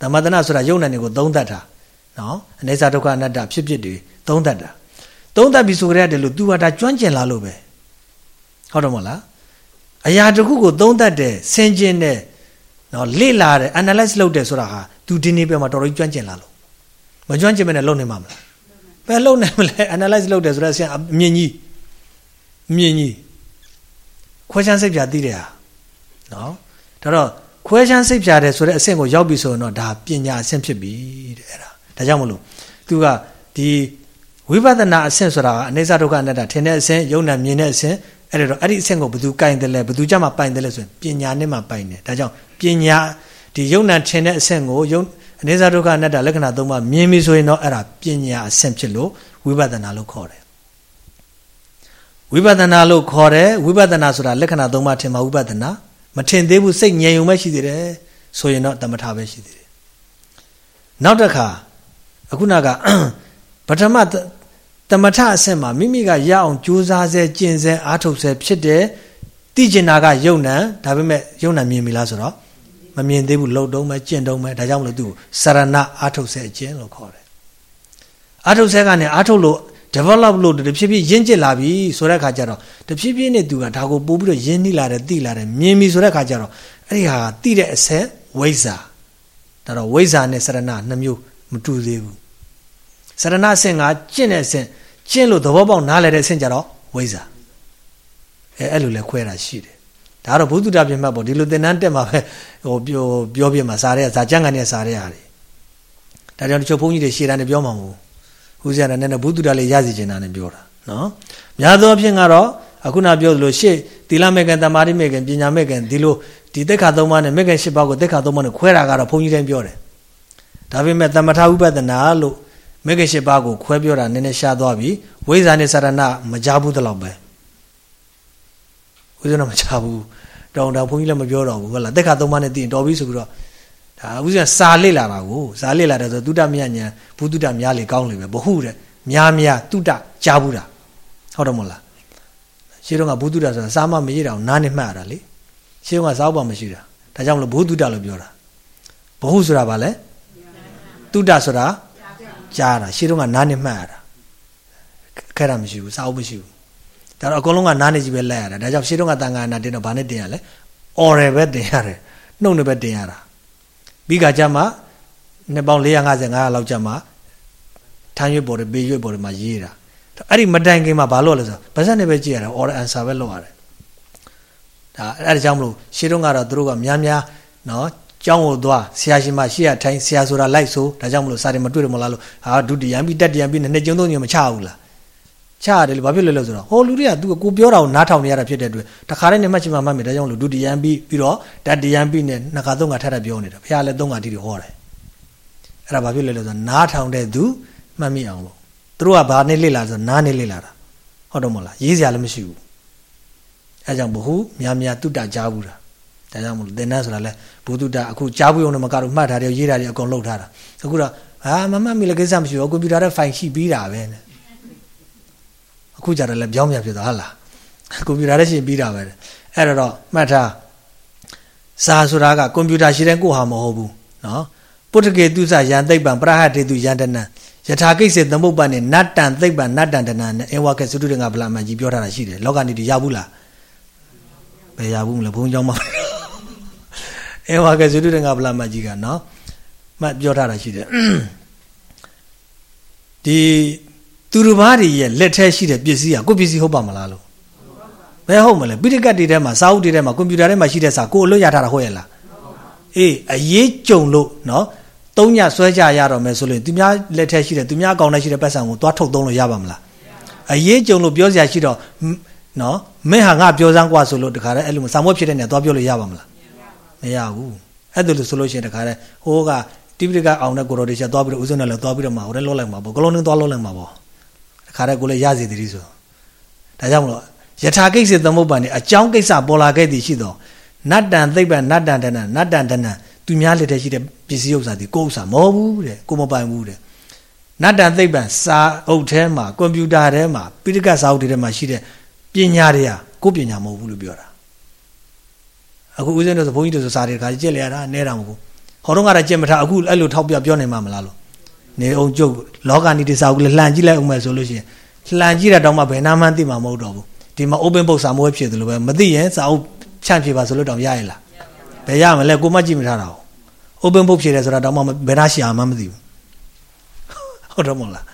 တမ္မတနာဆိုတာယုံနာတွေကိုသုံးသပ်တာနော်အနေစာဒုက္ခအနတ္တဖြစ်ဖြစ်တွေသုံးသပ်တာသုံးသပ်ပြီဆိုကြတဲ့လို့ तू ဟာဒါကျွမ်းကျင်လာလို့ပဲဟုတ်တယ်မဟုတ်လားအရာတစ်ခုကိုသုံးသပ်တယ်ဆင်ခြင်တယ်နော်လေ့လာတယ် analyze လုပ်တယ်ဆိုတာဟာ तू ဒီနေ့ပဲမှာတော်တော်ကျွမ်းကျင်လာလို့မကျွမ်းကျင်မနဲ့လုံနေမှာမလား ဘယ်လုံနိုင်မလဲ analyze လုပ်တယ်ဆိုတော့ဆင်အမြင်ကြီးအမြင်ကြီးခွဲခြမ်းစိတ်ဖြာသိတယ်ဟာနော်ဒါတော့ခွဲခြမ်းစိတ်ဖြာတယ်ဆိုတဲ့အဆင့်ကိုရောက်ပြီဆိုရင်တော့ဒါပညာအဆင့်ဖြစ်ပြီတဲ့အဲ့ဒါဒါကြောင့်မလို့ तू ကဒီဝိပဿနာအဆင့်ဆိုတာကအနိစ္စဒုက္ခအနတ္တထင်တဲ့အဆင့်ယုံနာမြင်တဲ့အဆင့်အဲ့တော့အဲ့ဒီအဆင့်ကိုဘယ်သူကင်တယ်လဲဘယ်သူကြမှာပိုင်တယ်လဲဆိုရင်ပညာနဲ့မှပိုင်တယ်ဒါကြောင့်ပညာဒီယုံနာထင်တဲ့အဆင့်ကိုယုံ အနေစာဒုက္ခအနတ္တလက္ခဏာသုံးပါမြင်ပြီဆိုရင်တော့အဲ့ဒါပညာအဆင့်ဖြစ်လို့ဝိပဿနာလို့ခေါ်တယ်ဝိပဿနာလို့ခေါ်တယ်ဝိပဿနာဆိုတာလက္ခဏာသုံးပါထင်မှာဝိပဿနာမထင်သေးဘူးစိတ်ငြိမ်ုံပဲရှိသေးတယ်ဆိုရင်တော့တမထပဲရှိသေးတယ်နောက်တစ်ခါအခုနကပထမတမထအဆင့်မှာမိမိကရအောင်ကြိုးစားစေကျင့်စေအားထုတ်စေဖြစ်တယ်သိကျင်တာကယုံနံဒါပေမဲ့ယုံနံမြင်ပြီလားဆိုတော့ မမြင်သေးဘူးလှုပ်တုံးပဲကျင့်တုံးပဲဒါကြောင့်မလို့သူစရဏအားထုတ်စေအကျင့်လို့ခေါ်တယ်အားထုတ်စေကနေအားထုတ်လို့ develop လို့တဖြည်းဖြည်းရင့်ကျက်လာပြီဆိုတဲ့အခါကျတော့တဖြည်းဖြည်းနဲ့သူကဒါကိုပို့ပြီးတော့ရင်းနှီးလာတယ်သိလာတယ်မြင်ပြီဆိုတဲ့အခါကျတော့အဲ့ဒီဟာသိတဲ့အဆက်ဝိဇ္ဇာဒါတော့ဝိဇ္ဇာနဲ့စရဏနှစ်မျိုးမတူသေးဘူးစရဏအဆင့်ကကျင့်တဲ့အဆင့်ကျင့်လို့သဘောပေါက်နားလည်တဲ့အဆင့်ကြတော့ဝိဇ္ဇာအဲအဲ့လိုလဲခွဲတာရှိတယ် ဒါကတော့ဘုသူတာပြမှတ်ပေါ့ဒီလိုသင်တန်းတက်မှာပဲဟိုပြောပြောပြမှာစားတဲ့ဇာကြံကန်နဲ့စားတဲ့ဟာတွေဒါကြောင့်တချို့ဘုန်းကြီးတွေရှေ့တန်းနဲ့ပြောမှာမဟုတ်ဟူးစရာနဲ့နဲ့ဘုသူတာလေးရစီချင်တာနဲ့ပြောတာနော်များသောအားဖြင့်ကတော့အခုနပြောသလိုရှေ့သီလမေကံတမာတိမေကံပညာမေကံဒီလိုဒီသက်ခါသုံးပါးနဲ့မေကံ၈ပါးကိုသက်ခါသုံးပါးနဲ့ခွဲတာကတော့ဘုန်းကြီးတိုင်းပြောတယ်ဒါပေမဲ့တမထဥပဒနာလို့မေကံ၈ပါးကိုခွဲပြောတာနည်းနည်းရှားသွားပြီဝိဇ္ဇာနဲ့စရဏမကြဘူးတလောက်ပဲ ဦးဇင်းတော့မကြဘူးတောင်တောင်ဘုန်းကြီးလည်းမပြောတော့ဘူးဟုတ်လားတက်ခါသုံးပါးနဲ့တည်တော်ပြီဆိုပြီးတော့ဒါဦးဇင်းစာလစ်လာတာကိုစာလစ်လာတယ်ဆိုတုဒ္ဒမြညာဘုတုဒ္ဒများလေကောင်းလေပဲဘဟုတဲ့များများတုဒ္ဒကြားဘူးတာဟုတ်တယ်မဟုတ်လားရှင်းတော့ကဘုတုဒ္ဒဆိုတာစာမမရတော့နားနဲ့မှတ်ရတာလေရှင်းကစာအုပ်ပါမရှိတာဒါကြောင့်မလို့ဘုသူတ္တလို့ပြောတာဘဟုဆိုတာဘာလဲတုတ္တဆိုတာကြားတာရှင်းတော့ကနားနဲ့မှတ်ရတာခဲတာမရှိဘူးစာအုပ်မရှိဘူး ဒါတော့အကုန်လုံးကနားနေကြီးပဲလက်ရတာဒါကြောင့်ရှင်းတော့ကတန်ခါနာတင်တော့ဘာနဲ့တင်ရလဲ oral ပဲတင်ရတယ်နှုတ်နဲ့ပဲတင်ရတာပြီးကကြမှာနှစ်ပေါင်း455လောက်ကြမှာထမ်းရွက်ပေါ်တယ်ပေးရွက်ပေါ်တယ်မှာရေးတာအဲ့ဒီမတိုင်ခင်မှာဘာလို့လဲဆိုတော့ဗဇက်နဲ့ပဲကြည့်ရတာ oral answer ပဲလုပ်ရတယ်ဒါအဲ့ဒါကြောင့်မလို့ရှင်းတော့ကတော့သူတို့ကများများနော်ကျောင်းကိုသွားဆရာရှင်မရှိရထိုင်ဆရာဆိုတာလိုက်ဆိုဒါကြောင့်မလို့စာတယ်မတွေ့တယ်မလားလို့ဟာဒုတိယပြီးတက်တယပြီးနှစ်ကျုံသုံးကျုံမချဘူးလား ချရတယ်လို့ဘာဖြစ်လဲလို့ဆိုတော့ဟိုလူတွေကသူကကိုပြောတာကိုနားထောင်နေရတာဖြစ်တဲ့အတွက်တခါတည်းနဲ့မှတ်ချင်မှမှတ်မယ်ဒါကြောင့်မလို့ဒုတိယပြီးပြီးတော့တတိယပြီးနဲ့နှစ်ခါသုံးခါထပ်ထပ်ပြောနေတာဘုရားလည်းသုံးခါတိတိဟောတယ်အဲ့ဒါဘာဖြစ်လဲလို့ဆိုတော့နားထောင်တဲ့သူမှတ်မိအောင်လို့သူတို့ကဘာနဲ့လေ့လာဆိုနားနဲ့လေ့လာတာဟုတ်တော့မလားရေးစရာလည်းမရှိဘူးအဲကြောင့်ဘ ഹു များများတုတ္တကြားဘူးတာဒါကြောင့်မလို့သင်္นานဆိုတာလဲဘုသူတ္တအခုကြားဘူးုံနဲ့မကတော့မှတ်ထားတယ်ရေးတာတွေအကုန်လုပ်ထားတာအခုတော့ဟာမမမီလည်းကိစ္စမရှိဘူးကွန်ပျူတာထဲဖိုင်ရှိပြီးတာပဲနဲ့ အခုကြတော့လည်းပြောင်းပြန်ဖြစ်သွားဟလားကွန်ပျူတာနဲ့ရှင်ပြီးတာပဲအဲ့တော့မှတ်ထားစာဆိုတာကကွန်ပျူတာရှိတဲ့ကိုဟာမဟုတ်ဘူးနော်ပုတ္တကေသူစယံသိပ္ပံပရဟတေသူယန္တနံယထာကိစ္စသမုပ္ပန်နဲ့နတ္တံသိပ္ပံနတ္တံတဏံနဲ့အေဝကေသုတ္တငါဗလာမန်ကြီးပြောထားတာရှိတယ်လောကနိတိရဘူးလားဘယ်ရဘူးမလဲဘုံကြောင့်မဟုတ်အေဝကေသုတ္တငါဗလာမန်ကြီးကနော်မှတ်ပြောထားတာရှိတယ်ဒီ သူတစ်ပါးတွေရဲ့လက်ထဲရှိတဲ့ပစ္စည်းကကိုပစ္စည်းဟုတ်ပါမလားလို့ဘယ်ဟုတ်မလဲပိဋကတ်တွေထဲမှာစာအုပ်တွေထဲမှာကွန်ပျူတာထဲမှာရှိတဲ့စာကိုအလွတ်ရထားတာဟုတ်ရဲ့လားအေးအရေးကြုံလို့နော်သုံးညဆွဲကြရတော့မယ်ဆိုလို့သူများလက်ထဲရှိတဲ့သူများအကောင့်ထဲရှိတဲ့ပတ်စံကိုသွားထုတ်သုံးလို့ရပါမလားအရေးကြုံလို့ပြောစရာရှိတော့နော်မင်းဟာငါပြောစမ်းกว่าဆိုလို့တခါတည်းအဲ့လိုစာမွက်ဖြစ်တဲ့နေရာသွားပြောလို့ရပါမလားမရဘူးအဲ့ဒါလို့ဆိုလို့ရှိရင်တခါတည်းဟိုးကတိပိဋကအောင်တဲ့ကိုတော်တွေချက်သွားပြီးတော့ဥစုံနဲ့လည်းသွားပြီးတော့မှဟိုလည်းလောလိုက်မှာပေါ့ကလုံးနဲ့သွားလောလိုက်မှာပေါ့ တခါတည်းကိုလည်းရစီတည်းဆိုဒါကြောင့်မလို့ယထာကိစ္စသမုပ္ပါနေအကြောင်းကိစ္စပေါ်လာခဲ့သည်ရှိတော့နတ္တံသိပ္ပံနတ္တံတဏနတ္တံတဏသူများလက်ထဲရှိတဲ့ပစ္စည်းဥစ္စာဒီကိုယ်ဥစ္စာမဟုတ်ဘူးတဲ့ကိုမပိုင်ဘူးတဲ့နတ္တံသိပ္ပံစာအုပ်ထဲမှာကွန်ပျူတာထဲမှာပိဋကစာအုပ်တွေထဲမှာရှိတဲ့ပညာတွေကကိုယ်ပညာမဟုတ်ဘူးလို့ပြောတာအခုဦးဇင်းတို့ဆိုဘုန်းကြီးတို့ဆိုစာတွေခါကြက်လေရတာနဲတာမဟုတ်ဘူးဟောတော့ကတော့ကြက်မထားအခုအဲ့လိုထောက်ပြပြောနိုင်မှာမလားလို့ နေအောင်ကျုပ်လောကနီတိစာအုပ်လည်းလှန်ကြည့်လိုက်အောင်မယ်ဆိုလို့ရှိရင်လှန်ကြည့်တာတော့မှဘယ်နာမှန်းသိမှာမဟုတ်တော့ဘူးဒီမှာ open book စာမွေးဖြစ်တယ်လို့ပဲမသိရင်စာအုပ်ဖြန့်ဖြေပါဆိုလို့တောင်ရရလားဘယ်ရမလဲကိုမကြည့်မထားတာဟုတ် open book ဖြေတယ်ဆိုတာတော့မှဘယ်နာရှာမှမသိဘူးဟုတ်တော့မဟုတ်လား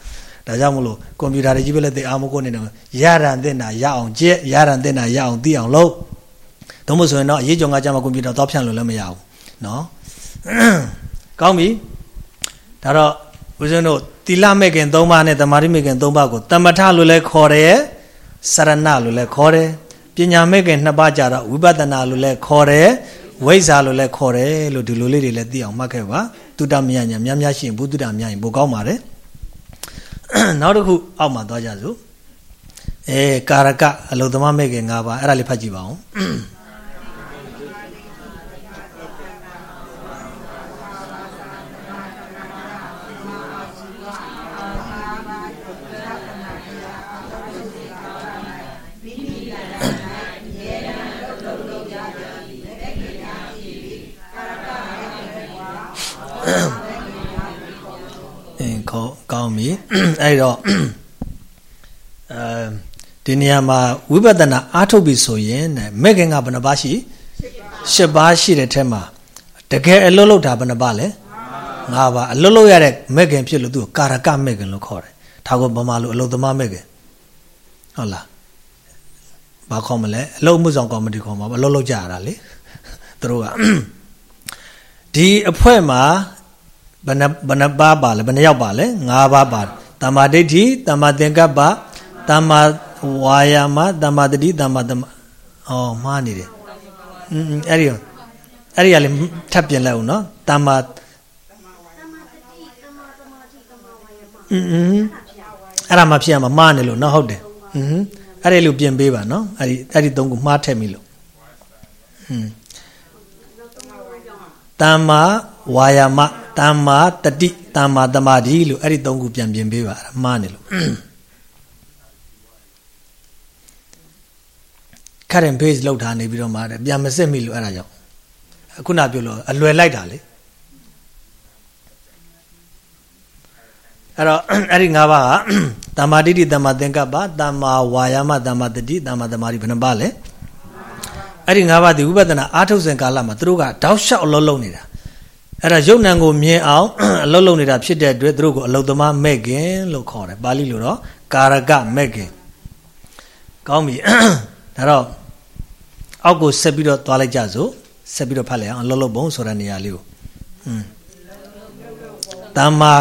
ဒါကြောင့်မလို့ကွန်ပျူတာတွေကြီးပဲလက်သိအားမကိုနေတယ်ရရန်တင်တာရအောင်ကြက်ရရန်တင်တာရအောင်သိအောင်လုပ်တော့မဆိုရင်တော့အရေးကြုံကကြမှာကွန်ပျူတာတော့ဖြန့်လို့လည်းမရဘူးเนาะကောင်းပြီဒါတော့ ဦးဇင်းတို့တိလမဲ့ခင်၃ပါးနဲ့တမာတိမဲ့ခင်၃ပါးကိုတမထလို့လည်းခေါ်တယ်စရဏလို့လည်းခေါ်တယ်ပညာမဲ့ခင်နှစ်ပါးကြတော့ဝိပဿနာလို့လည်းခေါ်တယ်ဝိဇ္ဇာလို့လည်းခေါ်တယ်လို့ဒီလိုလေးတွေလည်းသိအောင်မှတ်ခဲ့ပါတုတ္တမယညာများများရှိရင်ဘုဒ္ဓတာများရင်ပိုကောင်းပါတယ်နောက်တစ်ခုအောက်မှာသွားကြစို့အဲကာရကအလုသမမဲ့ခင်၅ပါးအဲ့ဒါလေးဖတ်ကြည့်ပါဦး အဲ့တော့အဲဒီနေရာမှာဝိပဿနာအားထုတ်ပြီဆိုရင်မဲ့ခင်ကဘယ်နှပါရှိ၈ပါးရှိတဲ့ထဲမှာတကယ်အလွတ်လောက်တာဘယ်နှပါလဲ၅ပါးအလွတ်လောက်ရတဲ့မဲ့ခင်ဖြစ်လို့သူကာရကမဲ့ခင်လို့ခေါ်တယ်ဒါကဗမာလိုအလုသမားမဲ့ခင်ဟုတ်လားဘာခေါ်မလဲအလုမှုဆောင်ကော်မတီခေါ်မှာအလုလောက်ကြရတာလေသူတို့ကဒီအဖွဲ့မှာဘယ်နှဘယ်နှပါပါလဲဘယ်နှယောက်ပါလဲ၅ပါးပါတ တမ္မာဒိဋ္ဌိတမ္မာသင်္ကပ္ပတမ္မာဝါယာမတမ္မာတတိတမ္မာသမအော်မှားနေတယ်အင်းအဲ့ဒီအဲ့ဒီကလည်းထပ်ပြင်လိုက်အောင်နော်တမ္မာအင်းအဲ့ဒါမှဖြစ်ရမှာမှားနေလို့နော်ဟုတ်တယ်အင်းအဲ့ဒီလိုပြင်ပေးပါနော်အဲ့ဒီအဲ့ဒီသုံးခုမှားထည့်မိလို့အင်းတမ္မာဝါယာမတမ္မာတတိတမ္မာတမာတိလို့အဲ့ဒီသုံးခုပြန်ပြင်ပေးပါမှားနေလို့ cut and paste လောက်ထားနေပြီးတော့မှပြန်မစစ်မိလို့အဲ့ဒါကြောင့်ခုနပြောလို့အလွယ်လိုက်တာလေအဲ့တော့အဲ့ဒီ၅ပါးကတမ္မာတိတိတမ္မာသင်္ကပ္ပတမ္မာဝါယာမတမ္မာတတိတမ္မာသမာဓိဘယ်နှပါလဲအဲ့ဒီ၅ပါးဒီဝိပဿနာအာထုတ်စဉ်ကာလမှာသူတို့ကတောက်လျှောက်အလုံးလုံးနေတာ အဲ့ဒါယုတ်နံကိုမြင်အောင်အလုံးလုံးနေတာဖြစ်တဲ့အတွက်သူတို့ကိုအလုသမားမဲ့ခင်လို့ခေါ်တယ်ပါဠိလိုတော့ကာရကမဲ့ခင်ကောင်းပြီဒါတော့အောက်ကိုဆက်ပြီးတော့သွားလိုက်ကြစို့ဆက်ပြီးတော့ဖတ်လိုက်အောင်အလုံးလုံးဘုံဆိုတဲ့နေရာလေးကိုอืมတမ္မာ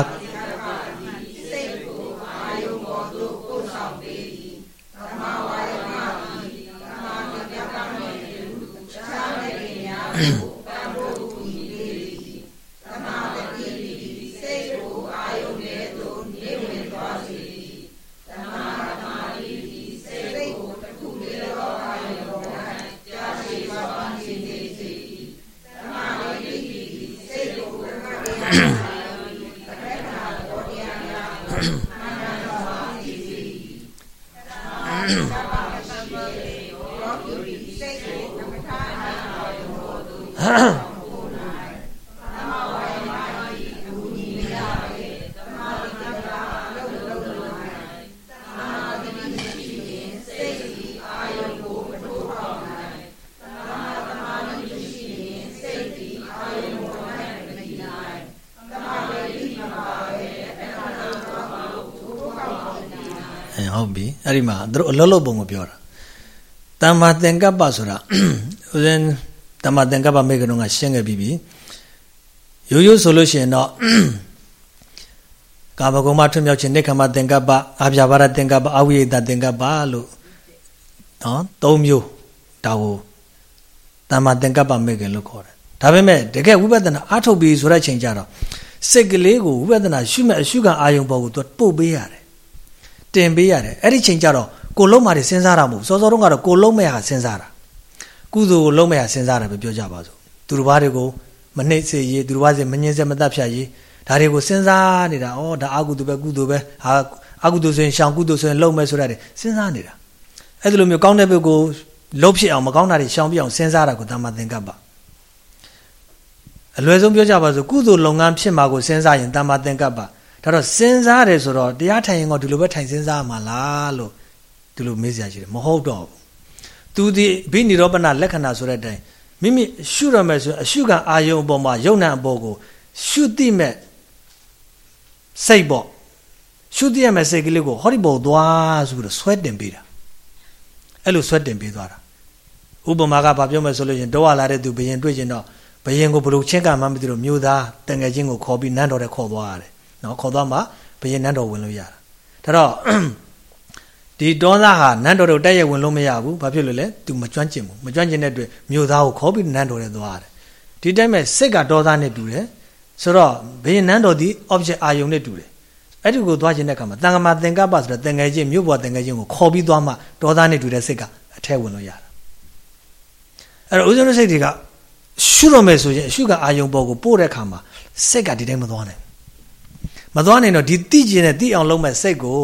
ဟုတ်ပြီအဲ့ဒီမှာသူတို့အလုံးလုံးပုံကိုပြောတာတမ္မာသင်္ကပ္ပဆိုတာဦးဇင်း တမ္မာသင်္ကပ္ပမိကတော့ကရှင်းခဲ့ပြီးပြီရိုးရိုးဆိုလို့ရှိရင်တော့ကာမဂုဏ်မထွမြောက်ခြင်းနိခမသင်္ကပ္ပအာပြာပါရသင်္ကပ္ပအဝိယတသင်္ကပ္ပလို့နော်သုံးမျိုးဒါကိုတမ္မာသင်္ကပ္ပမိခင်လို့ခေါ်တယ်ဒါပေမဲ့တကယ်ဝိပဿနာအားထုတ်ပြီးဆိုတဲ့ချိန်ကျတော့စိတ်ကလေးကိုဝိပဿနာရှုမဲ့အရှုခံအာယုံပေါ်ကိုသူပို့ပေးရတယ်တင်ပေးရတယ်အဲ့ဒီချိန်ကျတော့ကိုလုံးမာတွေစဉ်းစားတာမဟုတ်စောစောတုန်းကတော့ကိုလုံးမဲ့ဟာစဉ်းစားတာ ကုသိုလ်ကိုလုံးမဲ့ဟာစဉ်းစားတယ်ပဲပြောကြပါစို့သူတစ်ပါးတွေကိုမနှိမ့်စေရေးသူတစ်ပါးစီမငင်းစေမတတ်ဖြတ်ရေးဒါတွေကိုစဉ်းစားနေတာဩဒါအကုသိုလ်ပဲကုသိုလ်ပဲဟာအကုသိုလ်ဆိုရင်ရှောင်ကုသိုလ်ဆိုရင်လုံးမဲ့ဆိုတဲ့စဉ်းစားနေတာအဲ့ဒီလိုမျိုးကောင်းတဲ့ဘက်ကိုလုံးဖြစ်အောင်မကောင်းတာတွေရှောင်ပြအောင်စဉ်းစားတာကိုတမ္မာသင်္ကပ္ပအလွယ်ဆုံးပြောကြပါစို့ကုသိုလ်လုပ်ငန်းဖြစ်မှာကိုစဉ်းစားရင်တမ္မာသင်္ကပ္ပဒါတော့စဉ်းစားတယ်ဆိုတော့တရားထိုင်ရင်ကဒီလိုပဲထိုင်စဉ်းစားမှာလားလို့ဒီလိုမေးစရာရှိတယ်မဟုတ်တော့ဘူး သူဒီဘိနိရောပဏလက္ခဏာဆိုတဲ့အတိုင်းမိမိရှုရမယ်ဆိုအရှုခံအာယုံအပေါ်မှာယုံနာအပေါ်ကို ရှုတိမဲ့စိတ်ပေါ့ရှုတိရမယ်စိတ်ကလေးကိုဟောဒီပေါ်သွားဆိုပြီးတော့ဆွဲတင်ပေးတာအဲ့လိုဆွဲတင်ပေးသွားတာဥပမာကဘာပြောမယ်ဆိုလို့ရင်တော့လာတဲ့သူဘယင်တွေ့ကျင်တော့ဘယင်ကိုဘလို့ချင်းကမှမသိလို့မြို့သားတန်ငယ်ချင်းကိုခေါ်ပြီးနန်းတော်ထဲခေါ်သွားရတယ်နော်ခေါ်သွားမှဘယင်နန်းတော်ဝင်လို့ရတာဒါတော့ ဒီဒေါသဟာနန်းတော်တို့တက်ရဝင်လို့မရဘူးဘာဖြစ်လို့လဲ तू မကျွမ်းကျင်ဘူးမကျွမ်းကျင်တဲ့အတွက်မြို့သားကိုခေါ်ပြီးနန်းတော်ထဲသွားရတယ်ဒီတိုင်းမဲ့စိတ်ကဒေါသနဲ့တူတယ်ဆိုတော့ဘယင်နန်းတော်ဒီ object အာယုံနဲ့တူတယ်အဲ့ဒီကိုသွားခြင်းတဲ့အခါမှာတန်ခါမသင်္ကပ္ပဆိုတဲ့တန်ငယ်ချင်းမြို့ပေါ်တန်ငယ်ချင်းကိုခေါ်ပြီးသွားမှဒေါသနဲ့တူတဲ့စိတ်ကအထက်ဝင်လို့ရတာအဲ့တော့ဦးဇင်းတို့စိတ်တွေကရှုတော့မယ်ဆိုရင်အရှုကအာယုံပေါ်ကိုပို့တဲ့အခါမှာစိတ်ကဒီတိုင်းမသွားနိုင်မသွားနိုင်တော့ဒီတိကျင်တဲ့တိအောင်လုံးမဲ့စိတ်ကို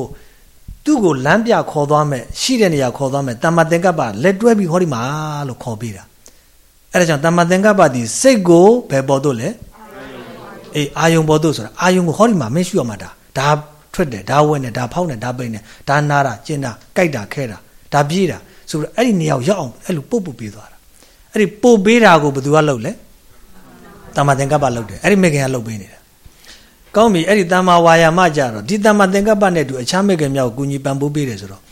သူ့ကိုလမ်းပြခေါ်သွားမဲ့ရှိတဲ့နေရာခေါ်သွားမဲ့တမ္မာသင်္ကပ္ပလက်တွဲပြီးဟောဒီမှာလို့ခေါ်ပေးတာအဲ့ဒါကြောင့်တမ္မာသင်္ကပ္ပဒီစိတ်ကိုဘယ်ပေါ်တော့လဲအေးအာယုံပေါ်တော့ဆိုတာအာယုံကိုဟောဒီမှာမင်းရှုရမှာဒါဒါထွက်တယ်ဒါဝဲတယ်ဒါဖောက်တယ်ဒါပိန်တယ်ဒါနာတာကျင်တာကြိုက်တာခဲတာဒါပြေးတာဆိုတော့အဲ့ဒီနေရာကိုရောက်အောင်အဲ့လိုပုတ်ပုတ်ပေးသွားတာအဲ့ဒီပို့ပေးတာကိုဘယ်သူကလုပ်လဲတမ္မာသင်္ကပ္ပလုပ်တယ်အဲ့ဒီမေခင်ကလုပ်ပေးနေတာ ကောင်းပြီအဲ့ဒီတမ္မာဝါယာမကြတော့ဒီတမ္မာသင်္ကပ္ပနဲ့တူအခြားမေခင်မြောက်ကိုကူညီပံ့ပိုးပေးတယ်ဆိုတော့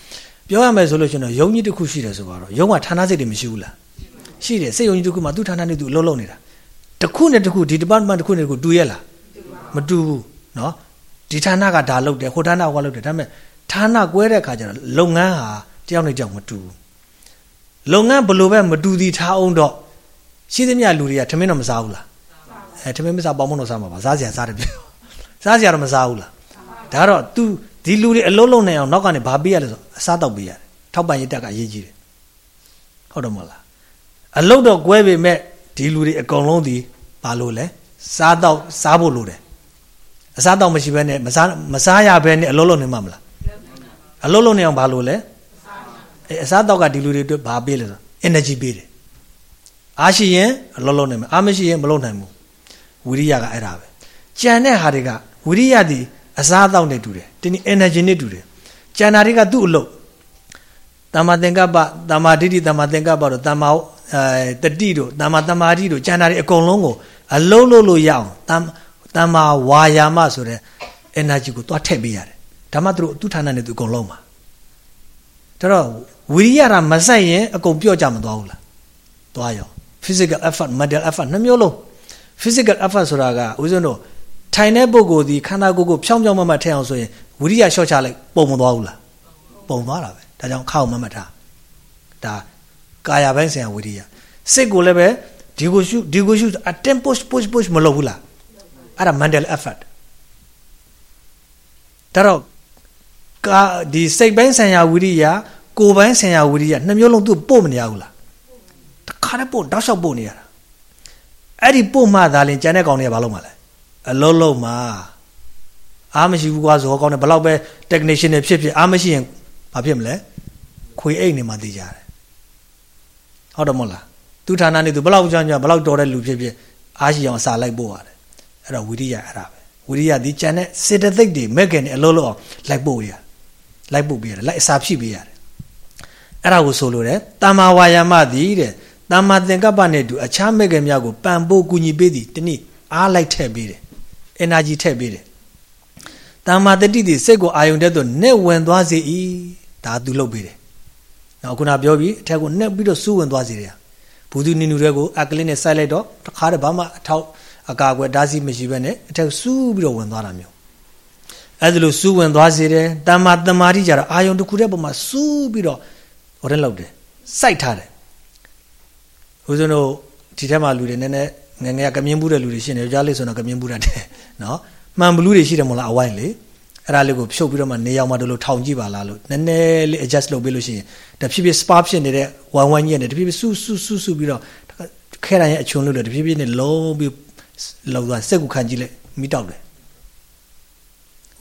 ပြောရမယ်ဆိုလို့ရှိရင်တော့ယုံကြီးတစ်ခုရှိတယ်ဆိုတော့ယုံကဌာနစိတ်တွေမရှိဘူးလားရှိတယ်စိတ်ယုံကြီးတစ်ခုမှသူ့ဌာနနဲ့သူအလုံးလုံးနေတာတစ်ခုနဲ့တစ်ခုဒီ department တစ်ခုနဲ့တစ်ခုတူရဲ့လားမတူဘူးเนาะဒီဌာနကဒါလုပ်တယ်ဟိုဌာနကလုပ်တယ်ဒါပေမဲ့ဌာနကွဲတဲ့အခါကျတော့လုပ်ငန်းဟာတယောက်နဲ့တယောက်မတူဘူးလုပ်ငန်းဘလို့ပဲမတူသည်ထားအောင်တော့ရှိသမျှလူတွေကထမင်းတော့မစားဘူးလားအဲထမင်းမစားပေါင်းမလို့စားမှာပါစားစရာစားတယ်ပြော စားစရာတော့မစားဘူးလားဒါတော့ तू ဒီလူတွေအလုံးလုံးနေအောင်နောက်ကနေဘာပေးရလဲဆိုအစားတော့ပေးရတယ်ထောက်ပံ့ရေးတက်ကအရေးကြီးတယ်ဟုတ်တော့မလားအလုံးတော့ကွဲပေမဲ့ဒီလူတွေအကုန်လုံးဒီဘာလို့လဲစားတော့စားဖို့လိုတယ်အစားတော့မရှိဘဲနဲ့မစားမစားရဘဲနဲ့အလုံးလုံးနေမှာမလားအလုံးလုံးနေအောင်ဘာလို့လဲအစားတောက်ကဒီလူတွေအတွက်ဘာပေးလဲဆို energy ပေးတယ်အားရှိရင်အလုံးလုံးနိုင်မယ်အားမရှိရင်မလုံးနိုင်ဘူးဝိရိယကအဲ့ဒါပဲကြံတဲ့ဟာတွေက ဝိရိယဒီအစားအသောက်နဲ့တူတယ်ဒီနေ့ energy နဲ့တူတယ်ကြံတာတွေကသူ့အလုပ်တမ္မာသင်္ကပ္ပတမ္မာဒိဋ္ဌိတမ္မာသင်္ကပ္ပတို့တမ္မာအဲတတိတို့တမ္မာတမာတိတို့ကြံတာတွေအကုန်လုံးကိုအလုံးလို့လို့ရအောင်တမ္တမ္မာဝါယာမဆိုတဲ့ energy ကိုတွားထည့်ပေးရတယ်ဒါမှသူတို့သူဌာနနဲ့သူအကုန်လုံးပါဒါတော့ဝိရိယရာမဆိုင်ရင်အကုန်ပြော့ကြမသွားဘူးလားသွားရော physical effort mental effort နှမျိုးလုံး physical effort ဆိုတာကဦးဇင်းတို့ ထိုင်တဲ့ပုဂ္ဂိုလ်ဒီခန္ဓာကိုယ်ကိုဖြောင်းဖြောင်းမမထည့်အောင်ဆိုရင်ဝိရိယလျှော့ချလိုက်ပုံမသွားဘူးလားပုံသွားတာပဲဒါကြောင့်ခါအောင်မမထားဒါကာယပိုင်းဆိုင်ရာဝိရိယစိတ်ကိုလည်းပဲဒီကိုရှုဒီကိုရှုအတင်း push push push မလုပ်ဘူးလားအဲ့ဒါ mental effort ဒါတော့ကာဒီစိတ်ပိုင်းဆိုင်ရာဝိရိယကိုယ်ပိုင်းဆိုင်ရာဝိရိယနှစ်မျိုးလုံးသူပို့မနေရဘူးလားတခါတည်းပို့တောက်လျှောက်ပို့နေရတာအဲ့ဒီပို့မှသာလင်ကျန်တဲ့ကောင်တွေကဘာလုပ်မှာလဲ အလုံးလုံးမှာအားမရှိဘူးကွာဇောကောင်းတယ်ဘလောက်ပဲ technician တွေဖြစ်ဖြစ်အားမရှိရင်ဘာဖြစ်မလဲခွေအိတ်နေမှသိကြတယ်ဟုတ်တယ်မဟုတ်လားသူဌာနနေသူဘလောက်ကြောင်ကြောင်ဘလောက်တော်တဲ့လူဖြစ်ဖြစ်အားရှိအောင်စာလိုက်ပို့ရတယ်အဲ့တော့ဝိရိယအဲ့ဒါပဲဝိရိယဒီကျန်တဲ့စေတသိက်တွေမဲ့ခင်အလုံးလုံးအောင်လိုက်ပို့ရလိုက်ပို့ပေးရတယ်လိုက်အစာဖြစ်ပေးရတယ်အဲ့ဒါကိုဆိုလိုတယ်တမ္မာဝါယာမသည်တဲ့တမ္မာသင်္ကပ္ပနဲ့တူအခြားမဲ့ခင်များကိုပံပိုးကူညီပေးသည်တနည်းအားလိုက်ထည့်ပေးတယ် energy ထည့်ပေးတယ်တမ္မာတတိတိစိတ်ကိုအာယုန်တဲ့သို့နဲ့ဝင်သွားစေ၏ဒါသူလုပ်ပေးတယ်နောက်ခုနပြောပြီးအထက်ကိုနှက်ပြီးတော့စူးဝင်သွားစေတယ်ဘူးသူနင်နူတွေကိုအကလင်းနဲ့စိုက်လိုက်တော့တခါတည်းဘာမှအထောက်အကာအကွယ်ဓာစီမရှိဘဲနဲ့အထက်စူးပြီးတော့ဝင်သွားတာမျိုးအဲ့ဒါလို့စူးဝင်သွားစေတယ်တမ္မာတမာတိကြတော့အာယုန်တစ်ခုတည်းပုံမှာစူးပြီးတော့ဟိုတဲ့လောက်တယ်စိုက်ထားတယ်ဦးဇင်းတို့ဒီထက်မှလူတွေနည်းနည်း ငငယ်ကကမြင်းဘူးတဲ့လူတွေရှိနေကြားလေးဆိုတော့ကမြင်းဘူးတတ်တယ်နော်မှန်ဘလူးတွေရှိတယ်မို့လားအဝိုင်းလေအဲ့ဒါလေးကိုဖြုတ်ပြီးတော့မှနေရောက်မှတို့လို့ထောင်ကြည့်ပါလားလို့နည်းနည်းလေး adjust လုပ်ပေးလို့ရှိရင်တဖြည်းဖြည်း spa ဖြစ်နေတဲ့ဝိုင်းဝိုင်းကြီးနဲ့တဖြည်းဖြည်းဆူဆူဆူဆူပြီးတော့ခဲတိုင်းရဲ့အချွန်လို့တဖြည်းဖြည်းနဲ့လုံးပြီးလောက်သွားစက်ကူခံကြည့်လိုက်မိတောက်တယ်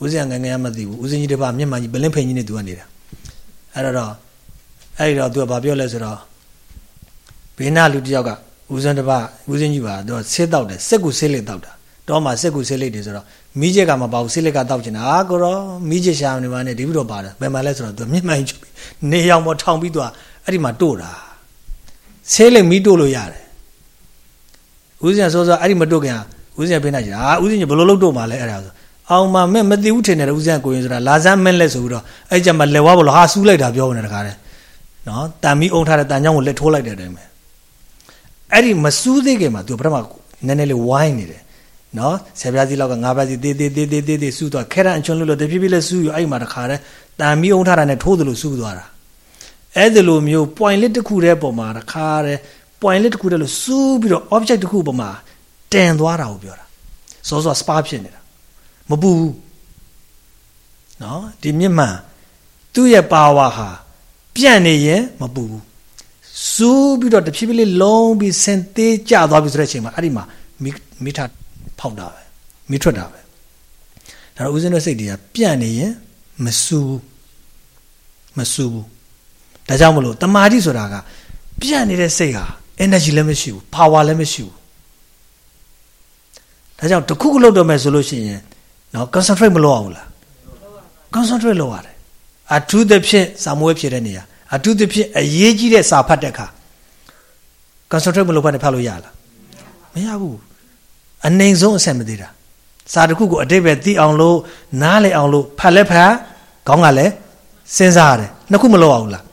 ဦးစင်ငငယ်မသိဘူးဦးစင်ကြီးတပါမျက်မှန်ကြီးဘလင်းဖိန်ကြီးနဲ့သူကနေတာအဲ့တော့အဲ့တော့သူကဘာပြောလဲဆိုတော့ဘေးနာလူတယောက်က ဦးစင်တပါဦးစင်ကြီးပါသူကဆေးတောက်တယ်စက်ကူဆေးလေးတောက်တာတော့မှစက်ကူဆေးလေးတွေဆိုတော့မိချက်ကမပါဘူးဆေးလက်ကတောက်ချင်တာအာကိုရောမိချက်ရှာနေပါနဲ့ဒီပြီးတော့ပါတယ်ဘယ်မှာလဲဆိုတော့သူမျက်မှန်ချုပ်ပြီးနေရောင်ပေါ်ထောင်ပြီးသူကအဲ့ဒီမှာတို့တာဆေးလက်မိတို့လို့ရတယ်ဦးစင်စောစောအဲ့ဒီမတို့ခင်ဦးစင်ဖိနေကြအာဦးစင်ဘယ်လိုလုပ်တို့မှာလဲအဲ့ဒါဆိုအောင်မမဲ့မသိဘူးထင်တယ်ဦးစင်ကိုရင်ဆိုတာလာစမ်းမဲ့လက်ဆိုပြီးတော့အဲ့ကြမှာလက်ဝါဘလို့ဟာစူးလိုက်တာပြောနေတခါတယ်နော်တန်မီအုံထားတဲ့တန်ချောင်းကိုလက်ထိုးလိုက်တဲ့အတိုင်းပဲ အဲ့ဒီမစူးသေးခင်မှာသူပထမနည်းနည်းလေးဝိုင်းနေတယ်နော်ဆယ်ပြားစီလောက်ကငါးပြားစီတေးတေးတေးတေးတေးတေးစူးသွားခဲရန်အချွန်းလို့လို့တဖြည်းဖြည်းလေးစူးယူအဲ့မှာတခါတည်းတန်မီအုံထားတာနဲ့ထိုးသလိုစူးသွားတာအဲ့ဒီလိုမျိုး point လေးတစ်ခုတည်းပုံမှာတခါတည်း point လေးတစ်ခုတည်းလို့စူးပြီးတော့ object တစ်ခုပုံမှာတင်သွားတာကိုပြောတာစောစော spa ဖြစ်နေတာမပူဘူးနော်ဒီမြင့်မှန်သူ့ရဲ့ power ဟာပြန့်နေရင်မပူဘူး စူးပြီးတော့တဖြည်းဖြည်းလေးလုံးပြီးစင်သေးကျသွားပြီဆိုတဲ့အချိန်မှာအဲ့ဒီမှာမိထဖောက်တာပဲမိထွက်တာပဲဒါတော့ဦးဇင်းတို့စိတ်တွေကပြန့်နေရင်မစူးမစူးဘူးဒါကြောင့်မလို့တမာတိဆိုတာကပြန့်နေတဲ့စိတ်ဟာ energy လည်းမရှိဘူး power လည်းမရှိဘူးဒါကြောင့်တခုခုလုပ်တော့မယ်ဆိုလို့ရှိရင်နော် concentrate မလုပ်အောင်လား concentrate လုပ်ရတယ်အထူးသဖြင့်စာမွေးဖြစ်တဲ့နေရာ အထူးသဖြင့်အရေးကြီးတဲ့စာဖတ်တဲ့အခါ concentrate မလုပ်ဘဲနဲ့ဖတ်လို့ရလားမရဘူးအနိုင်ဆုံးအဆင်မသေးတာစာတစ်ခုကိုအတိတ်ပဲသိအောင်လို့နားလည်အောင်လို့ဖတ်လဲဖတ်ခေါင်းကလည်းစဉ်းစားရတယ်နှစ်ခုမလုပ်အောင်လား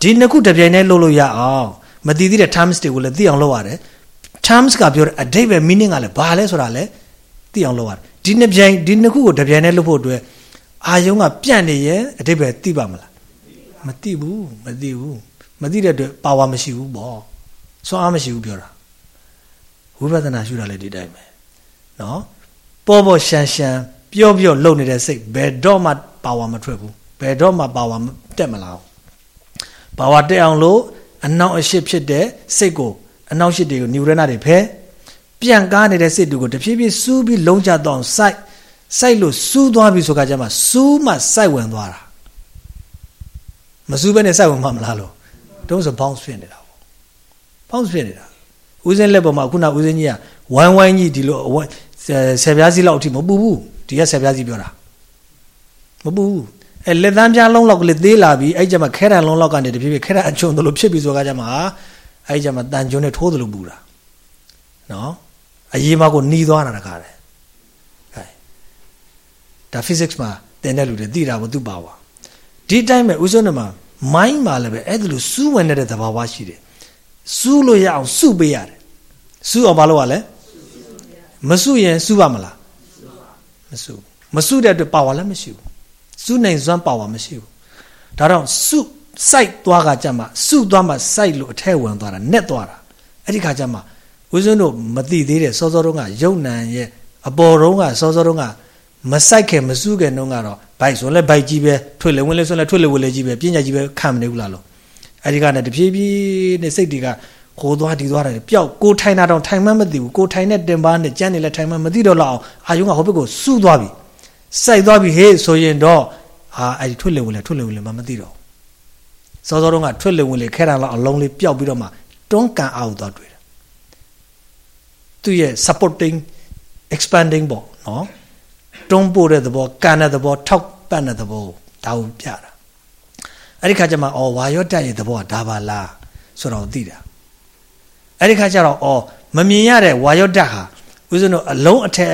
ဒီနှစ်ခုတပြိုင်တည်းလုပ်လို့ရအောင်မသိသေးတဲ့ terms တွေကိုလည်းသိအောင်လုပ်ရတယ် terms ကပြောတဲ့အတိတ်ပဲ meaning ကလည်းဘာလဲဆိုတာလည်းသိအောင်လုပ်ရတယ်ဒီနှစ်ပြိုင်ဒီနှစ်ခုကိုတပြိုင်တည်းလုပ်ဖို့အတွက်အာယုံကပြန့်နေရဲ့အတိတ်ပဲသိပါမလား မသိဘူးမသိဘူးမသိတဲ့အတွက်ပါဝါမရှိဘူးပေါ့စွမ်းအားမရှိဘူးပြောတာဝိပဿနာရှုတာလည်းဒီတိုင်းပဲနော်ပေါ်ပေါ်ရှန်ရှန်ပျော့ပျော့လုံနေတဲ့စိတ်ဘယ်တော့မှပါဝါမထွက်ဘူးဘယ်တော့မှပါဝါတက်မလာဘူးပါဝါတက်အောင်လို့အနောက်အရှိဖြစ်တဲ့စိတ်ကိုအနောက်ရှိတွေကိုနျူရနာတွေဖဲပြန်ကားနေတဲ့စိတ်တွေကိုတဖြည်းဖြည်းစူးပြီးလုံးချတော့စိုက်စိုက်လို့စူးသွားပြီဆိုကြမှာစူးမှစိုက်ဝင်သွားတာ မမစူးဘဲနဲ့စိုက်ဝင်မှမလားလို့တုံးဆို bounce ဖြစ်နေတာပေါ့ bounce ဖြစ်နေတာဦးစင်းလက်ပေါ်မှာခုနဦးစင်းကြီးကဝိုင်းဝိုင်းကြီးဒီလိုဆယ်ပြားစီလောက်အထိမပူဘူးဒီကဆယ်ပြားစီပြောတာမပူဘူးအဲလက်သန်းပြားလုံးလောက်ကလေးသေးလာပြီးအဲ့ကြမှာခဲတံလုံးလောက်ကနေတဖြည်းဖြည်းခဲတံအချုံတို့လိုဖြစ်ပြီးဆိုကြကြမှာအဲ့ကြမှာတန်ကျွန်းနဲ့ထိုးသလိုပူတာနော်အရေးမကိုหนีသွားတာတကားတယ်အဲဒါ physics မှာသင်တဲ့လူတွေသိတာကိုသူပါပါဒီတိုင်းပဲဥစွန်းမှာ mind မှာလည်းပဲအဲ့ဒါလိုစူးဝင်တဲ့သဘာဝရှိတယ်စူးလို့ရအောင်စုပေးရတယ်စူးအောင်ဘာလုပ်ရလဲမစုရင်စူးပါမလားမစုမစုတဲ့အတွက်ပါဝါလည်းမရှိဘူးစုနိုင်စွမ်းပါဝါမရှိဘူးဒါတော့စုစိုက်သွားကကြမှာစုသွားမှစိုက်လို့အထက်ဝင်သွားတာနဲ့သွားတာအဲ့ဒီခါကျမှဦးဇင်းတို့မသိသေးတဲ့စောစောတုန်းကယုံနံရဲ့အပေါ်တုန်းကစောစောတုန်းက မဆိုင်ခင်မစုခင်တုန်းကတော့ဘိုက်ဆိုလဲဘိုက်ကြီးပဲထွေလေဝင်လေဆိုလဲထွေလေဝင်လေကြီးပဲပြညာကြီးပဲခံမနေဘူးလားလို့အဲ့ဒီကနဲ့တဖြည်းဖြည်းနဲ့စိတ်တွေကခိုးသွားဒီသွားတယ်ပျောက်ကိုထိုင်တာတော့ထိုင်မှမသိဘူးကိုထိုင်တဲ့တင်ပါနဲ့ကြမ်းနေလဲထိုင်မှမသိတော့လောက်အောင်အာယုံကဟိုဘက်ကိုစူးသွားပြီစိုက်သွားပြီဟေးဆိုရင်တော့အာအဲ့ဒီထွေလေဝင်လေထွေလေဝင်လေမမသိတော့စောစောတုန်းကထွေလေဝင်လေခဲတာလောက်အလုံးလေးပျောက်ပြီးတော့မှတွန်းကန်အောင်သွားတွေ့တယ်သူရဲ့ supporting expanding ပေါ့နော် တွန်းပို့တဲ့သဘောကန်တဲ့သဘောထောက်ပံ့တဲ့သဘောဒါကိုပြတာအဲ့ဒီခါကျမှအော်ဝါရော့တက်ရဲ့သဘောကဒါပါလားဆိုတော့သိတာအဲ့ဒီခါကျတော့အော်မမြင်ရတဲ့ဝါရော့တက်ဟာဦးဇင်းတို့အလုံးအထက်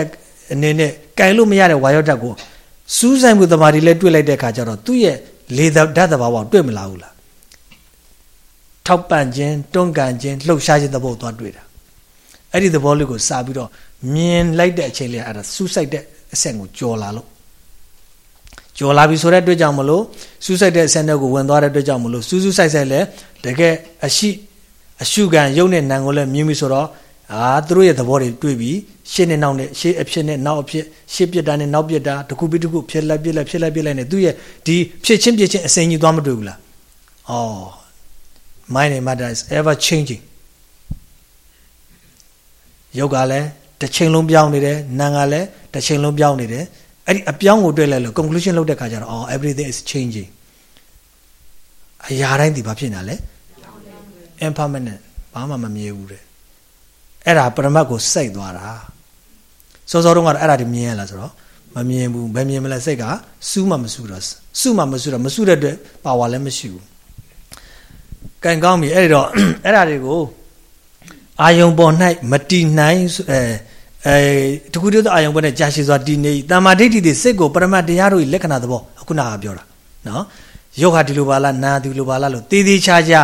အနေနဲ့ကင်လို့မရတဲ့ဝါရော့တက်ကိုစူးစိုက်မှုသမားတွေလည်းတွေ့လိုက်တဲ့ခါကျတော့သူ့ရဲ့လေဓာတ်သဘာဝကိုတွေ့မလာဘူးလားထောက်ပံ့ခြင်းတွန်းကန်ခြင်းလှုပ်ရှားခြင်းသဘောသွားတွေ့တာအဲ့ဒီသဘောလေးကိုစာပြီးတော့မြင်လိုက်တဲ့အချိန်လေးအဲ့ဒါစူးစိုက်တဲ့ အဆင့်ကိုကြော်လာလို့ကြော်လာပြီဆိုတဲ့အတွက်ကြောင့်မလို့စူးစိုက်တဲ့အဆင့်တွေကိုဝင်သွားတဲ့အတွက်ကြောင့်မလို့စူးစူးစိုက်စိုက်လဲတကယ်အရှိအရှုခံရုပ်နဲ့နာမ်ကိုလည်းမြင်ပြီဆိုတော့အာသူတို့ရဲ့သဘောတွေတွေ့ပြီရှေ့နဲ့နောက်နဲ့ရှေ့အဖြစ်နဲ့နောက်အဖြစ်ရှေ့ပြစ်တာနဲ့နောက်ပြစ်တာတစ်ခုပြီးတစ်ခုဖြစ်လိုက်ပြစ်လိုက်ဖြစ်လိုက်ပြစ်လိုက်နဲ့သူ့ရဲ့ဒီဖြစ်ချင်းပြစ်ချင်းအစင်ကြီးသွားမတွေ့ဘူးလားအော် mind and matter is ever changing ယုတ်ကလည်း တစ်ချိန်လုံးပြောင်းနေတယ်နာမ်ကလည်းတစ်ချိန်လုံးပြောင်းနေတယ်အဲ့ဒီအပြောင်းကိုတွေ့လိုက်လို့ conclusion လုပ်တဲ့ခါကျတော့အော် everything is changing အရာတိုင်းဒီဘာဖြစ်နေလဲ impermanent ဘာမှမမြဲဘူးတဲ့အဲ့ဒါပရမတ်ကိုစိတ်သွားတာစောစောတုန်းကတော့အဲ့ဒါဒီမြင်ရလားဆိုတော့မမြင်ဘူးဘယ်မြင်မလဲစိတ်ကစူးမှမစူးတော့စူးမှမစူးတော့မစူးတဲ့အတွက်ပါဝါလည်းမရှိဘူးကံကောင်းပြီအဲ့ဒီတော့အဲ့ဒါတွေကို အာယုံပေါ်၌မတီနိုင်အဲအဲတခုတည်းသောအာယုံပေါ်နဲ့ကြာရှည်စွာတည်နေတမ္မာဒိဋ္ဌိတွေစိတ်ကိုပရမတ်တရားတို့လက္ခဏာသဘောအခုနကပြောတာနော်ယောဂဒီလိုပါလားနာဒီလိုပါလားလို့တည်တည်ချာချာ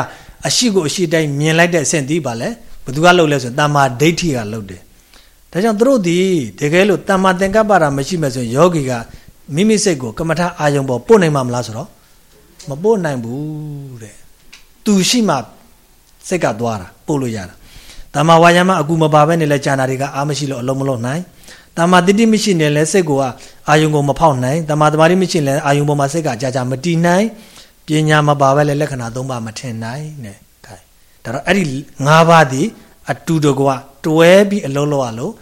အရှိကိုအရှိတိုင်းမြင်လိုက်တဲ့အဆင့်ဒီပါလဲဘသူကလှုပ်လဲဆိုရင်တမ္မာဒိဋ္ဌိကလှုပ်တယ်ဒါကြောင့်သူတို့ဒီတကယ်လို့တမ္မာသင်္ကပ္ပတာမရှိမဲ့ဆိုရင်ယောဂီကမိမိစိတ်ကိုကမ္မထအာယုံပေါ်ပို့နိုင်မှာမလားဆိုတော့မပို့နိုင်ဘူးတဲ့သူရှိမှစိတ်ကသွားတာပို့လို့ရတာ တမ္မာဝါယာမအကူမပါဘဲနဲ့လဲကြာနာတွေကအားမရှိလို့အလုံးမလုံးနိုင်တမ္မာတတိမရှိနေလဲစိတ်ကိုအာယုံကိုမဖောက်နိုင်တမ္မာတမာတိမရှိလဲအာယုံပေါ်မှာစိတ်ကကြာကြာမတည်နိုင်ပညာမပါဘဲလဲလက္ခဏာ၃ပါးမထင်နိုင်နဲ့ခိုင်ဒါတော့အဲ့ဒီ၅ပါးဒီအတူတကွတွဲပြီးအလုံးလုံးရလို့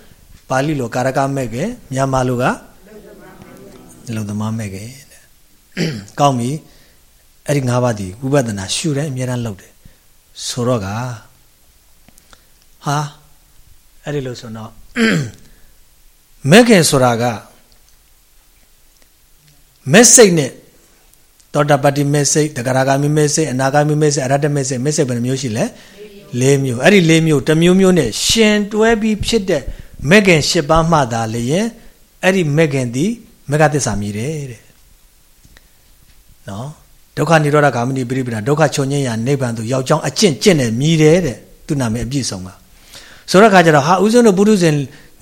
ပါဠိလိုကာရကမဲ့ကမြန်မာလိုကလုံသမားမဲ့ကတဲ့ကောင်းပြီအဲ့ဒီ၅ပါးဒီဝိပဿနာရှုတယ်အများအားလုပ်တယ်ဆိုတော့က ဟာအဲ့ဒီလို့ဆိုတော့မဲ့ခင်ဆိုတာကမက်စိတ်နဲ့သောတာပတ္တိမက်စိတ်တဂရဂါမိမက်စိတ်အနာဂါမိမက်စိတ်အရဟတမက်စိတ်မက်စိတ်ဘယ်နှမျိုးရှိလဲ၄မျိုးအဲ့ဒီ၄မျိုးတစ်မျိုးမျိုးနဲ့ရှင်တွဲပြီးဖြစ်တဲ့မက်ခင်၈ပါးမှသာလျင်အဲ့ဒီမက်ခင်ဒီမဂ္ဂသစ္စာမြည်တယ်တဲ့နော်ဒုက္ခនិရောဓဂามနိပရိပဒဒုက္ခချုပ်ငြိမ်းရာနိဗ္ဗာန်သို့ရောက်ကြောင်းအကျင့်ကျင့်နဲ့မြည်တယ်တဲ့သူနာမည်အပြည့်စုံက ဆိုတော့ခါကျတော့ဟာဥစဉ်တို့ပုထုဇဉ်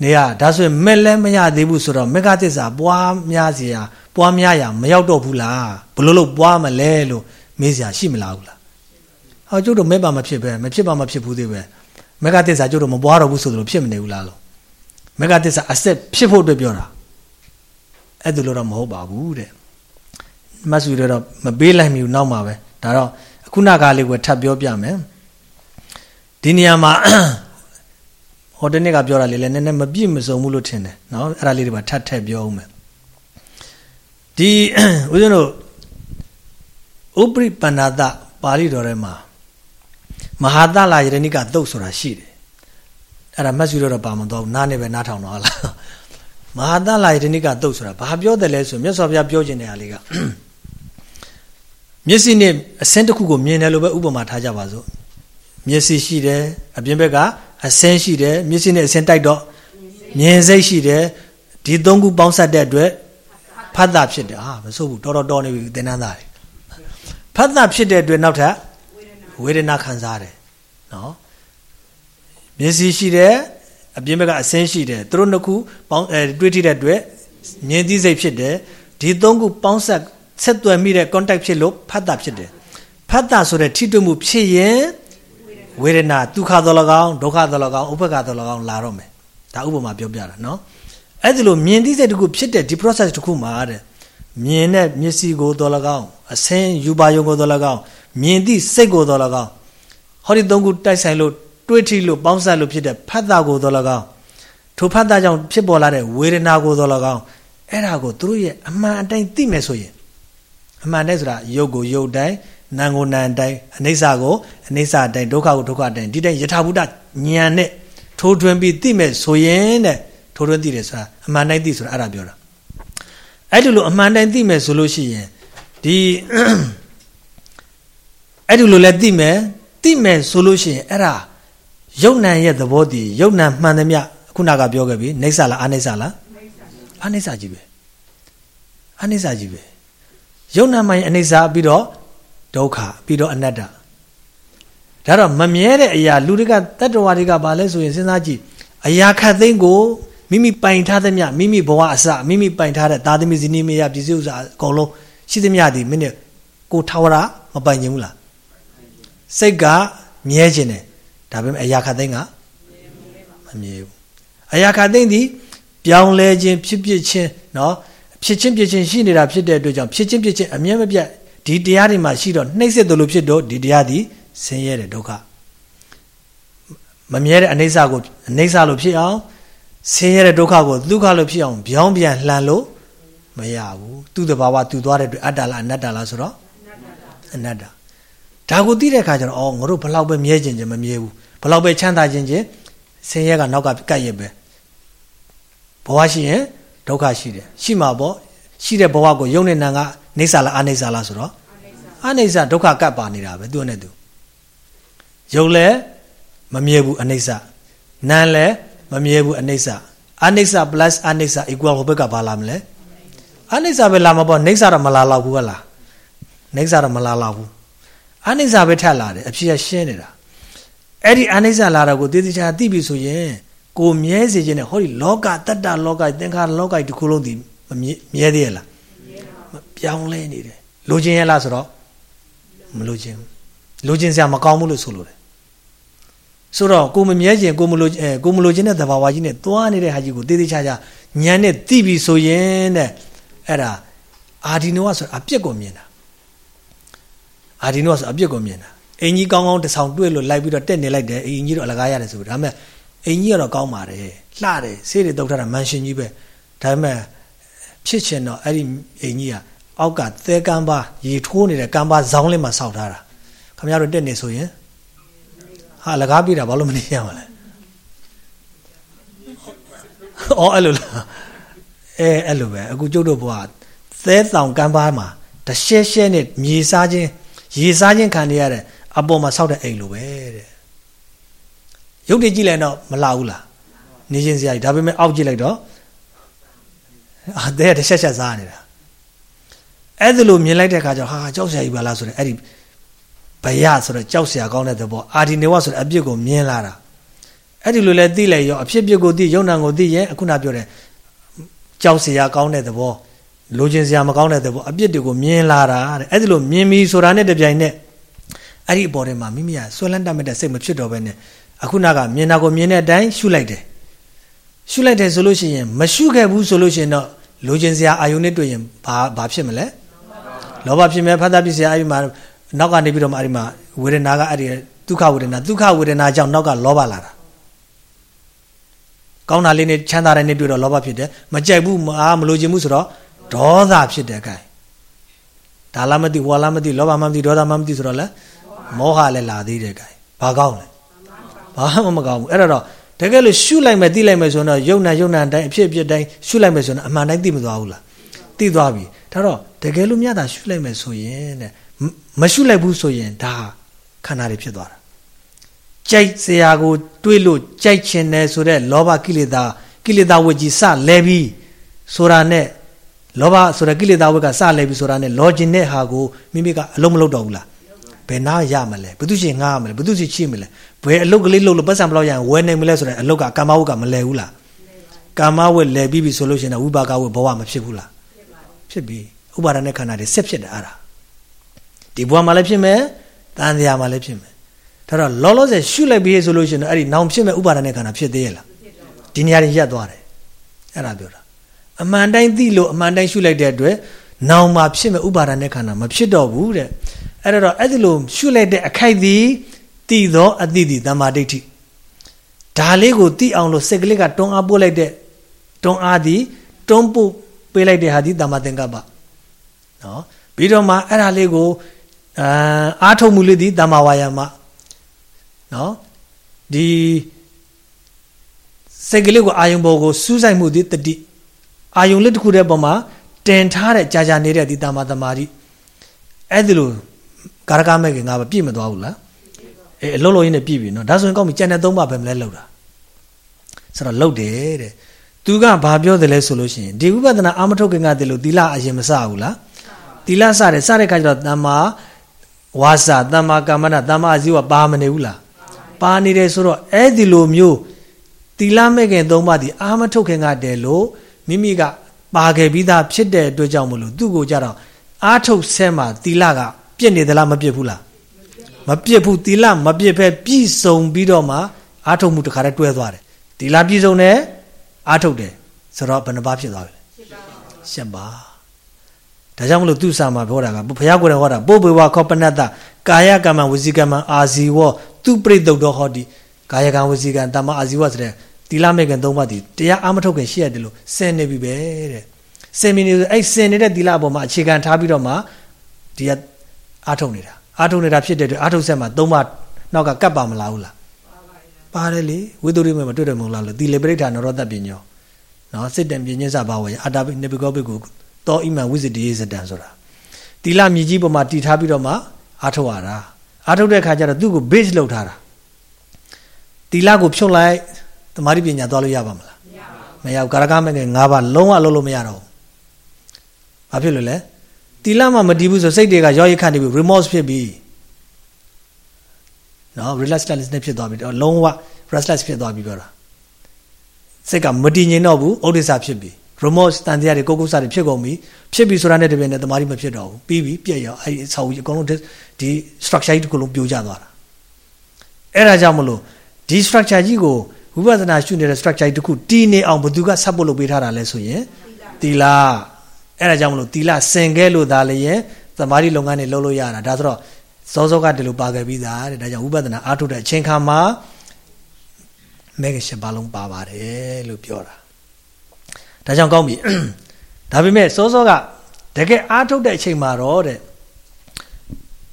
နေရဒါဆိုရင်မဲ့လည်းမရသေးဘူးဆိုတော့မေဃသစ္စာပွားများစီရာပွားများရာမရောက်တော့ဘူးလားဘလို့လို့ပွားမလဲလို့မေးစရာရှိမလားဘူးလားဟောကျုပ်တို့မဲ့ပါမဖြစ်ပဲမဖြစ်ပါမဖြစ်ဘူးသေးပဲမေဃသစ္စာကျုပ်တို့မပွားတော့ဘူးဆိုလို့ဖြစ်မနေဘူးလားလို့မေဃသစ္စာအဆက်ဖြစ်ဖို့အတွက်ပြောတာအဲ့ဒါလို့တော့မဟုတ်ပါဘူးတဲ့မဆူတော့မပေးလိုက်မိဘူးနောက်မှာပဲဒါတော့အခုနကလေးကိုထပ်ပြောပြမယ်ဒီနေရာမှာ ဟိုတနေ့ကပြောတာလေလည်းနည်းနည်းမပြည့်မစုံဘူးလို့ထင်တယ်နော်အဲ့ဒါလေးတွေပါထပ်ထည့်ပြောဦးမယ်ဒီဦးဇင်းတို့ဥပရိပန္နာတပါဠိတော်ထဲမှာမဟာတလာယရဏိကသုတ်ဆိုတာရှိတယ်အဲ့ဒါမှတ်စုတော့ပါမတော့နားနဲ့ပဲနားထောင်တော့လားမဟာတလာယရဏိကသုတ်ဆိုတာဘာပြောတယ်လဲဆိုမြတ်စွာဘုရားပြောခြင်းတဲ့အားလေးကမျက်စိနဲ့အစင်းတစ်ခုကိုမြင်တယ်လို့ပဲဥပမာထားကြပါစို့မျက်စိရှိတယ်အပြင်ဘက်က အစင်းရှိတယ်မျက်စိနဲ့အစင်းတိုက်တော့မြင်စိတ်ရှိတယ်ဒီသုံးခုပေါင်းစပ်တဲ့အတွက်ဖတ်တာဖြစ်တယ်ဟာမဆိုးဘူးတော်တော်တော်နေပြီသင်္นานသားတွေဖတ်တာဖြစ်တဲ့အတွက်နောက်ထပ်ဝေဒနာခံစားတယ်နော်မျက်စိရှိတယ်အပြင်ဘက်ကအစင်းရှိတယ်သူတို့နှစ်ခုပေါင်းအဲတွေးထိတဲ့အတွက်မြင်သိစိတ်ဖြစ်တယ်ဒီသုံးခုပေါင်းဆက်ဆက်သွယ်မိတဲ့ contact ဖြစ်လို့ဖတ်တာဖြစ်တယ်ဖတ်တာဆိုတဲ့ထိတွေ့မှုဖြစ်ရင် ဝေဒနာဒုက္ခသော၎င်းဒုက္ခသော၎င်းဥပ္ပခသော၎င်းလာတော့မယ်ဒါဥပမာပြောပြတာနော်အဲ့ဒီလိုမြင်သိစိတ်တခုဖြစ်တဲ့ဒီ process တခုမှာတဲ့မြင်တဲ့မျက်စိကိုတော်၎င်းအဆင်းယူပါယုံကိုတော်၎င်းမြင်သည့်စိတ်ကိုတော်၎င်းဟောဒီသုံးခုတိုက်ဆိုင်လို့တွေးထိလို့ပေါင်းစပ်လို့ဖြစ်တဲ့ဖတ်တာကိုတော်၎င်းထိုဖတ်တာကြောင့်ဖြစ်ပေါ်လာတဲ့ဝေဒနာကိုတော်၎င်းအဲ့ဒါကိုသူတို့ရဲ့အမှန်အတိုင်းသိမယ်ဆိုရင်အမှန်တည်းဆိုတာယုတ်ကိုယုတ်တိုင်း နာကိုနာတိုင်းအနိစ္စကိုအနိစ္စတိုင်းဒုက္ခကိုဒုက္ခတိုင်းဒီတိုင်းယထာဘုဒ္ဓဉာဏ်နဲ့ထိုးထွင်းပြီးသိမယ်ဆိုရင်တဲ့ထိုးထွင်းသိတယ်ဆိုတာအမှန်တိုင်းသိဆိုတာအဲ့ဒါပြောတာအဲ့ဒီလိုအမှန်တိုင်းသိမယ်ဆိုလို့ရှိရင်ဒီအဲ့ဒီလိုလဲသိမယ်သိမယ်ဆိုလို့ရှိရင်အဲ့ဒါယုတ်နံရဲ့သဘောတည်ယုတ်နံမှန်သမျှခုနကပြောခဲ့ပြီနေဆာလားအနိစ္စလားအနိစ္စကြီးပဲအနိစ္စကြီးပဲယုတ်နံမှန်အနိစ္စပြီးတော့ ဒုက္ခပြီးတော့အနတ္တဒါတော့မမြဲတဲ့အရာလူတွေကတတ္တဝါတွေကဘာလဲဆိုရင်စဉ်းစားကြည့်အရာခတ်သိမ်းကိုမိမိပိုင်ထားသမျှမိမိဘဝအစမိမိပိုင်ထားတဲ့သာသမီဇနီးမယားပြည်စည်းဥစ္စာအကုန်လုံးရှိသမျှဒီမင်းနဲ့ကိုထာဝရမပိုင်ခြင်းဘူးလားစိတ်ကမြဲခြင်းတယ်ဒါပေမဲ့အရာခတ်သိမ်းကမမြဲဘူးအရာခတ်သိမ်းဒီပြောင်းလဲခြင်းဖြစ်ဖြစ်ချင်းเนาะဖြစ်ချင်းဖြစ်ချင်းရှိနေတာဖြစ်တဲ့အတွက်ကြောင့်ဖြစ်ချင်းဖြစ်ချင်းအမြဲမပြတ် ဒီတရားတွေမှာရှိတော့နှိမ့်စစ်တယ်လို့ဖြစ်တော့ဒီတရားဒီဆင်းရဲတဲ့ဒုက္ခမမြဲတဲ့အနေဆာကိုအနေဆာလို့ဖြစ်အောင်ဆင်းရဲတဲ့ဒုက္ခကိုဒုက္ခလို့ဖြစ်အောင်ပြောင်းပြန်လှန်လို့မရဘူးသူ့တဘာဝသူသွားတဲ့အတွက်အတ္တလားအနတ္တလားဆိုတော့အနတ္တဒါကိုသိတဲ့အခါကျတော့အော်ငါတို့ဘလောက်ပဲမြဲခြင်းချင်းမမြဲဘူးဘလောက်ပဲချမ်းသာခြင်းချင်းဆင်းရဲကနောက်ကကပ်ရပဲဘဝရှိရင်ဒုက္ခရှိတယ်ရှိမှာပေါ့ရှိတဲ့ဘဝကိုယုံနေနံက နေဆာလားအနေဆာလားဆိုတော့အနေဆာဒုက္ခကပ်ပါနေတာပဲသူ့နဲ့သူယုံလဲမမြဲဘူးအနေဆာနံလဲမမြဲဘူးအနေဆာအနေဆာ plus အနေဆာ equal ဟိုဘက်ကဘာလာမလဲအနေဆာပဲလာမှာပေါ့နေဆာတော့မလာတော့ဘူးဟလားနေဆာတော့မလာတော့ဘူးအနေဆာပဲထက်လာတယ်အဖြစ်ရရှင်းနေတာအဲ့ဒီအနေဆာလာတော့ကိုသေသေးချာသိပြီဆိုရင်ကိုမြဲစေခြင်းနဲ့ဟောဒီလောကတတ္တလောကသင်္ခါရလောကဒီခုလုံးဒီမမြဲသေးရလား ပြောင်းလဲနေတယ်လိုချင်ရလားဆိုတော့မလိုချင်ဘူးလိုချင်စရာမကောင်းဘူးလို့ဆိုလိုတယ်ဆိုတော့ကိုမမြဲခြင်းကိုမလိုအဲကိုမလိုခြင်းတဲ့သဘာဝကြီးနဲ့သွားနေတဲ့ဟာကြီးကိုတေးသေးချာချာညံနဲ့သိပြီဆိုရင်တဲ့အဲ့ဒါအာဒီနိုကဆိုအပြစ်ကိုမြင်တာအာဒီနိုကဆိုအပြစ်ကိုမြင်တာအင်ကြီးကောင်းကောင်းတဆောင်တွေ့လို့လိုက်ပြီးတော့တက်နေလိုက်တယ်အင်ကြီးတော့အလကားရတယ်ဆိုဒါပေမဲ့အင်ကြီးကတော့ကောင်းပါတယ်လှတယ်ဆေးတွေတုတ်ထားတာမန်ရှင်ကြီးပဲဒါပေမဲ့ ဖြစ်ချင်တော့အဲ့ဒီအင်ကြီးကအောက်ကသဲကမ်းပါရေထိုးနေတဲ့ကမ်းပါဇောင်းလေးမှာစောက်ထားတာခမရတို့တက်နေဆိုရင်ဟာလကားပြတာဘာလို့မနေရမှာလဲအော်အဲ့လိုလားအဲအဲ့လိုပဲအခုကျုပ်တို့ဘုရားသဲဆောင်ကမ်းပါမှာတရှဲရှဲနဲ့မြေစားခြင်းရေစားခြင်းခံနေရတဲ့အပေါ်မှာစောက်တဲ့အိမ်လိုပဲတဲ့ရုပ်တည်ကြည့်လိုက်တော့မလာဘူးလားနေချင်းစရာကြီးဒါပေမဲ့အောက်ကြည့်လိုက်တော့ အာတဲ့တရှက်ရှက်စားနေတာအဲ့ဒါလိုမြင်လိုက်တဲ့အခါကျတော့ဟာကြောက်စရာကြီးပါလားဆိုတော့အဲ့ဒီဘယဆိုတော့ကြောက်စရာကောင်းတဲ့သဘောအာဒီနေဝဆိုတဲ့အပြစ်ကိုမြင်လာတာအဲ့ဒီလိုလဲသိလိုက်ရောအဖြစ်ပြစ်ကိုသိယုံနာကိုသိရင်အခုနပြောတဲ့ကြောက်စရာကောင်းတဲ့သဘောလိုချင်စရာမကောင်းတဲ့သဘောအပြစ်တွေကိုမြင်လာတာတဲ့အဲ့ဒီလိုမြင်ပြီဆိုတာနဲ့တပြိုင်နက်အဲ့ဒီအပေါ်ထဲမှာမိမိကဆွဲလန်းတတ်မဲ့တဲ့စိတ်မဖြစ်တော့ဘဲနဲ့အခုနကမြင်တာကိုမြင်တဲ့အတိုင်းရှုလိုက်တယ် ရှုလိုက်တယ်ဆိုလို့ရှိရင်မရှုခဲ့ဘူးဆိုလို့ရှိရင်တော့လိုချင်စရာအာယုန်နဲ့တွေ့ရင်ဘာဘာဖြစ်မလဲလောဘဖြစ်မယ်ဖတ်တာဖြစ်စရာအဲ့ဒီမှာနောက်ကနေပြီးတော့မှအဲ့ဒီမှာဝေဒနာကအဲ့ဒီဒုက္ခဝေဒနာဒုက္ခဝေဒနာကြောင့်နောက်ကလောဘလာတာကောင်းတာလေးနဲ့ချမ်းသာတဲ့နေ့တွေ့တော့လောဘဖြစ်တယ်မကြိုက်ဘူးအာမလိုချင်ဘူးဆိုတော့ဒေါသဖြစ်တယ်ကဲဒါလားမသိဟွာလားမသိလောဘမှမသိဒေါသမှမသိဆိုတော့လေမောဟလည်းလာသေးတယ် gain ဘာကောင်းလဲဘာမှမကောင်းဘူးအဲ့တော့ တကယ်လို့ရှုလိုက်မယ်သိလိုက်မယ်ဆိုတော့ယုံနာယုံနာတိုင်းအဖြစ်အပျက်တိုင်းရှုလိုက်မယ်ဆိုတော့အမှန်တိုင်းသိမသွားဘူးလားသိသွားပြီဒါတော့တကယ်လို့မြတ်တာရှုလိုက်မယ်ဆိုရင်တဲ့မရှုလိုက်ဘူးဆိုရင်ဒါခန္ဓာတွေဖြစ်သွားတာကြိုက်စရာကိုတွေးလို့ကြိုက်ချင်တယ်ဆိုတဲ့လောဘကိလေသာကိလေသာဝကြီးစလဲပြီးဆိုတာနဲ့လောဘဆိုတဲ့ကိလေသာဝကစလဲပြီးဆိုတာနဲ့လောကျင်တဲ့ဟာကိုမိမိကအလုံးမလုံးတော့ဘူးလား ဘယ်နာရမလဲဘသူရှင်ငားရမလဲဘသူရှင်ချိမလဲဘယ်အလုတ်ကလေးလုတ်လို့ပတ်စံဘလောက်ရရင်ဝယ်နိုင်မလဲဆိုတဲ့အလုတ်ကကာမဝတ်ကမလဲဘူးလားကာမဝတ်လဲပြီးပြီဆိုလို့ရှိရင်ဝိပါကဝတ်ဘဝမဖြစ်ဘူးလားဖြစ်ပြီဥပါဒณะခန္ဓာတွေဆက်ဖြစ်တယ်အဲ့ဒါဒီဘဝမှာလည်းဖြစ်မယ်တန်တရားမှာလည်းဖြစ်မယ်ဒါတော့လောလောဆယ်ရှုလိုက်ပြီးဆိုလို့ရှိရင်အဲ့ဒီနောင်ဖြစ်မဲ့ဥပါဒณะခန္ဓာဖြစ်သေးရဲ့လားဒီနေရာတွေရပ်သွားတယ်အဲ့ဒါပြောတာအမှန်တိုင်းသိလို့အမှန်တိုင်းရှုလိုက်တဲ့အတွက်နောင်မှာဖြစ်မဲ့ဥပါဒณะခန္ဓာမဖြစ်တော့ဘူးတဲ့ အဲ့တော့အဲ့ဒီလိုရှုလိုက်တဲ့အခိုက်သည်တည်သောအတိတိတမ္မာဒိဋ္ဌိဒါလေးကိုသိအောင်လို့စိတ်ကလေးကတွန်းအားပို့လိုက်တဲ့တွန်းအားသည်တွန်းပို့ပေးလိုက်တဲ့ဟာဒီတမ္မာသင်္ကပ္ပနော်ပြီးတော့မှအဲ့ဒါလေးကိုအာအားထုတ်မှုလေးဒီတမ္မာဝါယာမနော်ဒီစိတ်ကလေးကိုအာယုံပေါ်ကိုစူးစိုက်မှုဒီတတိအာယုံလေးတစ်ခုတည်းပေါ်မှာတင်ထားတဲ့ကြာကြာနေတဲ့ဒီတမ္မာသမာဓိအဲ့ဒီလို ကာရကမဲ့ခင်ငါမပြည့်မသွားဘူးလားအေးအလုံးလုံးရင်းနဲ့ပြည့်ပြီနော်ဒါဆိုရင်ကောင်းပြီကြံတဲ့သုံးပါပဲမလဲလောက်တာဆိုတော့လောက်တယ်တဲ့သူကဘာပြောတယ်လဲဆိုလို့ရှိရင်ဒီဥပဒနာအာမထုတ်ခင်ကတည်းလို့သီလအရင်မစဘူးလားသီလစတယ်စတဲ့ခါကျတော့တမ္မာဝါစာတမ္မာကမ္မနာတမ္မာအစည်းဝပါမနေဘူးလားပါနေတယ်ဆိုတော့အဲ့ဒီလိုမျိုးသီလမဲ့ခင်သုံးပါးဒီအာမထုတ်ခင်ကတည်းလို့မိမိကပါခဲ့ပြီးသားဖြစ်တဲ့အတွက်ကြောင့်မလို့သူ့ကိုကြတော့အာထုတ်ဆဲမှာသီလက ပြည့်နေသလားမပြည့်ဘူးလားမပြည့်ဘူးသီလမပြည့်ဖဲပြည့်စုံပြီးတော့မှအာထုတ်မှုတခါတည်းတွဲသွားတယ်သီလပြည့်စုံတယ်အာထုတ်တယ်ဆိုတော့ဘယ်နှပါဖြစ်သွားပြီလဲရှင်းပါဒါကြောင့်မလို့သူ့စာမှာပြောတာကဘုရားကိုယ်တော်ဟောတာပို့ပေဝခောပနတ္တကာယကမ္မဝစီကမ္မအာဇီဝသူပရိတုတ်တော်ဟောဒီကာယကံဝစီကံတမ္မာအာဇီဝဆိုတဲ့သီလမေကံသုံးပါးဒီတရားအာမထုတ်ခင်ရှိရတယ်လို့စင်နေပြီပဲတဲ့စင်မီနေဆိုအဲ့စင်နေတဲ့သီလအပေါ်မှာအခြေခံထားပြီးတော့မှဒီက အာထုတ်နေတာအာထုတ်နေတာဖြစ်တဲ့အတွက်အာထုတ်ဆက်မှာသုံးပါးနောက်ကကတ်ပါမလားဘူးလားပါတယ်လေဝိသုရိမေမတွေ့တယ်မဟုတ်လားလို့သီလေပရိဋ္ဌာနရောတပညောနော်စစ်တံပြင်းညစဘာဝရအာတာပိနေပိကောပိကိုတောဣမံဝိဇတိယေစတံဆိုတာသီလမြည်ကြီးပေါ်မှာတည်ထားပြီးတော့မှအာထုတ်ရတာအာထုတ်တဲ့အခါကျတော့သူ့ကို base လုပ်ထားတာသီလကိုဖြုတ်လိုက်တမာတိပညာသွားလို့ရပါမလားမရဘူးကာရကမဲ့ငယ်၅ပါးလုံးဝလုံးလို့မရတော့ဘူးဘာဖြစ်လို့လဲ တီလာမှမတည်ဘူးဆိုစိတ်တွေကရောရိခတ်နေပြီ remorse ဖြစ်ပြီနော် restlessness နဲ့ဖြစ်သွားပြီတော့လုံးဝ restless ဖြစ်သွားပြီပြောတာစိတ်ကမတည်ငြိမ်တော့ဘူးဥဒိစ္စဖြစ်ပြီ remorse တန်တရားတွေကိုကုက္ကုစတွေဖြစ်ကုန်ပြီဖြစ်ပြီဆိုတာနဲ့တပြည့်နဲ့တမာတိမဖြစ်တော့ဘူးပြီးပြီပြည့်ရောအဲ့ဒီအဆောက်အဦအကုန်လုံးဒီ structure ကြီးတစ်ခုလုံးပြိုကျသွားတာအဲ့ဒါကြောင့်မလို့ဒီ structure ကြီးကိုဝိပဿနာရှုနေတဲ့ structure ကြီးတစ်ခုတည်နေအောင်ဘသူက support လုပ်ပေးထားတာလဲဆိုရင်တီလာ အဲ့ဒါကြောင့်မလို့တီလာစင်ခဲ့လို့ဒါလည်းရဲ့သမာဓိလုပ်ငန်းတွေလုပ်လို့ရတာဒါဆိုတော့စောစောကတည်းကပါခဲ့ပြီးသားတဲ့ဒါကြောင့်ဝိပဿနာအားထုတ်တဲ့အချိန်ခါမှာမဲကရှစ်ပါလုံးပါပါတယ်လို့ပြောတာဒါကြောင့်ကောင်းပြီဒါပေမဲ့စောစောကတကယ်အားထုတ်တဲ့အချိန်မှာတော့တဲ့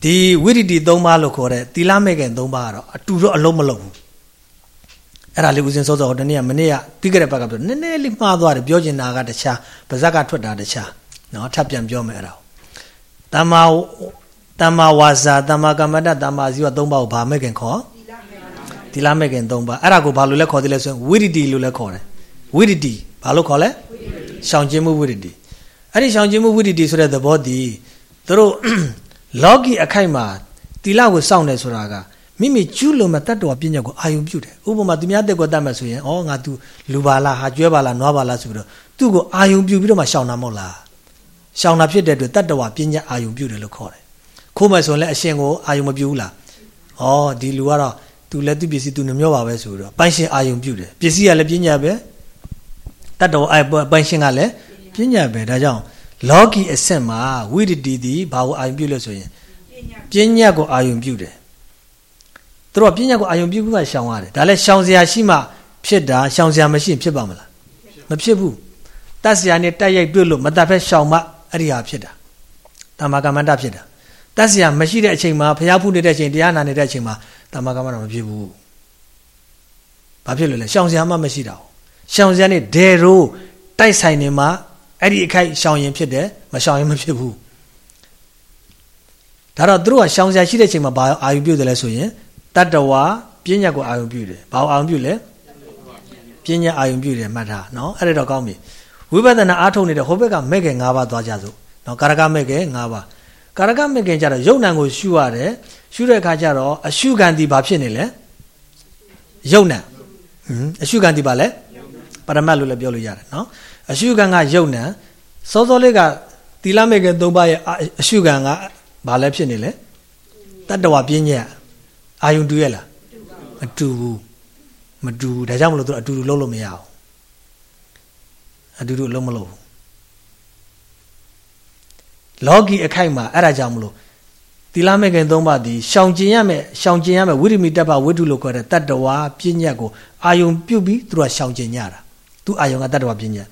ဒီဝိရတိ၃ပါးလို့ခေါ်တဲ့သီလမဲ့ခင်၃ပါးကတော့အတူတော့အလုံးမလုံးဘူး အဲ့ဒါလေးဦးစင်စောစောဟိုတနေ့ကမနေ့ကပြီးကြတဲ့ဘက်ကပြောနည်းနည်းလေးမှားသွားတယ်ပြောချင်တာကတခြားပါဇက်ကထွက်တာတခြားနော်ထပ်ပြန်ပြောမယ်အဲ့ဒါတမ္မာတမ္မာဝါစာတမ္မာကမ္မတတမ္မာဇီဝ၃ပါးကိုဗာမဲ့ခင်ခေါ်သီလမဲ့ခင်၃ပါးအဲ့ဒါကိုဘာလို့လဲခေါ်သေးလဲဆိုရင်ဝိရတိလို့လဲခေါ်တယ်ဝိရတိဘာလို့ခေါ်လဲရှောင်ကျဉ်မှုဝိရတိအဲ့ဒီရှောင်ကျဉ်မှုဝိရတိဆိုတဲ့သဘောတည်သူတို့လောကီအခိုက်မှာတီလာကိုစောင့်နေဆိုတာက မိမိကျူးလွန်မဲ့တတ္တဝပညာကိုအာယုံပြုတယ်ဥပမာသူများတက်ကွက်တတ်မှဆိုရင်ဩငါ तू လူပါလားဟာကျွဲပါလားနွားပါလားဆိုပြီးတော့သူ့ကိုအာယုံပြုပြီးတော့မှရှောင်တာမဟုတ်လားရှောင်တာဖြစ်တဲ့အတွက်တတ္တဝပညာအာယုံပြုတယ်လို့ခေါ်တယ်ခိုးမယ်ဆိုရင်လည်းအရှင်ကိုအာယုံမပြုဘူးလားဩဒီလူကတော့ तू လည်းသူ့ပစ္စည်း तू နှမျောပါပဲဆိုပြီးတော့ပိုင်ရှင်အာယုံပြုတယ်ပစ္စည်းကလည်းပညာပဲတတ္တဝအပိုင်ရှင်ကလည်းပညာပဲဒါကြောင့်လောကီအဆင့်မှာဝိရတိတိဘာကိုအာယုံပြုလဲဆိုရင်ပညာကိုအာယုံပြုတယ် သူတို့ကပညာကိုအာယုံပြုမှုကရှောင်ရတယ်ဒါလည်းရှောင်စရာရှိမှဖြစ်တာရှောင်စရာမရှိရင်ဖြစ်ပါမလားမဖြစ်ဘူးတတ်စရာနဲ့တိုက်ရိုက်တွေ့လို့မတတ်ဖက်ရှောင်မှအဲ့ဒီဟာဖြစ်တာတမ္မာကမ္မန္တဖြစ်တာတတ်စရာမရှိတဲ့အချိန်မှာဖျားဖူးနေတဲ့အချိန်တရားနာနေတဲ့အချိန်မှာတမ္မာကမ္မန္တမဖြစ်ဘူးဘာဖြစ်လို့လဲရှောင်စရာမှမရှိတာရှောင်စရာနဲ့ဒေရိုတိုက်ဆိုင်နေမှာအဲ့ဒီအခိုက်ရှောင်ရင်ဖြစ်တယ်မရှောင်ရင်မဖြစ်ဘူးဒါတော့သူတို့ကရှောင်စရာရှိတဲ့အချိန်မှာဘာအာယူပြုတ်တယ်လဲဆိုရင် တတ္တဝါပညာကိုအာယုပြုတယ်ဘာအာယုပြုလဲပညာအာယုပြုတယ်မှတ်ထားနော်အဲ့ဒါတော့ကောင်းပြီဝိပဿနာအားထုတ်နေတဲ့ဟိုဘက်ကမဲ့ငယ်၅ပါးသွားကြစို့နော်ကာရကမဲ့ငယ်၅ပါးကာရကမဲ့ငယ်ကြတော့ယုတ်နံကိုရှုရတယ်ရှုတဲ့အခါကျတော့အရှုခံတီဘာဖြစ်နေလဲယုတ်နံဟင်အရှုခံတီဘာလဲပရမတ်လို့လည်းပြောလို့ရတယ်နော်အရှုခံကယုတ်နံစောစောလေးကသီလမဲ့ငယ်၃ပါးရဲ့အရှုခံကဘာလဲဖြစ်နေလဲတတ္တဝပညာ အာယုံတူရဲ့လားမတူဘူးမတူဘူးဒါကြောင့်မလို့သူအတူတူလုံးလို့မရအောင်အတူတူလုံးမလို့လောကီအခိုက်မှာအဲ့ဒါကြောင့်မလို့သီလမဲ့ခင်သုံးပါးဒီရှောင်ကျင်ရမယ်ရှောင်ကျင်ရမယ်ဝိရိမိတ္တပဝိတုလို့ခေါ်တဲ့တတ္တဝါပညာကိုအာယုံပြုတ်ပြီးသူကရှောင်ကျင်ကြတာသူအာယုံကတတ္တဝါပညာ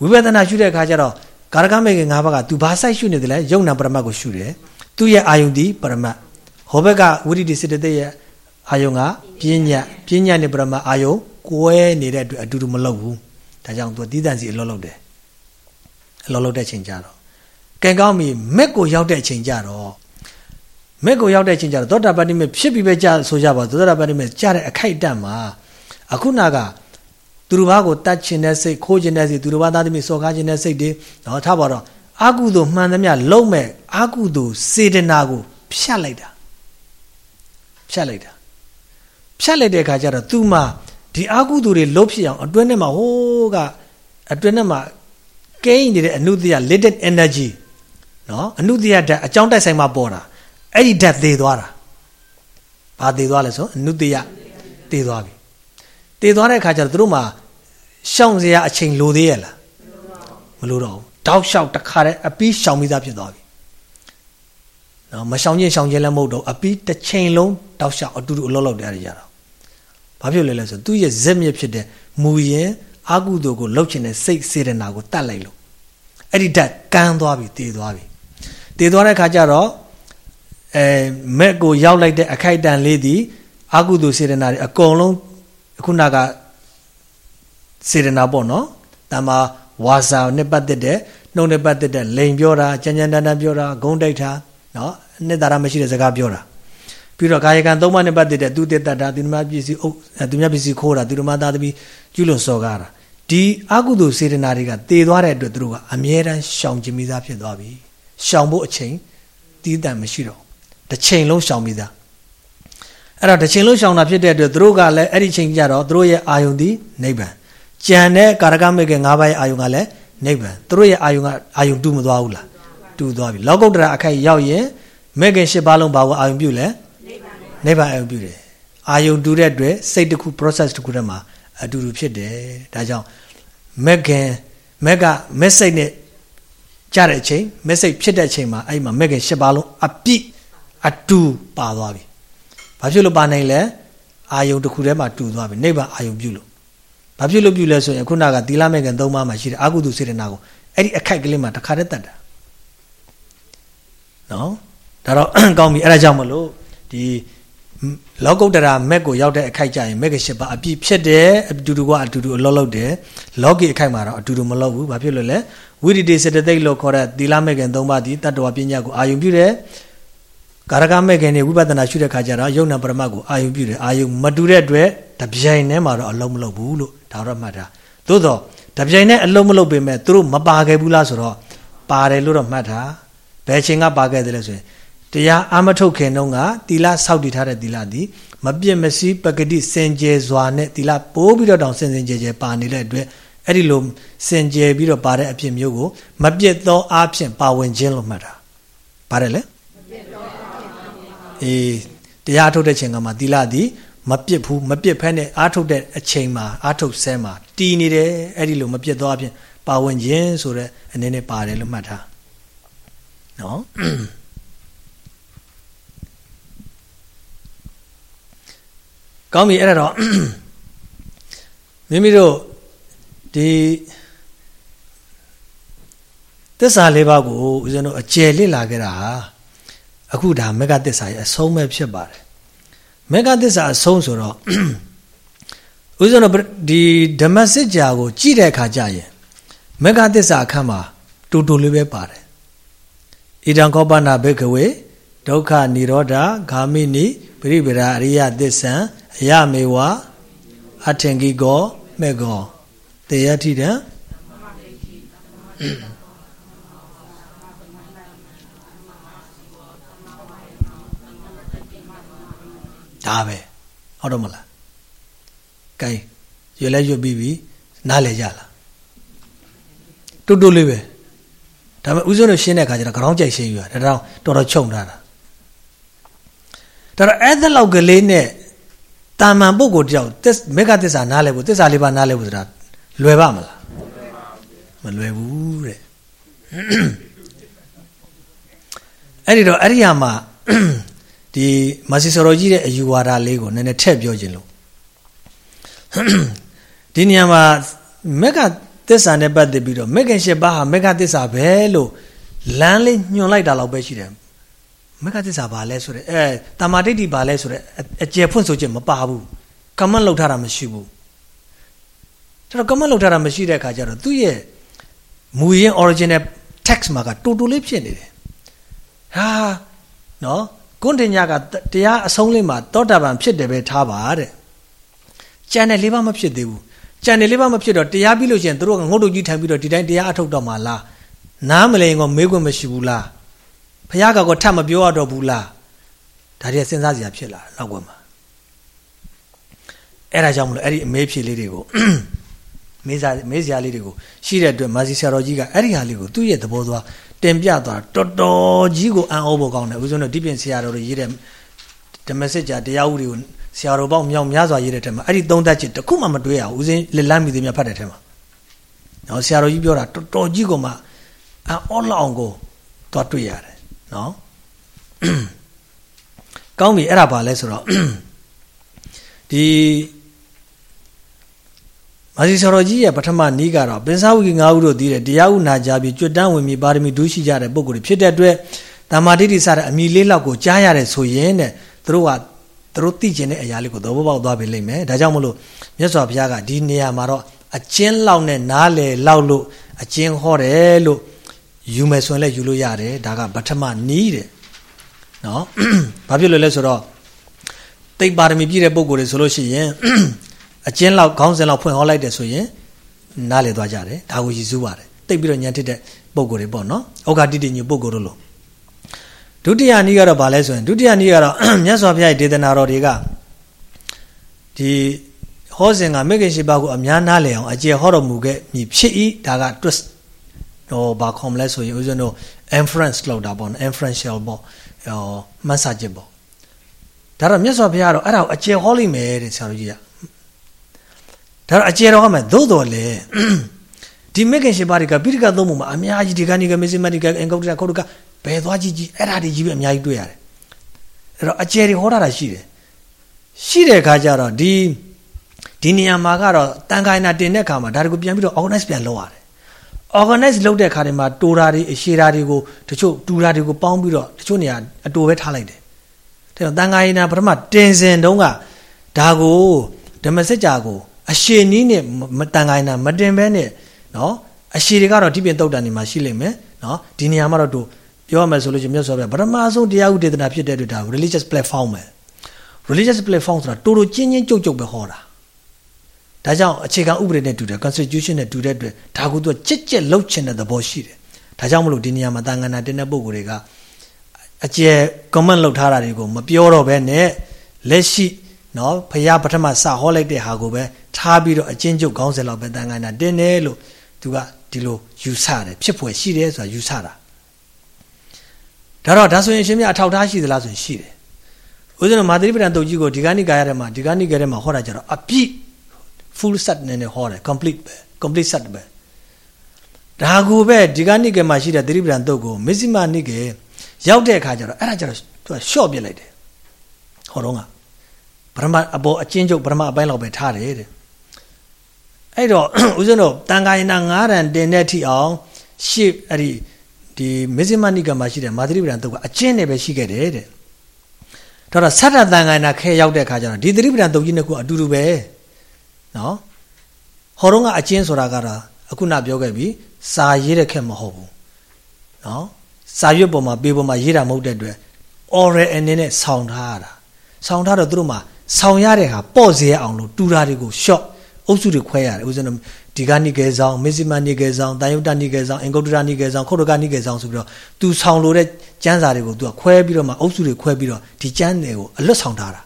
ဝိပဿနာရှုတဲ့အခါကျတော့ကာရကမဲ့ခင်၅ပါးကသူဘာဆိုင်ရှုနေတယ်လဲယုံနာပရမတ်ကိုရှုတယ်သူရဲ့အာယုံဒီပရမတ် ဟောဘက်ကဝိရိတိစေတသိက်ရဲ့အာယုံကပညာပညာနဲ့ပရမတ်အာယုံကွဲနေတဲ့အတွက်အတူတူမလုပ်ဘူးဒါကြောင့်သူတီးတန့်စီအလောလုပ်တယ်အလောလုပ်တဲ့ချိန်ကြတော့ကံကောင်းပြီမက်ကိုရောက်တဲ့ချိန်ကြတော့မက်ကိုရောက်တဲ့ချိန်ကြတော့သောတာပတ္တိမေဖြစ်ပြီးပဲကြာဆိုကြပါသောတာပတ္တိမေကြာတဲ့အခိုက်အတန့်မှာအခုနာကသူတို့ဘာကိုတတ်ချင်တဲ့စိတ်ခိုးချင်တဲ့စိတ်သူတို့ဘာသားသမီးစော်ကားချင်တဲ့စိတ်တွေတော့ထားပါတော့အာကုသို့မှန်သမျှလုံးမဲ့အာကုသို့စေတနာကိုဖြတ်လိုက်တာ ဖြတ်လိုက်တာဖြတ်လိုက်တဲ့အခါကျတော့ तू မှဒီအာကုသိုလ်တွေလုတ်ဖြစ်အောင်အတွင်းထဲမှာဟိုးကအတွင်းထဲမှာကိန်းနေတဲ့အနုတ္တိယ latent energy နော်အနုတ္တိယဓာတ်အကြောင်းတိုက်ဆိုင်မှာပေါ်တာအဲ့ဒီဓာတ်သေသွားတာဘာသေသွားလဲဆိုအနုတ္တိယသေသွားပြီသေသွားတဲ့အခါကျတော့သူတို့မှာရှောင်စရာအချိန်လိုသေးရဲ့လားမလိုတော့ဘူးတောက်လျှောက်တခါတည်းအပီးရှောင်ပြီးသားဖြစ်သွားပြီ နော်မရှောင်ချင်းရှောင်ချင်းလည်းမဟုတ်တော့အပီးတစ်ချိန်လုံးတောက်လျှောက်အတူတူအလောလောက်တရားကြတော့ဘာဖြစ်လဲလဲဆိုသူ့ရဲ့ဇက်မြစ်ဖြစ်တဲ့မူရင်အာကုသိုလ်ကိုလှုပ်ချင်တဲ့စိတ်စေတနာကိုတတ်လိုက်လို့အဲ့ဒီဓာတ်ကန်းသွားပြီတည်သွားပြီတည်သွားတဲ့ခါကျတော့အဲမက်ကိုရောက်လိုက်တဲ့အခိုက်အတန့်လေးသည်အာကုသိုလ်စေတနာတွေအကုန်လုံးခုနကစေတနာပေါ့နော်တမ္မာဝါစာနဲ့ပတ်သက်တဲ့နှုတ်နဲ့ပတ်သက်တဲ့လိန်ပြောတာကြံကြံတန်တန်ပြောတာဂုံးတိုက်တာ နော်နှစ်သာရမရှိတဲ့စကားပြောတာပြီးတော့ကာယကံသုံးပါးနဲ့ပတ်သက်တဲ့သူတည်တတ်တာသူဓမ္မပစ္စည်းအုပ်သူမြတ်ပစ္စည်းခိုးတာသူဓမ္မသားသမီးကျူးလွန်စော်ကားတာဒီအကုသိုလ်စေတနာတွေကတည်သွားတဲ့အတွက်သူတို့ကအမြဲတမ်းရှောင်ကျင်မိသားဖြစ်သွားပြီရှောင်ဖို့အချိန်တီးတန့်မရှိတော့တစ်ချိန်လုံးရှောင်မိသားအဲ့တော့တစ်ချိန်လုံးရှောင်တာဖြစ်တဲ့အတွက်သူတို့ကလည်းအဲ့ဒီချိန်ကြတော့သူတို့ရဲ့အာယုန်ဒီနိဗ္ဗာန်ကြံတဲ့ကာရကမေက၅ပါးရဲ့အာယုန်ကလည်းနိဗ္ဗာန်သူတို့ရဲ့အာယုန်ကအာယုန်တူမသွားဘူးလား တူသွားပြီလောကုတ္တရာအခိုက်ရောက်ရင်မေခင်၈ပါးလုံးဘာကိုအာယုန်ပြုလဲနိဗ္ဗာန်အာယုန်ပြုတယ်အာယုန်တူတဲ့အတွက်စိတ်တစ်ခု process တစ်ခုတည်းမှာအတူတူဖြစ်တယ်ဒါကြောင့်မက်ခင်မက်ကမက်စိတ်နဲ့ကြတဲ့အချိန်မက်စိတ်ဖြစ်တဲ့အချိန်မှာအဲ့မှာမက်ခင်၈ပါးလုံးအပြည့်အတူပါသွားပြီဘာဖြစ်လို့ပါနိုင်လဲအာယုံတစ်ခုတည်းမှာတူသွားပြီနိဗ္ဗာန်အာယုံပြုလို့ဘာဖြစ်လို့ပြုလဲဆိုရင်ခုနကသီလမဲ့ခင်၃ပါးမှာရှိတဲ့အာဟုတုစေတနာကိုအဲ့ဒီအခိုက်ကလေးမှာတစ်ခါတည်းတတ်တာ နော်ဒါတော့ကောင်းပြီအဲ့ဒါကြောင့်မလို့ဒီလောကုတ္တရာမက်ကိုရောက်တဲ့အခိုက်ကြရင်မက်က၈ပါးအပြည့်ဖြစ်တယ်အတူတူကအတူတူအလောလောက်တယ်လောကီအခိုက်မှာတော့အတူတူမလောက်ဘူးဘာဖြစ်လို့လဲဝိရိတေစတသိက်လို့ခေါ်တဲ့သီလမဲ့ခင်၃ပါးဒီတတ္တဝပညာကိုအာယုံပြုတယ်ကာရကမဲ့ခင်နေဝိပဿနာရှုတဲ့ခါကျတော့ယုံနာပရမတ်ကိုအာယုံပြုတယ်အာယုံမတူတဲ့အတွက်တပြိုင်တည်းမှာတော့အလုံးမလုံးဘူးလို့ဒါတော့မှတ်တာသို့တော့တပြိုင်တည်းအလုံးမလုံးပေမဲ့သူတို့မပါခဲ့ဘူးလားဆိုတော့ပါတယ်လို့တော့မှတ်တာ ဘယ်ချိန်ကပါခဲ့တယ်လဲဆိုရင်တရားအာမထုတ်ခင်တုန်းကသီလစောင့်တည်ထားတဲ့သီလသည်မပြည့်မစည်းပဂတိစင်ကြယ်စွာနဲ့သီလပိုးပြီးတော့တောင်စင်စင်ကြယ်ကြယ်ပါနေတဲ့အတွက်အဲ့ဒီလိုစင်ကြယ်ပြီးတော့ပါတဲ့အဖြစ်မျိုးကိုမပြည့်သောအားဖြင့်ပါဝင်ခြင်းလို့မှတ်တာပါတယ်လေအေးတရားထုတ်တဲ့ချိန်ကမှသီလသည်မပြစ်ဘူးမပြစ်ဖက်နဲ့အားထုတ်တဲ့အချိန်မှာအားထုတ်ဆဲမှာတီးနေတယ်အဲ့ဒီလိုမပြစ်သောအပြင်ပါဝင်ခြင်းဆိုတဲ့အနေနဲ့ပါတယ်လို့မှတ်ထား နော်ကောင်းပြီအဲ့ဒါတော့မိမိတို့ဒီသစ္စာလေးပါးကိုဦးဇင်းတို့အကျယ်လစ်လာခဲ့တာဟာအခုဒါမေဃသစ္စာရဲ့အဆုံးပဲဖြစ်ပါတယ်မေဃသစ္စာအဆုံးဆိုတော့ဦးဇင်းတို့ဒီဓမ္မစစ်ကြာကို ကြည့်တဲ့အခါကျရင်မေဃသစ္စာအခန်းမှာတူတူလေးပဲပါတယ် ဣဒံကောပနာဘေကဝေဒုက္ခនិရောဓဂာမိနိပရိပရာအရိယသစ္ဆံအယမေဝအထင်ကိကောမေကောတေယတိတံဒါပဲဟုတ်တော့မလားကဲရွယ်လဲရွတ်ပြီးပြီနားလဲကြလားတူတူလေးပဲ ဒါပေမဲ့ဥစဉ်တို့ရှင်းတဲ့အခါကျတော့ခေါင်းကြိုက်ရှင်းယူတာဒါတော့တော်တော်ချုံထားတာဒါတော့အဲ့ဒါလောက်ကလေးနဲ့တာမန်ပုဂ္ဂိုလ်တယောက်မေဃသစ္စာနားလဲဖို့သစ္စာလေးပါနားလဲဖို့ဆိုတာလွယ်ပါမလားမလွယ်ဘူးတဲ့အဲ့ဒီတော့အဲ့ဒီဟာမှာဒီမာစီဆော်တော်ကြီးရဲ့အယူဝါဒလေးကိုနည်းနည်းထည့်ပြောခြင်းလို့ဒီနေရာမှာမက်က သစ္စာနဲ့ပတ်သက်ပြီးတော့မက်ကင်ရှစ်ပါးဟာမက်ကသစ္စာပဲလို့လမ်းလေးညွှန်လိုက်တာလောက်ပဲရှိတယ်မက်ကသစ္စာဘာလဲဆိုတဲ့အဲတမာတိတိဘာလဲဆိုတဲ့အကျယ်ဖွင့်ဆိုချက်မပါဘူးကမန့်လောက်ထားတာမရှိဘူးဒါတော့ကမန့်လောက်ထားတာမရှိတဲ့အခါကျတော့သူ့ရဲ့မူရင်း original text မှာကတူတူလေးဖြစ်နေတယ်ဟာနော်ကွန်တင်ညာကတရားအဆုံးလေးမှာတောတာပန်ဖြစ်တယ်ပဲထားပါတဲ့ကြံတယ်လေးပါမဖြစ်သေးဘူး ကြံတယ်လေးပါမဖြစ်တော့တရားပြီးလို့ရှိရင်တို့ကငုတ်တုတ်ကြီးထိုင်ပြီးတော့ဒီတိုင်းတရားအထုတ်တော့မှာလားနားမလည်ရင်ကမေးခွင့်မရှိဘူးလားဖះကောထပ်မပြောရတော့ဘူးလားဒါတွေစဉ်းစားစရာဖြစ်လာနောက်ကွယ်မှာအဲ့ဒါကြောင့်မလို့အဲ့ဒီအမေးဖြေလေးတွေကိုမေးစားမေးစရာလေးတွေကိုရှိတဲ့အတွက်မာစီဆရာတော်ကြီးကအဲ့ဒီဟာလေးကိုသူ့ရဲ့သဘောသွားတင်ပြသွားတော်တော်ကြီးကိုအံ့ဩဖို့ကောင်းတယ်ဦးဇုံတို့ဒီပြင်ဆရာတော်တွေရေးတဲ့ဓမ္မစစ်ကြာတရားဥတွေကို ဆရာတော်ပေါင်းမြောက်များစွာရေးတဲ့ထဲမှာအဲ့ဒီသုံးသက်ချက်တခုမှမတွေ့ရဘူးဦးဇင်းလက်လန်းမိသေးများဖတ်တဲ့ထဲမှာနော်ဆရာတော်ကြီးပြောတာတော်တော်ကြီးကိုမှအံ့ဩလောက်အောင်ကိုသွားတွေ့ရတယ်နော်ကောင်းပြီအဲ့ဒါဘာလဲဆိုတော့ဒီမာစီဆော်တော်ကြီးရဲ့ပထမနီးကတော့ပင်စားဝိငါးဦးတို့တည်တဲ့တရားဥနာကြပြီးကြွတန်းဝင်ပြီးပါရမီဒုရှိကြတဲ့ပုဂ္ဂိုလ်တွေဖြစ်တဲ့အတွက်တမာတိတိစတဲ့အမိလေးလောက်ကိုကြားရတယ်ဆိုရင်တဲ့သူတို့က သူတို့သိကျင်တဲ့အရာလေးကိုသဘောပေါက်သွားပြီလိမ့်မယ်ဒါကြောင့်မလို့မြတ်စွာဘုရားကဒီနေရာမှာတော့အကျဉ်းလောက်နဲ့နားလေလောက်လို့အကျဉ်းဟောတယ်လို့ယူမယ်ဆိုရင်လည်းယူလို့ရတယ်ဒါကပထမနီးတယ်နော်ဘာဖြစ်လို့လဲဆိုတော့တိတ်ပါရမီပြည့်တဲ့ပုဂ္ဂိုလ်တွေဆိုလို့ရှိရင်အကျဉ်းလောက်ခေါင်းစဉ်လောက်ဖွင့်ဟောလိုက်တယ်ဆိုရင်နားလေသွားကြတယ်ဒါကိုရည်စူးပါတယ်တိတ်ပြီးတော့ညံထစ်တဲ့ပုံကိုယ်တွေပေါ့နော်ဩဃတိတိညပုံကိုယ်တို့လို့ ဒုတိယနည်းကတော့ဗာလဲဆိုရင်ဒုတိယနည်းကတော့မြတ်စွာဘုရားရဲ့ဒေသနာတော်တွေကဒီဟောစဉ်ကမေခင်ရှိပါကိုအများနားလေအောင်အကျေဟောတော်မူခဲ့မြည်ဖြစ်ဤဒါက twist တော့ဘာခေါ်မလဲဆိုရင်ဦးဇင်းတို့ inference လောက်တာပေါ့နော် inferential ပေါ့ဟောမှတ်စာချက်ပေါ့ဒါတော့မြတ်စွာဘုရားကတော့အဲ့ဒါကိုအကျေဟောလိမ့်မယ်တဲ့ဆရာတို့ကြီးကဒါတော့အကျေတော်ကမှသို့တော်လေဒီမေခင်ရှိပါတွေကပိဋကသုံးပုံမှာအများကြီးဒီကနေ့ကမေစီမတိကအင်္ဂုတ္တခုတ်က ဘယ်သွားကြည့်ကြည့်အဲ့ဒါတွေကြီးပဲအများကြီးတွေ့ရတယ်အဲ့တော့အကျေတွေဟောတာရှိတယ်ရှိတဲ့အခါကျတော့ဒီဒီနေရာမှာကတော့တန်ခိုင်နာတင်တဲ့အခါမှာဒါတွေကိုပြန်ပြီးတော့ organize ပြန်လုပ်ရတယ် organize လုပ်တဲ့အခါတွေမှာတိုးတာတွေအရှည်တာတွေကိုတချို့တူတာတွေကိုပေါင်းပြီးတော့တချို့နေရာအတူပဲထားလိုက်တယ်ဒါတော့တန်ခိုင်နာပထမတင်စင်တုန်းကဒါကိုဓမ္မစကြာကိုအရှည်နီးနဲ့မတန်ခိုင်နာမတင်ဘဲနဲ့နော်အရှည်တွေကတော့ဒီပြင်တုတ်တန်နေမှာရှိလိမ့်မယ်နော်ဒီနေရာမှာတော့တို့ ပြောရမယ်ဆိုလို့ရှိရင်မြတ်စွာဘုရားပထမဆုံးတရားဥဒေသနာဖြစ်တဲ့အတွက်ဒါ religious platform ပဲ religious platform ဆိုတာတူတူချင်းချင်းကြုတ်ကြုတ်ပဲဟောတာဒါကြောင့်အခြေခံဥပဒေနဲ့တူတယ် constitution နဲ့တူတဲ့အတွက်ဒါကူသူကြက်ကြက်လှုပ်ချင်တဲ့သဘောရှိတယ်ဒါကြောင့်မလို့ဒီနေရာမှာတန်ခါနာတင်တဲ့ပုံကိုယ်တွေကအကျယ် comment လုပ်ထားတာတွေကိုမပြောတော့ဘဲနဲ့လက်ရှိနော်ဖရာပထမစဟောလိုက်တဲ့ဟာကိုပဲထားပြီးတော့အချင်းကျုပ်ခေါင်းစဉ်လောက်ပဲတန်ခါနာတင်တယ်လို့သူကဒီလိုယူဆတယ်ဖြစ်ဖွယ်ရှိတယ်ဆိုတာယူဆတာ ဒါတော့ဒါဆိုရင်ရှင်မြအထောက်ထားရှိသလားဆိုရင်ရှိတယ်ဦးဇင်းတို့မာသရိပဒံတုတ်ကြီးကိုဒီကနိကာရထဲမှာဒီကနိကာရထဲမှာဟောတာကြတော့အပြည့် full set နဲ့နဲ့ဟောတယ် complete ပဲ complete set ပဲဒါကိုပဲဒီကနိကေမှာရှိတဲ့သရိပဒံတုတ်ကိုမစ္စည်းမနိကေရောက်တဲ့အခါကျတော့အဲ့ဒါကျတော့သူက short ပြစ်လိုက်တယ်ဟောတော့ကပရမအပေါ်အချင်းချုပ်ပရမအပိုင်းလောက်ပဲထားတယ်တဲ့အဲ့တော့ဦးဇင်းတို့တန်ခါရင်နာ9ရန်တင်တဲ့ထိအောင်ရှေ့အဲ့ဒီ ဒီမေဇိမနိကမှာရှိတဲ့မာသရိပဒံတုတ်ကအကျဉ်းနဲ့ပဲရှိခဲ့တယ်တဲ့ဒါတော့ဆတ္တတန်ခါနာခဲရောက်တဲ့ခါကျတော့ဒီသရိပဒံတုတ်ကြီးနှစ်ခုအတူတူပဲနော်ဟောတော့ကအကျဉ်းဆိုတာကတော့အခုနပြောခဲ့ပြီစာရေးတဲ့ခက်မဟုတ်ဘူးနော်စာရွက်ပေါ်မှာပေပေါ်မှာရေးတာမဟုတ်တဲ့အတွက် oral အနေနဲ့ဆောင်းထားရတာဆောင်းထားတော့သူတို့မှာဆောင်းရတဲ့ဟာပေါ့စေရအောင်လို့တူတာတွေကို short အုပ်စုတွေခွဲရတယ်ဥစဉ် ဒီကနိကေဆောင်မစ္စည်းမနိကေဆောင်တန်ယုတ်တနိကေဆောင်အင်္ဂုတ္တရနိကေဆောင်ခုတ်တကနိကေဆောင်ဆိုပြီးတော့သူဆောင်းလို့တဲ့ကျမ်းစာတွေကိုသူကခွဲပြီးတော့မှအုပ်စုတွေခွဲပြီးတော့ဒီကျမ်းတွေကိုအလွတ်ဆောင်ထားတာ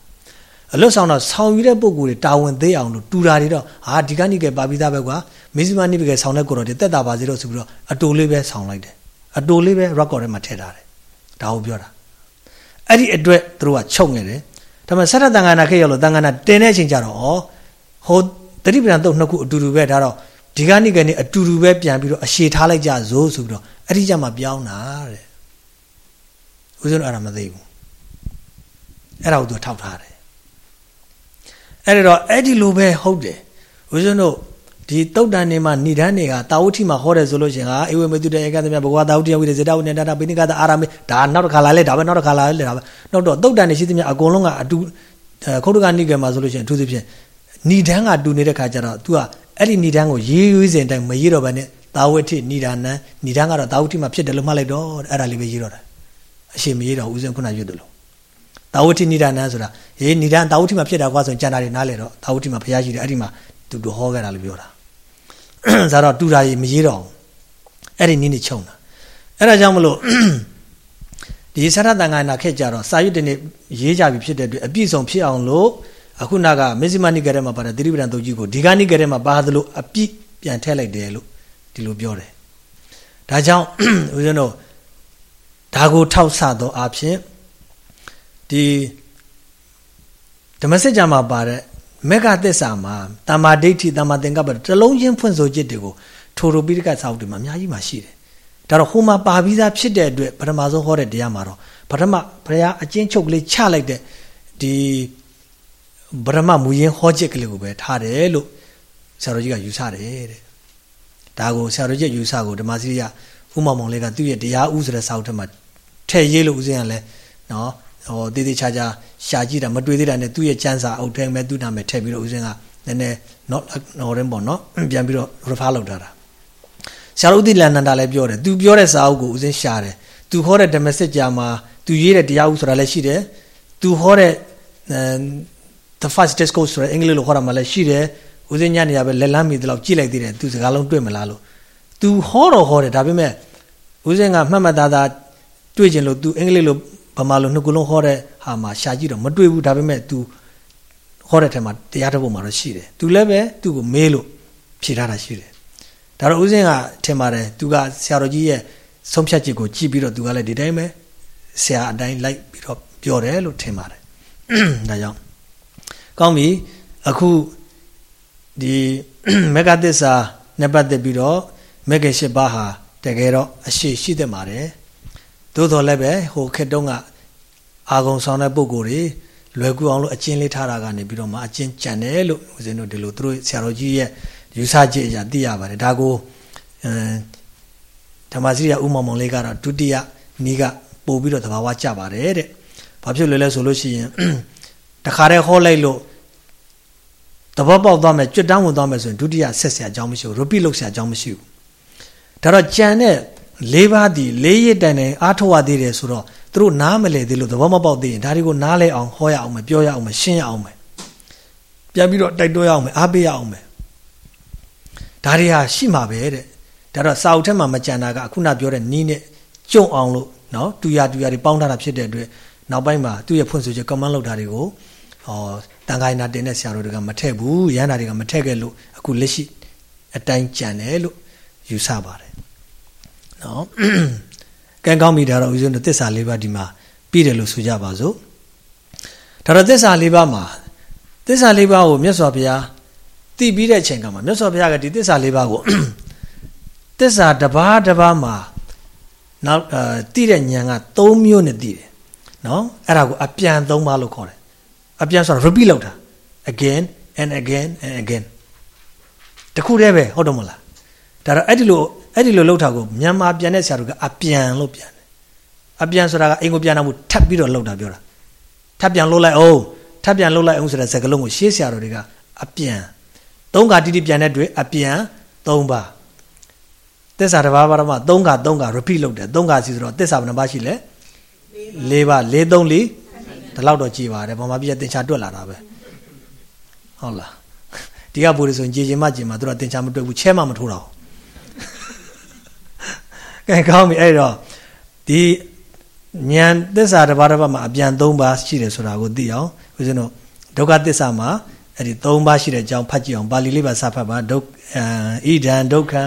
အလွတ်ဆောင်တော့ဆောင်းယူတဲ့ပုံကိုယ်တွေတာဝန်သေးအောင်လို့တူတာတွေတော့ဟာဒီကနိကေပါပြီးသားပဲကွာမစ္စည်းမနိကေဆောင်တဲ့ကိုတော့ဒီတက်တာပါစေတော့ဆိုပြီးတော့အတူလေးပဲဆောင်းလိုက်တယ်အတူလေးပဲ record ထဲမှာထည့်ထားတယ်ဒါကိုပြောတာအဲ့ဒီအတွက်သူတို့ကချုပ်နေတယ်ဒါပေမဲ့ဆက်ရတန်ခါနာခေတ်ရောက်လို့တန်ခါနာတင်တဲ့အချိန်ကျတော့ဩဟို တတိပဒံတုတ်နှစ်ခုအတူတူပဲဒါတော့ဒီကနေ့ကနေအတူတူပဲပြန်ပြီးတော့အရှည်ထားလိုက်ကြစို့ဆိုပြီးတော့အဲ့ဒီကြမှာပြောင်းတာတဲ့ဦးဇင်းတို့အဲ့ဒါမသိဘူးအဲ့ဒါကိုသူထောက်ထားတယ်အဲ့တော့အဲ့ဒီလိုပဲဟုတ်တယ်ဦးဇင်းတို့ဒီတုတ်တန်နေမှာဏိဒန်းတွေကတာဝတိမှာဟောတယ်ဆိုလို့ရှင်ဟာအေဝေမေတုတေဧကသမယဘဂဝါတာဝတိယဝိရဇေတဝိနေတတာပိနိကတာအာရမေဒါနောက်တစ်ခါလာလဲဒါပဲနောက်တစ်ခါလာလဲဒါပဲနောက်တော့တုတ်တန်နေရှိသမျှအကုန်လုံးကအတူခုတ်တကနိကေမှာဆိုလို့ရှင်အထူးသဖြင့် ဏိဒန်းကတူနေတဲ့ခါကျတော့ तू ကအဲ့ဒီဏိဒန်းကိုရေးရွေးစဉ်တိုင်းမရေးတော့ဘဲနဲ့သာဝတိဏိဒာနံဏိဒန်းကတော့သာဝတိမှာဖြစ်တယ်လို့မှတ်လိုက်တော့အဲ့ဒါလေးပဲရေးတော့တာအရှင်မရေးတော့ဦးဇင်းခုနရွတ်တယ်လို့သာဝတိဏိဒာနံဆိုတာဟေးဏိဒန်းသာဝတိမှာဖြစ်တာကွာဆိုရင်ကျန်တာတွေနားလေတော့သာဝတိမှာဘုရားရှိတယ်အဲ့ဒီမှာသူတို့ဟောခဲ့တာလို့ပြောတာဇာတော့တူတာကြီးမရေးတော့ဘူးအဲ့ဒီနည်းနဲ့ခြုံတာအဲ့ဒါကြောင့်မလို့ဒီသရတန်ခါနာခက်ကြတော့စာရွတ်တနေ့ရေးကြပြီဖြစ်တဲ့အတွက်အပြည့်စုံဖြစ်အောင်လို့ အခုနကမေဇိမနိကရဲမှာပါတဲ့သတိပ္ပံတုတ်ကြီးကိုဒီကနိကရဲမှာပါသလိုအပြည့်ပြန်ထည့်လိုက်တယ်လို့ဒီလိုပြောတယ်ဒါကြောင့်ဦးဇင်းတို့ဒါကိုထောက်ဆသောအဖြစ်ဒီဓမ္မစကြာမှာပါတဲ့မေဃသစ္စာမှာတမ္မာဒိဋ္ဌိတမ္မာသင်္ကပ္ပတလုံးချင်းဖွင့်ဆိုจิตတွေကိုထိုရိုပိဋကစာအုပ်တွေမှာအများကြီးမှရှိတယ်ဒါတော့ဟိုမှာပါပြီးသားဖြစ်တဲ့အတွက်ပထမဆုံးဟောတဲ့တရားမှာတော့ပထမဘုရားအချင်းချုပ်ကလေးချလိုက်တဲ့ဒီ ဗရမမူရင်းဟောချက်ကလေးကိုပဲထားတယ်လို့ဆရာတော်ကြီးကယူဆတယ်တဲ့ဒါကိုဆရာတော်ကြီးယူဆကိုဓမ္မစရိယဥမမောင်လေးကသူ့ရဲ့တရားဥဆိုတဲ့စာအုပ်ထဲမှာထည့်ရေးလို့ဦးဇင်းကလည်းနော်ဟောတည်တည်ချာချာရှာကြည့်တာမတွေ့သေးတာနဲ့သူ့ရဲ့ကျမ်းစာအုပ်ထဲမှာသူ့နာမည်ထည့်ပြီးတော့ဦးဇင်းကနည်းနည်းနော်နော်ရင်ပေါ့နော်ပြန်ပြီးတော့ refer လုပ်ထားတာဆရာတော်ဦးတိလန္ဒာလည်းပြောတယ်သူပြောတဲ့စာအုပ်ကိုဦးဇင်းရှာတယ်သူဟောတဲ့ဓမ္မစစ်ကြာမှာသူရေးတဲ့တရားဥဆိုတာလည်းရှိတယ်သူဟောတဲ့ the first discourse ဆိုတဲ့အင်္ဂလိပ်လိုခေါ်တာမှလည်းရှိတယ်ဦးစင်းညနေရပဲလက်လန်းမိတလောက်ကြည့်လိုက်သေးတယ်သူစကားလုံးတွေ့မလားလို့ तू ဟောတော့ဟောတယ်ဒါပေမဲ့ဦးစင်းကမှတ်မှတ်သားသားတွေ့ကျင်လို့ तू အင်္ဂလိပ်လိုဗမာလိုနှစ်ခုလုံးဟောတဲ့ဟာမှာရှာကြည့်တော့မတွေ့ဘူးဒါပေမဲ့ तू ဟောတဲ့ထဲမှာတရားတစ်ပုဒ်မှာတော့ရှိတယ် तू လည်းပဲသူ့ကိုမေးလို့ဖြေထားတာရှိတယ်ဒါတော့ဦးစင်းကထင်ပါတယ် तू ကဆရာတော်ကြီးရဲ့ဆုံးဖြတ်ချက်ကိုကြည့်ပြီးတော့ तू ကလည်းဒီတိုင်းပဲဆရာအတိုင်းလိုက်ပြီးတော့ပြောတယ်လို့ထင်ပါတယ်ဒါကြောင့် ကောင်းပြီအခုဒီမေဃသစ္စာနဲ့ပတ်သက်ပြီးတော့မေဃ၈ပါးဟာတကယ်တော့အရှိရှိသင့်ပါတယ်သို့တော်လည်းပဲဟိုခက်တုံးကအာဂုံဆောင်တဲ့ပုံကိုယ်တွေလွယ်ကူအောင်လို့အကျဉ်းလေးထားတာကနေပြီးတော့မှအကျဉ်းကြံတယ်လို့ဦးဇင်းတို့ဒီလိုသူတို့ဆရာတော်ကြီးရဲ့ယူဆချက်အရာသိရပါတယ်ဒါကိုအဲဓမ္မစရိယဥမ္မောင်မောင်လေးကတော့ဒုတိယနီးကပို့ပြီးတော့သဘာဝကျပါတယ်တဲ့ဘာဖြစ်လဲလဲဆိုလို့ရှိရင် တခါတည်းဟောလိုက်လို့သဘောပေါက်သွားမယ်ကြွတန်းဝင်သွားမယ်ဆိုရင်ဒုတိယဆက်ဆရာအကြောင်းမရှိဘူး repeat လုပ်ဆရာအကြောင်းမရှိဘူးဒါတော့ကြံတဲ့၄ပါးဒီ၄ရစ်တိုင်တိုင်အားထုတ်ရသေးတယ်ဆိုတော့သူတို့နားမလဲသေးလို့သဘောမပေါက်သေးရင်ဒါတွေကိုနားလဲအောင်ဟောရအောင်မယ်ပြောရအောင်မယ်ရှင်းရအောင်မယ်ပြန်ပြီးတော့တိုက်တွန်းရအောင်မယ်အားပေးရအောင်မယ်ဒါတွေဟာရှိမှာပဲတဲ့ဒါတော့စာအုပ်ထဲမှာမကြံတာကအခုနပြောတဲ့နီးနဲ့ကြုံအောင်လို့နော်တူရတူရတွေပေါင်းထားတာဖြစ်တဲ့အတွက်နောက်ပိုင်းမှာသူ့ရဲ့ဖွင့်ဆိုချက် comment လုပ်တာတွေကို ဟောတန်ခိုင်းနာတင်တဲ့ဆရာတော်တွေကမထည့်ဘူးရဟန္တာတွေကမထည့်ခဲ့လို့အခုလက်ရှိအတိုင်းကြံတယ်လို့ယူဆပါတယ်နော်ကံကောင်းပြီဒါတော့ဦးဇင်းတို့သစ္စာလေးပါးဒီမှာပြီးတယ်လို့ဆိုကြပါစို့ဒါတော့သစ္စာလေးပါးမှာသစ္စာလေးပါးကိုမြတ်စွာဘုရားသိပြီးတဲ့အချိန်ကမှာမြတ်စွာဘုရားကဒီသစ္စာလေးပါးကိုသစ္စာတစ်ပါးတစ်ပါးမှာနောက်အဲသိတဲ့ဉာဏ်က၃မျိုးနဲ့သိတယ်နော်အဲ့ဒါကိုအပြန်၃ပါးလို့ခေါ်တယ် အပြန်ဆိုတာ repeat လုပ်တာ again and again and again တခုတည်းပဲဟုတ်တော့မလားဒါတော့အဲ့ဒီလိုအဲ့ဒီလိုလှုပ်တာကိုမြန်မာပြန်တဲ့ဆရာတို့ကအပြန်လို့ပြန်တယ်အပြန်ဆိုတာကအင်ကိုပြန်တာမို့ထပ်ပြီးတော့လှုပ်တာပြောတာထပ်ပြန်လှုပ်လိုက်အောင်ထပ်ပြန်လှုပ်လိုက်အောင်ဆိုတဲ့စကားလုံးကိုရှေးဆရာတို့တွေကအပြန်သုံးခါတိတိပြန်တဲ့တွေ့အပြန်၃ပါးသစ္စာတစ်ပါးပါတော့မှ၃ခါ၃ခါ repeat လုပ်တယ်၃ခါစီဆိုတော့သစ္စာဘယ်နှပါးရှိလဲ၄ပါး၄၃၄ ဒီလောက်တော့ကြည်ပါတယ်ဘာမှပြည့်တင်ချာတွက်လာတာပဲဟုတ်လားဒီကဘူရီဆိုရင်ကြည်ချင်းမကြည်မှာသူတို့တင်ချာမတွက်ဘူးချဲမှမထိုးတော့ကဲကောင်းပြီအဲ့တော့ဒီဉာဏ်သစ္စာတစ်ပါးတစ်ပါးမှာအပြန်၃ပါးရှိတယ်ဆိုတာကိုသိအောင်ဦးဇင်းတို့ဒုက္ခသစ္စာမှာအဲ့ဒီ၃ပါးရှိတဲ့အကြောင်းဖတ်ကြည့်အောင်ပါဠိလေးပါစဖတ်ပါဒုက္ဣဒံဒုက္ခံ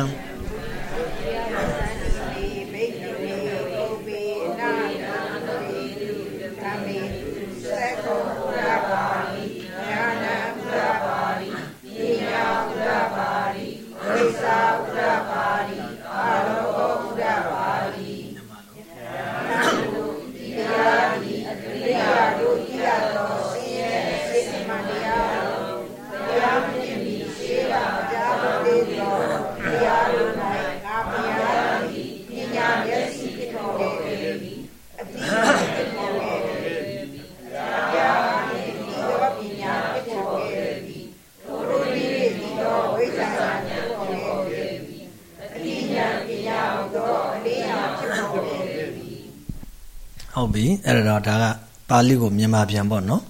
ပြီအဲ့တော့ဒါကပါဠိကိုမြန်မာပြန်ပေါ့နော်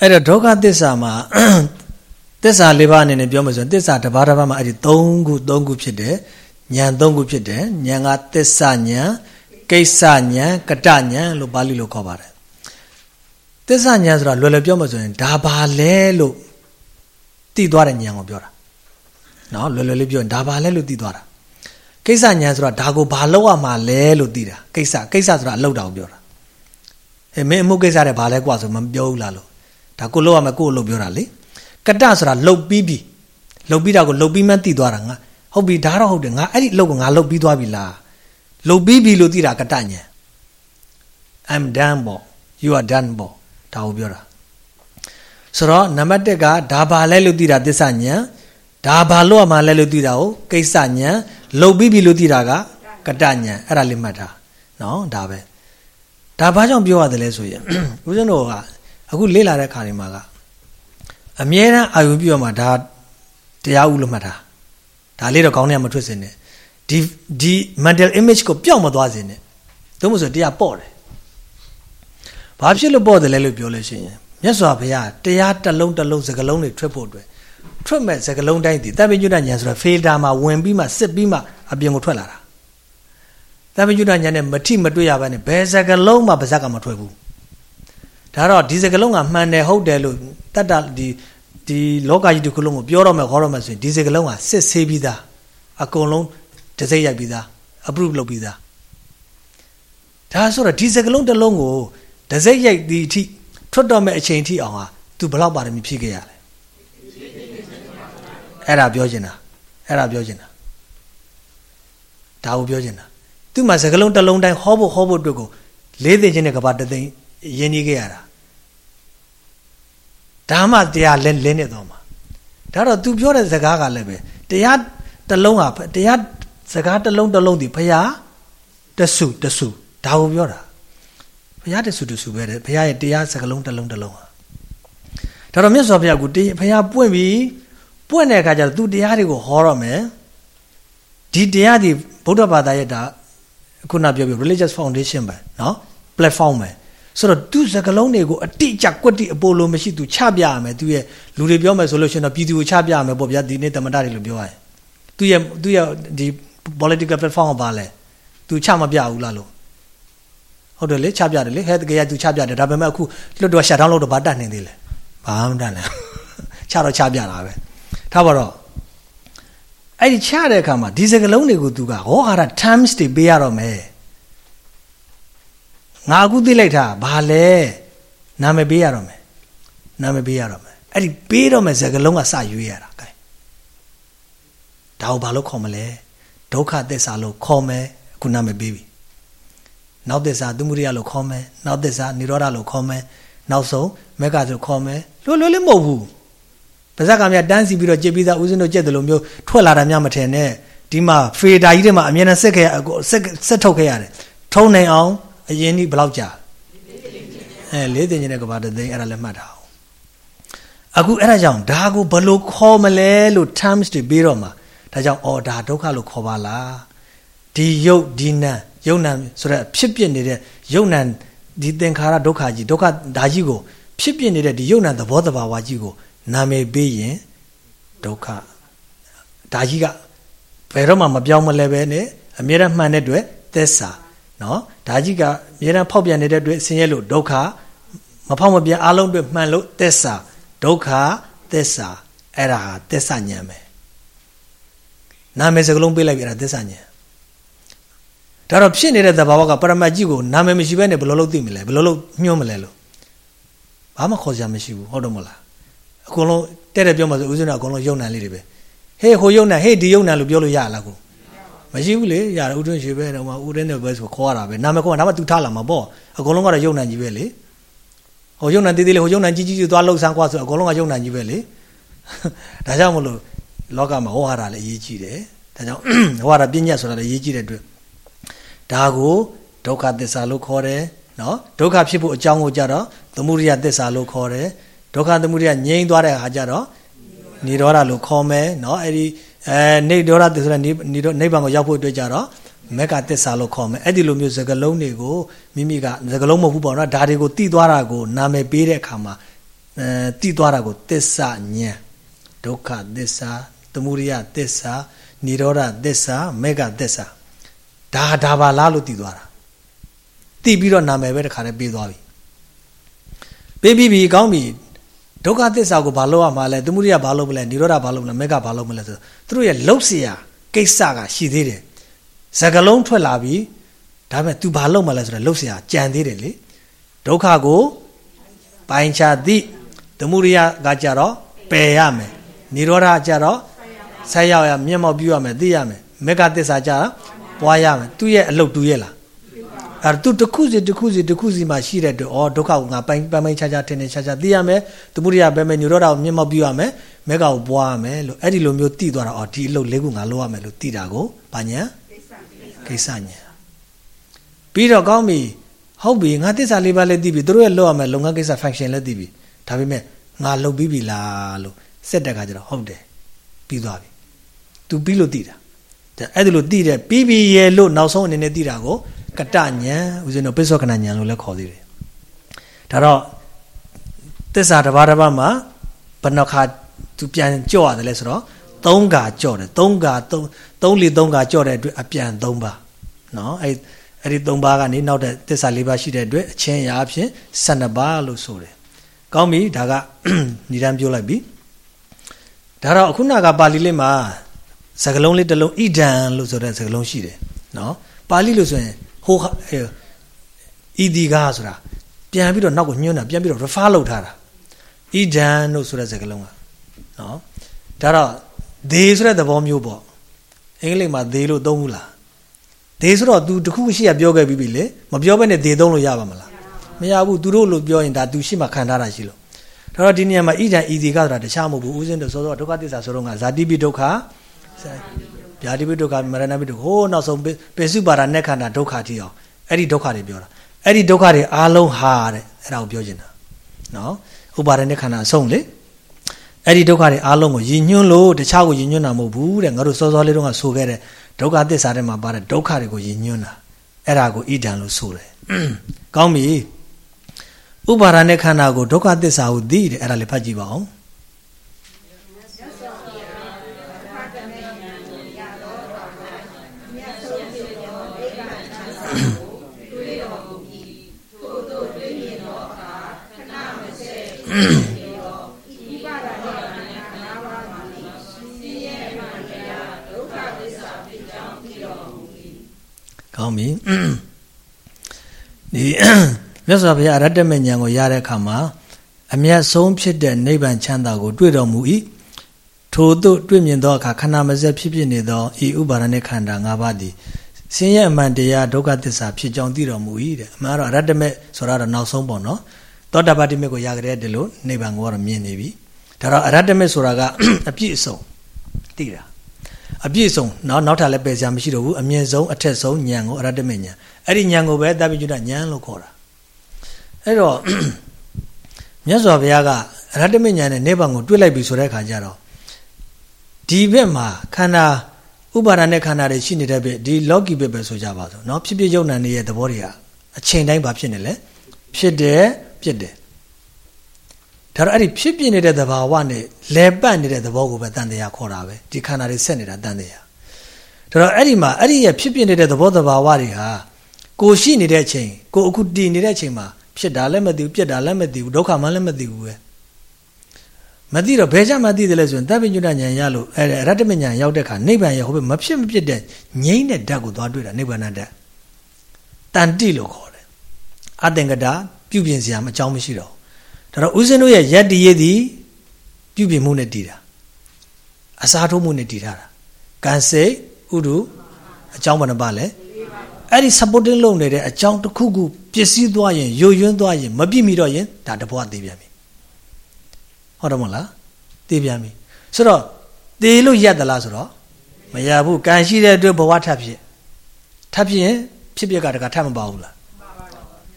အဲ့တော့ဒုက္ခသစ္စာမှာသစ္စာလေးပါးအနေနဲ့ပြောမှဆိုရင်သစ္စာတစ်ပါးတစ်ပါးမှာအဲ့ဒီ၃ခု၃ခုဖြစ်တယ်ဉာဏ်၃ခုဖြစ်တယ်ဉာဏ်ကသစ္စာဉာဏ်ကိစ္စဉာဏ်ကတဉာဏ်လို့ပါဠိလိုခေါ်ပါတယ်သစ္စာဉာဏ်ဆိုတာလွယ်လွယ်ပြောမှဆိုရင်ဒါဘာလဲလို့သိသွားတဲ့ဉာဏ်ကိုပြောတာနော်လွယ်လွယ်လေးပြောရင်ဒါဘာလဲလို့သိသွားတာ ကိစ္စညာဆိုတာဒါကိုဘာလောက်ရမှာလဲလို့သိတာကိစ္စကိစ္စဆိုတာအလောက်တောင်ပြောတာဟဲ့မင်းအမှုကိစ္စတဲ့ဘာလဲကွာဆိုမပြောဘူးလားလို့ဒါကိုလောက်ရမယ်ကိုလို့ပြောတာလေကတဆိုတာလှုပ်ပြီးပြီလှုပ်ပြီးတာကိုလှုပ်ပြီးမှသိသွားတာငါဟုတ်ပြီဒါတော့ဟုတ်တယ်ငါအဲ့ဒီလှုပ်ကိုငါလှုပ်ပြီးသွားပြီလားလှုပ်ပြီးပြီလို့သိတာကတညာ I'm done ပေါ့ you are done ပေါ့ဒါကိုပြောတာဆိုတော့နံပါတ်1ကဒါဘာလဲလို့သိတာသစ္စာညာဒါဘာလို့ရမှာလဲလို့သိတာကိုကိစ္စညာ လှုပ်ပြီးပြီလို့သိတာကကတညာအဲ့ဒါလေးမှတ်တာနော်ဒါပဲဒါဘာကြောင့်ပြောရတယ်လဲဆိုရင်ဦးဇင်းတို့ကအခုလေ့လာတဲ့ခါတွေမှာကအမြဲတမ်းအာယုပြုရမှာဒါတရားဥလို့မှတ်တာဒါလေးတော့ခေါင်းထဲမှာမထွက်စင်နဲ့ဒီဒီ mental image ကိုပျောက်မသွားစင်နဲ့သို့မဟုတ်ဆိုတရားပေါ့တယ်ဘာဖြစ်လို့ပေါ့တယ်လဲလို့ပြောလို့ရှိရင်မြတ်စွာဘုရားတရားတစ်လုံးတစ်လုံးစကလုံးတွေထွက်ဖို့အတွက် ထွက်မဲ့စကလုံးတိုင်းဒီတပ္ပညုတဉာဏ်ဆိုတာ filter မှာဝင်ပြီးမှစစ်ပြီးမှအပြင်ကိုထွက်လာတာတပ္ပညုတဉာဏ်နဲ့မထိမတွေ့ရဘဲနဲ့ဘယ်စကလုံးမှပါဇက်ကမထွက်ဘူးဒါတော့ဒီစကလုံးကမှန်တယ်ဟုတ်တယ်လို့တတ်တာဒီဒီလောကကြီးတစ်ခုလုံးကိုပြောတော့မယ်ခေါ်တော့မယ်ဆိုရင်ဒီစကလုံးကစစ်ဆေးပြီးသားအကုန်လုံးတစိမ့်ရိုက်ပြီးသား approve လုပ်ပြီးသားဒါဆိုတော့ဒီစကလုံးတစ်လုံးကိုတစိမ့်ရိုက်ဒီအထိထွက်တော့မဲ့အချိန်ထိအောင်ဟာ तू ဘယ်လောက်ပါရမီဖြည့်ခဲ့ရလဲ အဲ့ဒါပြောချင်တာအဲ့ဒါပြောချင်တာဒါကိုပြောချင်တာသူ့မှာစကလုံးတစ်လုံးတိုင်းဟောဖို့ဟောဖို့အတွက်ကိုလေးသိချင်းတဲ့ကဘာတသိန်းရင်းနှီးခဲ့ရတာဒါမှတရားလဲလဲနေတော့မှာဒါတော့ तू ပြောတဲ့စကားကလည်းပဲတရားတစ်လုံးဟာတရားစကားတစ်လုံးတစ်လုံးဒီဖရာတဆုတဆုဒါကိုပြောတာဖရာတဆုတဆုပဲတဲ့ဖရာရဲ့တရားစကားလုံးတစ်လုံးတစ်လုံးဟာဒါတော့မြတ်စွာဘုရားကဖရာပွင့်ပြီး ပွင့်တဲ့အခါကျတော့သူတရားတွေကိုဟောရမယ်ဒီတရားဒီဗုဒ္ဓဘာသာရဲ့ဒါခုနပြောပြ religious foundation ပဲเนาะ platform ပဲဆိုတော့သူစကလုံးတွေကိုအတိအကျကွက်တိအပိုလိုမရှိသူချပြရမယ်သူရဲ့လူတွေပြောမယ်ဆိုလို့ရှိရင်တော့ပြည်သူကိုချပြရမယ်ပေါ့ဗျာဒီနေ့တမန်တော်တွေလို့ပြောရရင်သူရဲ့သူရဲ့ဒီ political platform ကပါလဲသူချမပြဘူးလားလို့ဟုတ်တယ်လေချပြတယ်လေဟဲ့တကယ်သူချပြတယ်ဒါပေမဲ့အခုလွတ်တော် shut down လုပ်တော့ဘာတတ်နေသေးလဲဘာမှမတတ်လဲချတော့ချပြတာပဲ ထားပါတော့အဲ့ဒီချတဲ့အခါမှာဒီစကလုံးတွေကိုသူကဟောဟာရ terms တွေပေးရတော့မယ်ငါအခုသိလိုက်တာဘာလဲနာမည်ပေးရတော့မယ်နာမည်ပေးရတော့မယ်အဲ့ဒီပေးတော့မယ်စကလုံးကစရွေးရတာကဲဒါကိုဘာလို့ခေါ်မလဲဒုက္ခသစ္စာလို့ခေါ်မယ်အခုနာမည်ပေးပြီနောက်သစ္စာသမုဒိယလို့ခေါ်မယ်နောက်သစ္စာនិရောဓလို့ခေါ်မယ်နောက်ဆုံးမက္ခဆိုခေါ်မယ်လွယ်လွယ်လေးမဟုတ်ဘူး ပါဇက်ကများတန်းစီပြီးတော့ကြစ်ပြီးသားဦးဇင်းတို့ကြက်တယ်လို့မျိုးထွက်လာတာများမထင်နဲ့ဒီမှာဖေတာကြီးတွေမှာအမြဲတမ်းဆက်ခဲ့ရဆက်ဆက်ထုတ်ခဲ့ရတယ်ထုံးနိုင်အောင်အရင်ဒီဘယ်လောက်ကြာအဲလေးတင်နေတဲ့ကဘာတသိန်းအဲ့ဒါလည်းမှတ်ထားအောင်အခုအဲ့ဒါကြောင့်ဒါကိုဘယ်လိုခေါ်မလဲလို့ terms တွေပြီးတော့မှာဒါကြောင့်အော်ဒါဒုက္ခလို့ခေါ်ပါလားဒီယုတ်ဒီနံယုတ်နံဆိုတော့ဖြစ်ပြနေတဲ့ယုတ်နံဒီသင်္ခါရဒုက္ခကြီးဒုက္ခဒါကြီးကိုဖြစ်ပြနေတဲ့ဒီယုတ်နံသဘောတဘာဝကြီးကို နာမည်ပေးရင်ဒုက္ခဒါကြီးကဘယ်တော့မှမပြောင်းမလဲပဲနဲ့အမြဲတမ်းမှန်တဲ့အတွက်သစ္စာနော်ဒါကြီးကအမြဲတမ်းဖောက်ပြန်နေတဲ့အတွက်ဆင်းရဲလို့ဒုက္ခမဖောက်မပြန်အလုံးအတွက်မှန်လို့သစ္စာဒုက္ခသစ္စာအဲ့ဒါဟာသစ္စာဉာဏ်ပဲနာမည်စကလုံးပေးလိုက်ပြီအဲ့ဒါသစ္စာဉာဏ်ဒါတော့ဖြစ်နေတဲ့သဘာဝကပရမတ်ကြီးကိုနာမည်မရှိဘဲနဲ့ဘယ်လိုလုပ်သိမလဲဘယ်လိုလုပ်ညှို့မလဲလို့ဘာမှခေါ်စရာမရှိဘူးဟုတ်တယ်မဟုတ်လား အကုန်လုံးတဲ့တဲ့ပြောမှဆိုဦးဇင်းကအကုန်လုံးယုံနံလေးတွေပဲဟေးဟိုယုံနံဟေးဒီယုံနံလို့ပြောလို့ရလားကိုမရှိဘူးလေရတယ်ဦးတွင်းရွှေပဲတော့မှဦးတင်းနဲ့ပဲဆိုခေါ်ရတာပဲနာမည်ခေါ်တာဒါမှ तू ထားလာမှာပေါ့အကုန်လုံးကတော့ယုံနံကြီးပဲလေဟိုယုံနံသေးသေးလေးဟိုယုံနံကြီးကြီးကြီးသွားလှုပ်ဆန်းကွာဆိုအကုန်လုံးကယုံနံကြီးပဲလေဒါကြောင့်မလို့လောကမှာဟောဟာတာလည်းအရေးကြီးတယ်ဒါကြောင့်ဟောဟာတာပြဉ္ညာဆိုတာလည်းအရေးကြီးတဲ့အတွက်ဒါကိုဒုက္ခသစ္စာလို့ခေါ်တယ်နော်ဒုက္ခဖြစ်ဖို့အကြောင်းကိုကြတော့သမုဒိယသစ္စာလို့ခေါ်တယ် ဒုက္ခသမုဒိယငြိမ်းသွားတဲ့အခါကျတော့និရောဓလို့ခေါ်မယ်เนาะအဲ့ဒီအဲနေရောဓသစ္စာနိနိဗ္ဗာန်ကိုရောက်ဖို့အတွက်ကြတော့မက္ကသစ္စာလို့ခေါ်မယ်အဲ့ဒီလိုမျိုးစကလုံးတွေကိုမိမိကစကလုံးမဟုတ်ဘူးပေါ့နော်ဒါတွေကိုတိသွားတာကိုနာမည်ပေးတဲ့အခါမှာအဲတိသွားတာကိုသစ္စာဉာဏ်ဒုက္ခသစ္စာသမုဒိယသစ္စာនិရောဓသစ္စာမက္ကသစ္စာဒါဒါပါလားလို့တိသွားတာတိပြီးတော့နာမည်ပဲတခါတည်းပေးသွားပြီပေးပြီးပြီကောင်းပြီ ဒုက္ခသစ္စာကိုဘာလို့ရမှာလဲသမုဒိယဘာလို့မလဲនិရောဓဘာလို့မလဲမေဃဘာလို့မလဲဆိုသူတို့ရဲ့လှုပ်เสียကိစ္စကရှိသေးတယ်စကလုံးထွက်လာပြီဒါပေမဲ့ तू ဘာလုပ်မလဲဆိုတော့လှုပ်เสียကြံသေးတယ်လေဒုက္ခကိုပိုင်ချသည်သမုဒိယကကြတော့ပယ်ရမယ်និရောဓကြတော့ဆက်ရောက်ရမျက်မှောက်ပြုရမယ်သိရမယ်မေဃသစ္စာကြတော့ပွားရမယ်သူ့ရဲ့အလုပ်တူရဲ့လား အဲ့သူတစ်ခုစီတစ်ခုစီတစ်ခုစီမှာရှိတဲ့တော့ဩဒုက္ခကိုငါပိုင်းပိုင်းပိုင်းခြားခြားထင်ထင်ခြားခြားသိရမယ်သမုဒိယပဲမယ်ညရောတာကိုမျက်မှောက်ပြုရမယ်မေဃကိုပွားရမယ်လို့အဲ့ဒီလိုမျိုးသိသွားတာဩဒီအလုပ်လေးခုငါလုပ်ရမယ်လို့သိတာကိုဘာညာကိစ္စညာပြီးတော့ကောင်းပြီဟုတ်ပြီငါသစ္စာလေးပါးလည်းသိပြီတို့ရဲ့လုပ်ရမယ်လုပ်ငန်းကိစ္စ function လည်းသိပြီဒါပေမဲ့ငါလုပ်ပြီးပြီလားလို့စက်တဲ့ခါကျတော့ဟုတ်တယ်ပြီးသွားပြီ तू ပြီးလို့သိတာအဲ့ဒါလို့သိတယ်ပြီးပြီရဲ့လို့နောက်ဆုံးအနေနဲ့သိတာကို ကတဉဏ်ဦးဇင်းတို့ပိဿကဏဉဏ်လို့လည်းခေါ်သေးတယ်ဒါတော့တစ္ဆာတစ်ပါးတစ်ပါးမှာဘယ်နှခါသူပြန်ကြော့ရတယ်လဲဆိုတော့သုံးကာကြော့တယ်သုံးကာသုံးသုံးလီသုံးကာကြော့တဲ့အတွက်အပြန်သုံးပါနော်အဲ့အဲ့ဒီသုံးပါးကနေနောက်တဲ့တစ္ဆာလေးပါးရှိတဲ့အတွက်အချင်းရာအဖြစ်12ပါးလို့ဆိုတယ်ကောင်းပြီဒါကဏ္ဍန်ပြောလိုက်ပြီဒါတော့အခုနကပါဠိလေးမှာစကလုံးလေးတစ်လုံးဣဒံလို့ဆိုတဲ့စကလုံးရှိတယ်နော်ပါဠိလို့ဆိုရင် ဟိုဤဒီကားဆိုတာပြန်ပြီးတော့နောက်ကိုညွှန်းတာပြန်ပြီးတော့ refer လုပ်ထားတာဣဒံလို့ဆိုတဲ့စကားလုံးကနော်ဒါတော့ they ဆိုတဲ့သဘောမျိုးပေါ့အင်္ဂလိပ်မှာ they လို့သုံးဘူးလား they ဆိုတော့ तू တခုရှိရပြောခဲ့ပြီးပြီလေမပြောဘဲနဲ့ they သုံးလို့ရပါမလားမရဘူးသူတို့လို့ပြောရင်ဒါ तू ရှိမှခံထားတာရှိလို့ဒါတော့ဒီနေရာမှာဣဒံဣဒီကဆိုတာတခြားမဟုတ်ဘူးဥစဉ်တော့စောစောဒုက္ခသစ္စာဆိုတော့ကဇာတိပိဒုက္ခ ဗျာတိပိဒုက္ခမရဏပိဒုက္ခဟိုးနောက်ဆုံးပေစုပါဒနဲ့ခန္ဓာဒုက္ခတိအောင်အဲ့ဒီဒုက္ခတွေပြောတာအဲ့ဒီဒုက္ခတွေအားလုံးဟာတဲ့အဲ့ဒါကိုပြောချင်တာနော်ဥပါဒနဲ့ခန္ဓာအဆုံးလေအဲ့ဒီဒုက္ခတွေအားလုံးကိုယဉ်ညွန်းလို့တခြားကိုယဉ်ညွန်းတာမဟုတ်ဘူးတဲ့ငါတို့စောစောလေးတုန်းကဆိုခဲ့တဲ့ဒုက္ခသစ္စာထဲမှာပါတဲ့ဒုက္ခတွေကိုယဉ်ညွန်းတာအဲ့ဒါကိုဣဒံလို့ဆိုတယ်ကောင်းပြီဥပါဒနဲ့ခန္ဓာကိုဒုက္ခသစ္စာကိုသိတယ်အဲ့ဒါလေးဖတ်ကြည့်ပါအောင် ကောင်းပြီဒီမြတ်စွာဘုရားအရတ္တမဉာဏ်ကိုရတဲ့အခါမှာအမျက်ဆုံးဖြစ်တဲ့နိဗ္ဗာန်ချမ်းသာကို တွေ့တော်မူ၏ ထို့သို့တွေ့မြင်သောအခါခန္ဓာမစက်ဖြစ်ဖြစ်နေသောဤဥပါဒณะခန္ဓာ၅ပါးသည်ဆင်းရဲအမှန်တရားဒုက္ခသစ္စာဖြစ်ကြောင်းသိတော်မူ၏တဲ့အမှန်တော့အရတ္တမေဆိုတာတော့နောက်ဆုံးပေါ့နော်သောတာပတိမေကိုရကြတဲ့ဒီလိုနိဗ္ဗာန်ကိုကတော့မြင်နေပြီဒါတော့အရတ္တမေဆိုတာကအပြည့်အစုံသိတာအပြည့်စုံနောက်နောက်ထပ်လည်းပယ်စရာမရှိတော့ဘူးအမြင့်ဆုံးအထက်ဆုံးဉာဏ်ကိုအရတ္တမဉာဏ်အဲ့ဒီဉာဏ်ကိုပဲတပိကျွတ်ဉာဏ်လို့ခေါ်တာအဲ့တော့မြတ်စွာဘုရားကအရတ္တမဉာဏ်နဲ့နိဗ္ဗာန်ကိုတွေ့လိုက်ပြီဆိုတဲ့အခါကျတော့ ဒီဘက်မှာခန္ဓာဥပါဒณะခန္ဓာတွေရှိနေတဲ့ဘက်ဒီလောကီဘက်ပဲဆိုကြပါစို့เนาะဖြစ်ဖြစ်ယုံနာနေရဲ့သဘောတွေကအချိန်တိုင်းဘာဖြစ်နေလဲဖြစ်တယ်ပြစ်တယ်ဒါတော့အဲ့ဒီဖြစ်ပြနေတဲ့သဘာဝနဲ့လဲပတ်နေတဲ့သဘောကိုပဲတန်တရားခေါ်တာပဲဒီခန္ဓာတွေဆက်နေတာတန်တရားဒါတော့အဲ့ဒီမှာအဲ့ဒီရဲ့ဖြစ်ပြနေတဲ့သဘောသဘာဝတွေဟာကိုရှိနေတဲ့အချိန်ကိုအခုတည်နေတဲ့အချိန်မှာဖြစ်တာလည်းမသိဘူးပြက်တာလည်းမသိဘူးဒုက္ခမှလည်းမသိဘူးပဲ မသိတော့ဘယ်ကြမှသိတယ်လဲဆိုရင်တပ်ပိညုတဉာဏ်ရလို့အဲရတ္တမဉာဏ်ရောက်တဲ့ခါနိဗ္ဗာန်ရဲ့ဟိုဘက်မဖြစ်မဖြစ်တဲ့ငြိမ့်တဲ့ဓာတ်ကိုသွားတွေ့တာနိဗ္ဗာန်ဓာတ်တန်တိလို့ခေါ်တယ်အသင်္ကတာပြုပြင်စရာမအကြောင်းမရှိတော့ဒါတော့ဦးဇင်းတို့ရဲ့ယက်တည်ရည်သည်ပြုပြင်မှုနဲ့တည်တာအစားထိုးမှုနဲ့တည်ထားတာကံစိတ်ဥဒုအကြောင်းဘယ်နှပါလဲအဲ့ဒီ supporting လုပ်နေတဲ့အကြောင်းတစ်ခုခုပျက်စီးသွားရင်ယိုယွင်းသွားရင်မပြည့်မီတော့ရင်ဒါတဘွားသေးပြန်ပြီ ဟုတ်တယ်မဟုတ်လားသေးပြန်ပြီဆိုတော့သေလို့ရက်သလားဆိုတော့မရဘူးကံရှိတဲ့အတွက်ဘဝထပ်ဖြစ်ထပ်ဖြစ်ရင်ဖြစ်ပြကတကထပ်မပါဘူးလား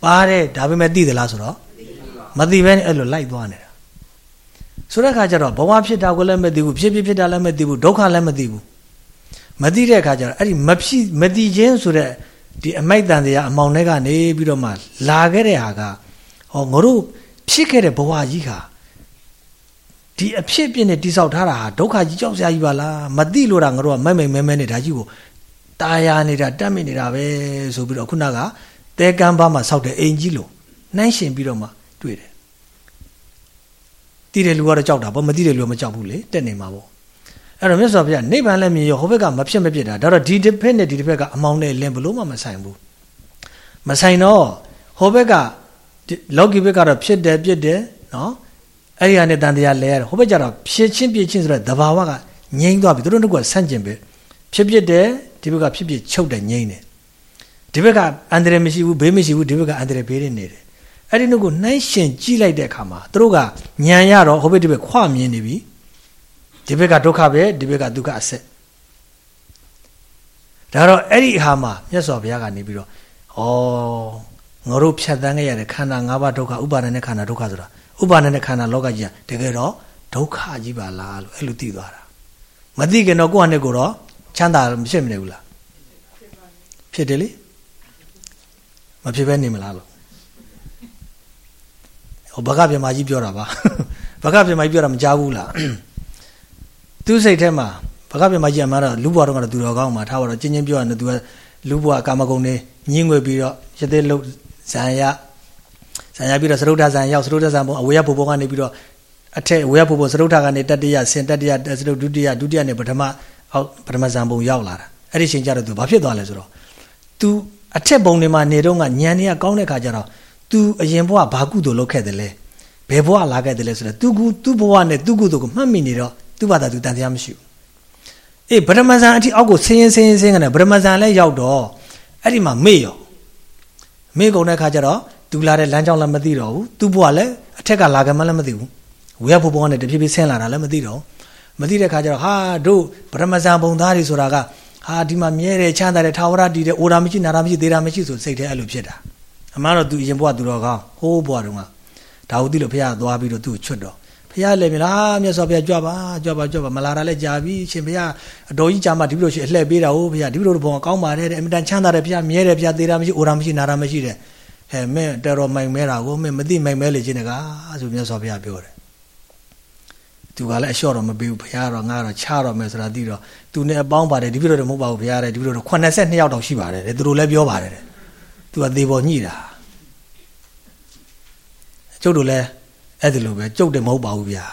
ပါတယ်ဒါပေမဲ့သိသလားဆိုတော့မသိဘဲနဲ့အဲ့လိုလိုက်သွားနေတာဆိုတဲ့အခါကျတော့ဘဝဖြစ်တာကိုလည်းမသိဘူးဖြစ်ဖြစ်ဖြစ်တာလည်းမသိဘူးဒုက္ခလည်းမသိဘူးမသိတဲ့အခါကျတော့အဲ့ဒီမဖြစ်မသိခြင်းဆိုတဲ့ဒီအမိုက်တန်တရားအမောင်တွေကနေပြီးတော့မှလာခဲ့တဲ့ဟာကဟောငါတို့ဖြစ်ခဲ့တဲ့ဘဝကြီးဟာ ဒီအဖြစ်ပြင်းနဲ့တိဆောက်ထားတာဟာဒုက္ခကြီးကြောက်စရာကြီးပါလားမသိလို့တာငါတို့ကမိုက်မိုက်မဲမဲနဲ့ဒါကြီးကိုตายာနေတာတတ်မိနေတာပဲဆိုပြီးတော့ခုနကတဲကမ်းပါမှာဆောက်တဲ့အိမ်ကြီးလို့နှိုင်းရှင်ပြီးတော့မှတွေ့တယ်သိတဲ့လူကတော့ကြောက်တာပေါ့မသိတဲ့လူကမကြောက်ဘူးလေတက်နေမှာပေါ့အဲ့တော့မြတ်စွာဘုရားနိဗ္ဗာန်လည်းမြင်ရောဟိုဘက်ကမဖြစ်မဖြစ်တာဒါတော့ဒီတစ်ဖက်နဲ့ဒီတစ်ဖက်ကအမောင်းနဲ့လင်းဘလို့မှမဆိုင်ဘူးမဆိုင်တော့ဟိုဘက်ကလောကီဘက်ကတော့ဖြစ်တယ်ပြစ်တယ်နော် အဲ့ဒီကနေတန်တရားလဲရတယ်ဟိုဘက်ကျတော့ဖြစ်ချင်းပြစ်ချင်းဆိုတော့သဘာဝကငြိမ့်သွားပြီသူတို့တို့ကဆန့်ကျင်ပဲဖြစ်ဖြစ်တယ်ဒီဘက်ကဖြစ်ဖြစ်ချုပ်တယ်ငြိမ့်တယ်ဒီဘက်ကအန္တရာယ်မရှိဘူးဘေးမရှိဘူးဒီဘက်ကအန္တရာယ်ဘေးနေတယ်အဲ့ဒီနှုတ်ကိုနှိုင်းရှင်ကြည့်လိုက်တဲ့အခါမှာသူတို့ကညံရတော့ဟိုဘက်ဒီဘက်ခွမြင်နေပြီဒီဘက်ကဒုက္ခပဲဒီဘက်ကဒုက္ခအဆက်ဒါတော့အဲ့ဒီဟာမှာမြတ်စွာဘုရားကနေပြီးတော့ဩငါတို့ဖြတ်သန်းခဲ့ရတဲ့ခန္ဓာ၅ပါးဒုက္ခဥပါဒณะခန္ဓာဒုက္ခဆိုတာ ဥပါဒณะခန္ဓာလောကကြီးကတကယ်တော့ဒုက္ခကြီးပါလားလို့အဲ့လိုသိသွားတာမသိခင်တော့ကိုယ့်ဟာနဲ့ကိုယ်တော့ချမ်းသာမဖြစ်မနေဘူးလားဖြစ်တယ်လေမဖြစ်ဘဲနေမလားလို့ဟိုဘဂဗြဟ္မာကြီးပြောတာပါဘဂဗြဟ္မာကြီးပြောတာမကြားဘူးလားသူ့စိတ်ထဲမှာဘဂဗြဟ္မာကြီးအမှန်တော့လူဘွားတော့ကတော့သူတော်ကောင်းမှာထားတော့ကျင်းချင်းပြောရတယ်သူကလူဘွားကာမဂုဏ်တွေညင်းငွေပြီးတော့ရသေးလို့ဇံရ ဇံရပြီးတော့သရုတ်ထဇံရောက်သရုတ်ထဇံပုံအဝေယဘုံဘုံကနေပြီးတော့အထက်ဝေယဘုံဘုံသရုတ်ထကနေတတိယဆင်တတိယသရုတ်ဒုတိယဒုတိယနဲ့ပထမအောက်ပထမဇံပုံရောက်လာတာအဲ့ဒီချိန်ကျတော့သူဘာဖြစ်သွားလဲဆိုတော့ तू အထက်ဘုံတွေမှာနေတော့ကညံနေရကောင်းတဲ့ခါကျတော့ तू အရင်ဘဝဘာကုသိုလ်လုပ်ခဲ့တယ်လဲဘယ်ဘဝလာခဲ့တယ်လဲဆိုတော့ तू ကူ तू ဘဝနဲ့ तू ကုသိုလ်ကိုမှတ်မိနေတော့ तू ဘာသာ तू တန်တရားမရှိဘူးအေးဗရမဇန်အထိအောက်ကိုဆင်းရင်ဆင်းရင်ဆင်းကနေဗရမဇန်လည်းရောက်တော့အဲ့ဒီမှာမေ့ရောမေ့ကုန်တဲ့ခါကျတော့ သူလာတဲ့လမ်းကြောင်းလည်းမသိတော့ဘူးသူ့ဘဝလည်းအထက်ကလာကမှလည်းမသိဘူးဝေယဘုဘဝနဲ့တဖြည်းဖြည်းဆင်းလာတာလည်းမသိတော့မသိတဲ့ခါကျတော့ဟာတို့ဗရမဇန်ဘုံသားတွေဆိုတာကဟာဒီမှာမြဲတယ်ချမ်းသာတယ်ထာဝရတည်တယ်အိုတာမရှိနာတာမရှိသေးတာမရှိဆိုစိတ်ထဲအဲ့လိုဖြစ်တာအမှန်တော့သူအရင်ဘဝသူတော်ကောင်းဟိုးဘဝတုန်းကဒါဟုတ်သီးလို့ဖះသွားပြီးတော့သူ့ကိုချွတ်တော့ဖះလည်းမြလားမြတ်စွာဘုရားကြွပါကြွပါကြွပါမလာတာလည်းကြာပြီရှင်ဖះအတော်ကြီးကြာမှဒီလိုရှိအလှည့်ပေးတာဟုတ်ဖះဒီလိုဘုံကောင်းပါတယ်တဲ့အင်မတန်ချမ်းသာတယ်ဖះမြဲတယ်ဖះသေးတာမရှိအိုတာမရှိနာတာမရှိတဲ့ ဟဲ့မင်းတော်တော်မိုင်မဲတာကိုမင်းမသိမိုင်မဲလေခြင်းတကားဆိုမြတ်စွာဘုရားပြောတယ်သူကလည်းအလျှော့တော့မပေးဘူးဘုရားတော့ငါတော့ချတော့မယ်ဆိုတာသိတော့သူနဲ့အပေါင်းပါတယ်ဒီလိုတော့မဟုတ်ပါဘူးဘုရားတဲ့ဒီလိုတော့82ယောက်တောင်ရှိပါတယ်တဲ့သူတို့လည်းပြောပါတယ်တဲ့သူကသေပေါ်ညှိတာကျုပ်တို့လည်းအဲ့ဒီလိုပဲကျုပ်တယ်မဟုတ်ပါဘူးဗျာ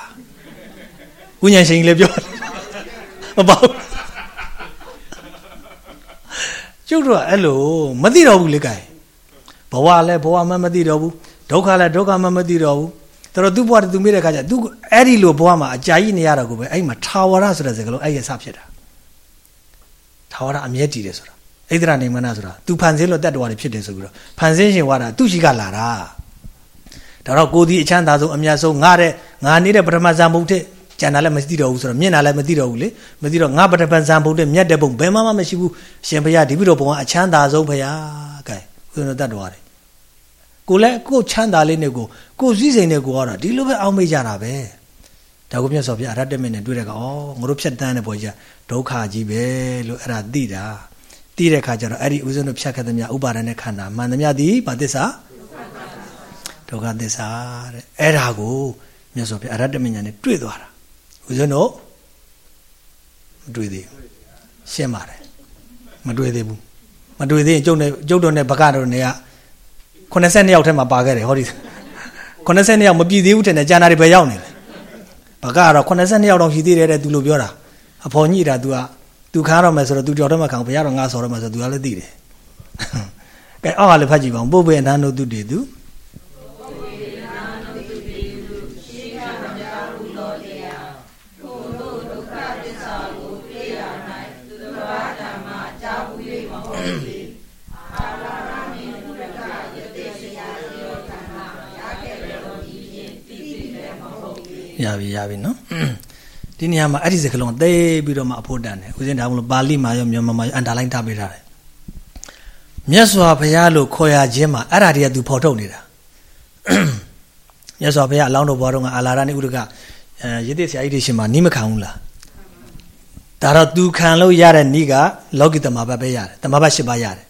ဥညာရှင်လည်းပြောမပေါ့ကျုပ်တို့ကအဲ့လိုမသိတော့ဘူးလေကဲ ဘဝလည်းဘဝမှမသိတော့ဘူးဒုက္ခလည်းဒုက္ခမှမသိတော့ဘူးတော်သူ့ဘဝသူမိတဲ့ခါကျသူအဲ့ဒီလိုဘဝမှာအကြာကြီးနေရတော့ကိုပဲအဲ့မှာထာဝရဆိုတဲ့စကားလုံးအဲ့ရစဖြစ်တာထာဝရအမြဲတည်တယ်ဆိုတာဣဒရာနေမနာဆိုတာသူဖန်ဆင်းလို့တတ်တော်ရဖြစ်တယ်ဆိုပြီးတော့ဖန်ဆင်းရှင်ဝါတာသူ့ရှိကလာတာဒါတော့ကိုဒီအချမ်းသာဆုံးအမြတ်ဆုံးငါတဲ့ငါနေတဲ့ပထမဇာမုတ်တဲ့ကြံတာလည်းမသိတော့ဘူးဆိုတော့မျက်နှာလည်းမသိတော့ဘူးလေမသိတော့ငါပထပန်ဇံဘုံတဲ့မြတ်တဲ့ဘုံဘယ်မှမရှိဘူးရှင်ဘုရားဒီပြီးတော့ဘုံကအချမ်းသာဆုံးဘုရားကဲ ဦးဇင်းတို့တတ်တော်ရတယ်ကိုလည်းကိုချမ်းသာလေးနဲ့ကိုကိုစည်းစိမ်နဲ့ကိုကတော့ဒီလိုပဲအောင်းမေးကြတာပဲဒါကိုမြတ်စွာဘုရားအရတ္တမင်းနဲ့တွေ့တဲ့ကဩငါတို့ဖြတ်တန်းတဲ့ဘုရားဒုက္ခကြီးပဲလို့အဲ့ဒါသိတာသိတဲ့ခါကျတော့အဲ့ဒီဦးဇင်းတို့ဖြတ်ခတ်သမျှဥပါဒณะခန္ဓာမှန်သမျှဒီဘာသစ္စာဒုက္ခသစ္စာတဲ့အဲ့ဒါကိုမြတ်စွာဘုရားအရတ္တမဉ္ဇဉ်နဲ့တွေ့သွားတာဦးဇင်းတို့မတွေ့သေးဘူးရှင်းပါတယ်မတွေ့သေးဘူး မတွေ့သေးရင်ကျုပ်နဲ့ကျုပ်တို့နဲ့ဘကတို့နဲ့က82ယောက်ထဲမှာပါခဲ့တယ်ဟောဒီ82ယောက်မပြည့်သေးဘူးတဲ့ကျန်တာတွေပဲရောက်နေတယ်ဘကတော့82ယောက်တော့ရှိသေးတယ်တဲ့သူလိုပြောတာအဖော်ညိတာ तू က तू ခါရမယ်ဆိုတော့ तू ကြော်တော့မှခံဘုရားတော့ငါဆော်ရမယ်ဆိုတော့ तू ကလည်းသိတယ်ကဲအောက်ကလည်းဖတ်ကြည့်ပါဦးပုပ္ပေအနန္တုတုတေသူ ရပြီရပြီနော်ဒီနေရာမှာအဲ့ဒီစကားလုံးသိပြီးတော့မှအဖို့တန်တယ်ဦးဇင်းဒါမလို့ပါဠိမှာရောမြန်မာမှာရောအန်တာလိုင်းထားပေးထားတယ်မြတ်စွာဘုရားလို့ခေါ်ရခြင်းမှာအဲ့ဒါတွေကသူဖော်ထုတ်နေတာမြတ်စွာဘုရားအလောင်းတော်ဘွားတော်ကအာလာရနဲ့ဥဒကအဲရစ်တဲ့ဆရာကြီးတွေရှင်မှာနီးမခံဘူးလားဒါတော့သူခံလို့ရတဲ့နီးကလောကီတမဘတ်ပဲရတယ်တမဘတ်၈ပါးရတယ်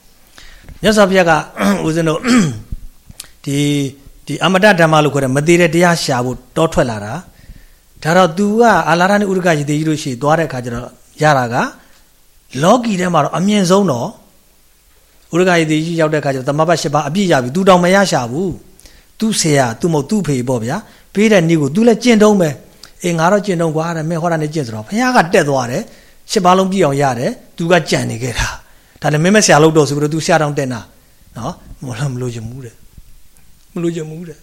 မြတ်စွာဘုရားကဦးဇင်းတို့ဒီဒီအမတဓမ္မလို့ခေါ်တဲ့မသေးတဲ့တရားရှာဖို့တောထွက်လာတာ ဒါတော့ तू ကအာလာရနဲ့ဥဒကရည်သေးကြီးလို့ရှိရင်သွားတဲ့အခါကျတော့ရတာကလောကီထဲမှာတော့အမြင့်ဆုံးတော့ဥဒကရည်သေးကြီးရောက်တဲ့အခါကျတော့သမဘတ်၈ပါးအပြည့်ရပြီ तू တောင်မရရှာဘူးသူ့ဆရာသူ့မဟုတ်သူ့ဖေပေါ့ဗျာပေးတဲ့နေ့ကို तू လည်းကျင့်တုံးပဲအေးငါတော့ကျင့်တုံးကွာတဲ့မင်းဟောတာနဲ့ကျင့်ဆိုတော့ဘုရားကတက်သွားတယ်၈ပါးလုံးပြည့်အောင်ရတယ် तू ကကြံနေခဲ့တာဒါလည်းမင်းမဆရာလို့တော့ဆိုပြီးတော့ तू ဆရာတောင်တက်တာနော်မလို့မလို့ချင်ဘူးတဲ့မလို့ချင်ဘူးတဲ့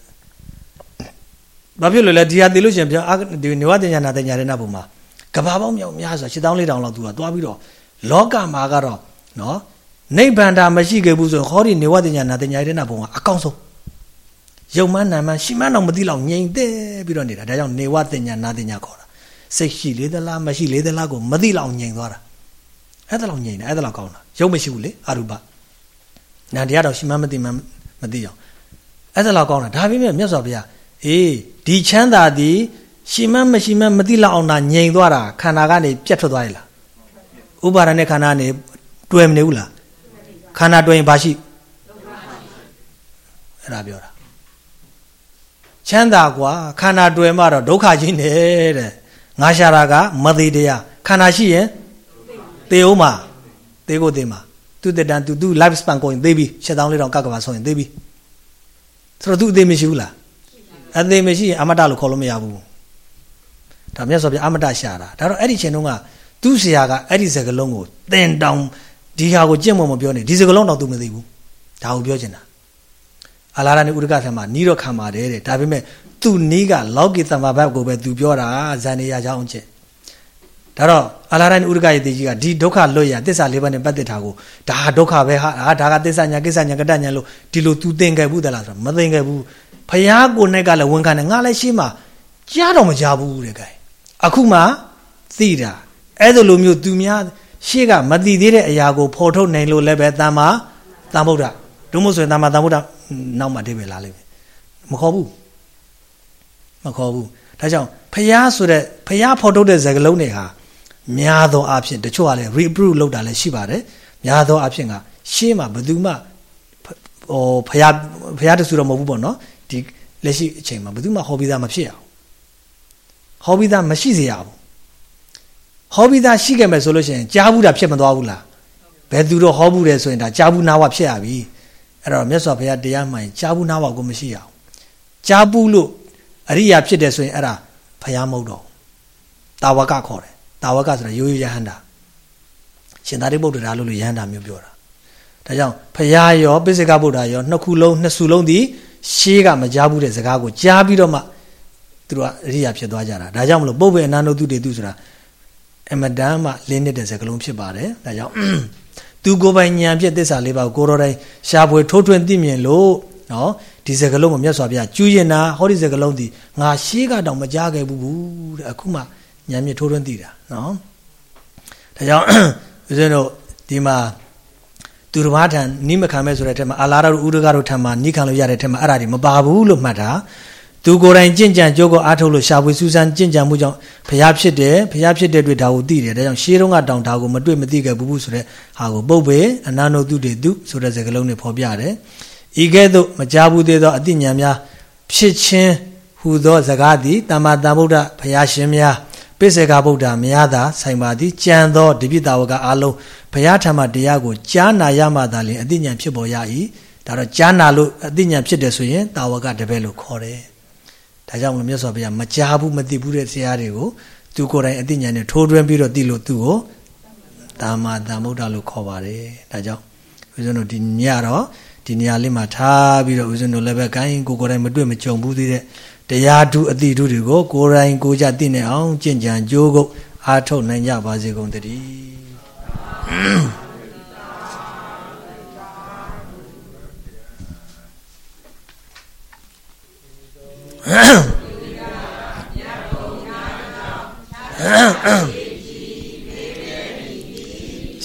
ဘာဖြစ်လို့လဲဒီဟာသိလို့ရှင်ပြောဒီနေဝတညာနာတညာရဏဘုံမှာကဘာပေါင်းမြောက်များဆို7400လောက်သူကသွားပြီးတော့လောကမှာကတော့နော်နိဗ္ဗာန်တာမရှိခဲ့ဘူးဆိုရင်ဟောဒီနေဝတညာနာတညာရဏဘုံကအကောင်းဆုံးယုံမနာမရှိမတော့မသိလောက်ငြိမ်သက်ပြီးတော့နေတာဒါကြောင့်နေဝတညာနာတညာခေါ်တာစိတ်ရှိလေသလားမရှိလေသလားကိုမသိလောက်ငြိမ်သွားတာအဲ့ဒါလောက်ငြိမ်တယ်အဲ့ဒါလောက်ကောင်းတာယုံမရှိဘူးလေအရူပနာတရားတော့ရှိမမသိမမသိအောင်အဲ့ဒါလောက်ကောင်းတာဒါပေမဲ့မြတ်စွာဘုရား အေးဒီချမ်းသာသည်ရှိမမရှိမမသိလောက်အောင်တာငြိမ်သွားတာခန္ဓာကနေပြတ်ထွက်သွားရလားဥပါဒณะခန္ဓာကနေတွယ်မနေဘူးလားခန္ဓာတွယ်ရင်ဘာရှိအဲ့ဒါပြောတာချမ်းသာกว่าခန္ဓာတွယ်မှတော့ဒုက္ခကြီးနေတဲ့ငါရှာတာကမသေးတရားခန္ဓာရှိရင်သေအောင်မှာသေကိုသေမှာသူတက်တန်သူသူ life span ကိုရင်သေပြီရှစ်တောင်းလေးတောင်ကကပါဆိုရင်သေပြီဆိုတော့သူအသေးမရှိဘူးလား အသေးမရှိရင်အမတလို့ခေါ်လို့မရဘူးဒါမြတ်စွာဘုရားအမတရှာတာဒါတော့အဲ့ဒီချိန်တုန်းကသူ့ဆရာကအဲ့ဒီစကလုံးကိုသင်တောင်ဒီဟာကိုကြင့်မမပြောနေဒီစကလုံးတော့သူမသိဘူးဒါကိုပြောချင်တာအလာရနဲ့ဥဒကဆံမှာနီးတော့ခံပါတယ်တဲ့ဒါပေမဲ့သူ့နီးကလောကီသမဘတ်ကိုပဲသူပြောတာဇန်နေရကြောင်းချက်ဒါတော့အလာရနဲ့ဥဒကရဲ့တေကြီးကဒီဒုက္ခလွတ်ရသစ္စာလေးပါးနဲ့ပတ်သက်တာကိုဒါဒုက္ခပဲဟာဒါကသစ္စာညာကိစ္စညာကတညာလို့ဒီလိုသူသင်ခဲ့ဘူးသလားဆိုတော့မသင်ခဲ့ဘူး ဖယားကိုနဲ့ကလည်းဝန်ခံတယ်ငါလည်းရှင်းမှာကြားတော့မကြားဘူးတဲ့ကဲအခုမှသိတာအဲ့ဒါလိုမျိုးသူများရှေ့ကမသိသေးတဲ့အရာကိုဖော်ထုတ်နိုင်လို့လည်းပဲတမ္မာတမ္ဗုဒ္ဓဒုမို့ဆိုရင်တမ္မာတမ္ဗုဒ္ဓနောက်မှအဓိပ္ပာယ်လာလိမ့်မယ်မခေါ်ဘူးမခေါ်ဘူးဒါကြောင့်ဖယားဆိုတဲ့ဖယားဖော်ထုတ်တဲ့ဇာကလုံးတွေဟာများသောအားဖြင့်တချို့ကလည်း reprove လုပ်တာလည်းရှိပါတယ်များသောအားဖြင့်ကရှေ့မှာဘယ်သူမှဟိုဖယားဖယားတဆူတော့မဟုတ်ဘူးပေါ့နော် ဒီလက်ရှိအချိန်မှာဘယ်သူမှဟောပြီးသားမဖြစ်အောင်ဟောပြီးသားမရှိစေရဘူးဟောပြီးသားရှိခဲ့မယ်ဆိုလို့ရှိရင်ကြားဘူးတာဖြစ်မသွားဘူးလားဘယ်သူတော့ဟောဘူးတယ်ဆိုရင်ဒါကြားဘူးနာဝဖြစ်ရပြီအဲ့တော့မြတ်စွာဘုရားတရားမှန်ကြားဘူးနာဝကိုမရှိရအောင်ကြားဘူးလို့အရိယာဖြစ်တယ်ဆိုရင်အဲ့ဒါဘုရားမဟုတ်တော့တာဝကခေါ်တယ်တာဝကဆိုတာရိုးရိုးယဟန္တာရှင်သာရိပုတ္တရာလို့လို့ယဟန္တာမျိုးပြောတာဒါကြောင့်ဘုရားရောပိစိကဗုဒ္ဓရောနှစ်ခုလုံးနှစ်စုလုံးဒီ ရှေးကမကြားဘူးတဲ့စကားကိုကြားပြီးတော့မှသူတို့ကအရိယာဖြစ်သွားကြတာဒါကြောင့်မလို့ပုပ္ပေအနန္တုတုတေတုဆိုတာအမတန်မှလင်းနေတဲ့စကားလုံးဖြစ်ပါတယ်ဒါကြောင့်သူကိုယ်ပိုင်ဉာဏ်ဖြင့်သစ္စာလေးပါးကိုကိုရောတိုင်းရှားဖွေထိုးထွင်းသိမြင်လို့နော်ဒီစကလုံးကိုမြတ်စွာဘုရားကျူးရင်နာဟောဒီစကလုံးဒီငါရှေးကတော့မကြားခဲ့ဘူးဘူးတဲ့အခုမှဉာဏ်မြင့်ထိုးထွင်းသိတာနော်ဒါကြောင့်ဦးဇင်းတို့ဒီမှာ သူတော်ဘာထံနိမခံမဲ့ဆိုတဲ့ထဲမှာအာလာရတို့ဥဒကတို့ထံမှာနိခံလို့ရတဲ့ထဲမှာအဲ့ဒါတွေမပါဘူးလို့မှတ်တာသူကိုယ်တိုင်ကြင့်ကြံကြိုးကိုအားထုတ်လို့ရှာဖွေစူးစမ်းကြင့်ကြံမှုကြောင့်ဘုရားဖြစ်တယ်ဘုရားဖြစ်တဲ့တွေ့ဒါကိုသိတယ်ဒါကြောင့်ရှေးတုန်းကတောင်ဒါကိုမတွေ့မသိခဲ့ဘူးဘူးဆိုတဲ့ဟာကိုပုတ်ပေအနန္တုတုတေတုဆိုတဲ့စကားလုံးနဲ့ဖော်ပြတယ်ဤကဲ့သို့မကြားဘူးသေးသောအတိညာများဖြစ်ခြင်းဟူသောစကားသည်တမ္မာတမ္ဗုဒ္ဓဘုရားရှင်များ ပိစေကဗုဒ္ဓများသာဆိုင်ပါသည်ကြံသောတပိတာဝကအားလုံးဘုရားထံမှတရားကိုကြားနာရမှသာလျှင်အတိညာဖြစ်ပေါ်ရ၏ဒါတော့ကြားနာလို့အတိညာဖြစ်တယ်ဆိုရင်တာဝကတပည့်လို့ခေါ်တယ်ဒါကြောင့်မလို့မြတ်စွာဘုရားမကြားဘူးမသိဘူးတဲ့ဆရာတွေကိုသူကိုယ်တိုင်အတိညာနဲ့ထိုးထွင်းပြီးတော့သိလို့သူ့ကိုတာမာတမ္ဗုဒ္ဓလို့ခေါ်ပါတယ်ဒါကြောင့်ဦးဇင်းတို့ဒီညတော့ဒီနေရာလေးမှာထားပြီးတော့ဦးဇင်းတို့လည်းပဲကိုင်းကိုကိုယ်တိုင်မတွေ့မကြုံဘူးသေးတဲ့ တရားဓုအတိဓုတွေကိုကိုယ်တိုင်ကိုကြသိနေအောင်ကြင်ကြံကြိုးကုပ်အားထုတ်နိုင်ကြပါစေကုန်တည်း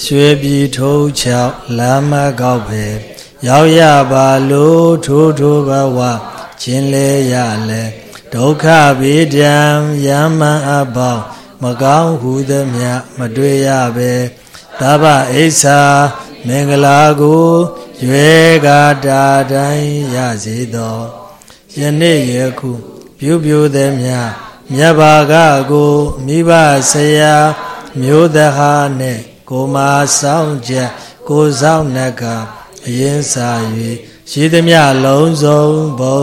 ရွှေပြည်ထုံးချောက်လမ်းမကောက်ပဲရောက်ရပါလို့ထိုးထိုးဘဝ ခြင်းလဲရလဲဒုက္ခဗေဒံယမန်အပေါင်းမကောင်းဟုသမျှမတွေ့ရပဲသဗ္ဗအိဆာမင်္ဂလာကိုရွယ်ကာတာတိုင်းရစေသောယနေ့ယခုပြုပြုသည်မြမြတ်ဘာကကိုမိဘဆရာမျိုးသဟာနဲ့ကိုမာဆောင်ချက်ကိုဆောင်နကအရင်စာ၍ ရှိသမျှလုံးစုံဘုံ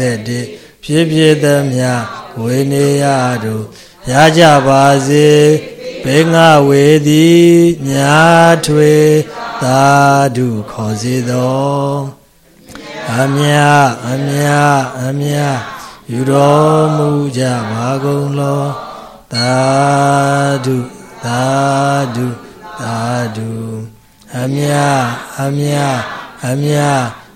31ဖြစ်ဖြစ်သမျှဝေနေရတို့ရကြပါစေဘေငါဝေသည်မြာထွေသာဓုခေါ်စေသောအမြအမြအမြယူတော်မူကြပါကုန်လောသာဓုသာဓုသာဓုအမြအမြအမြ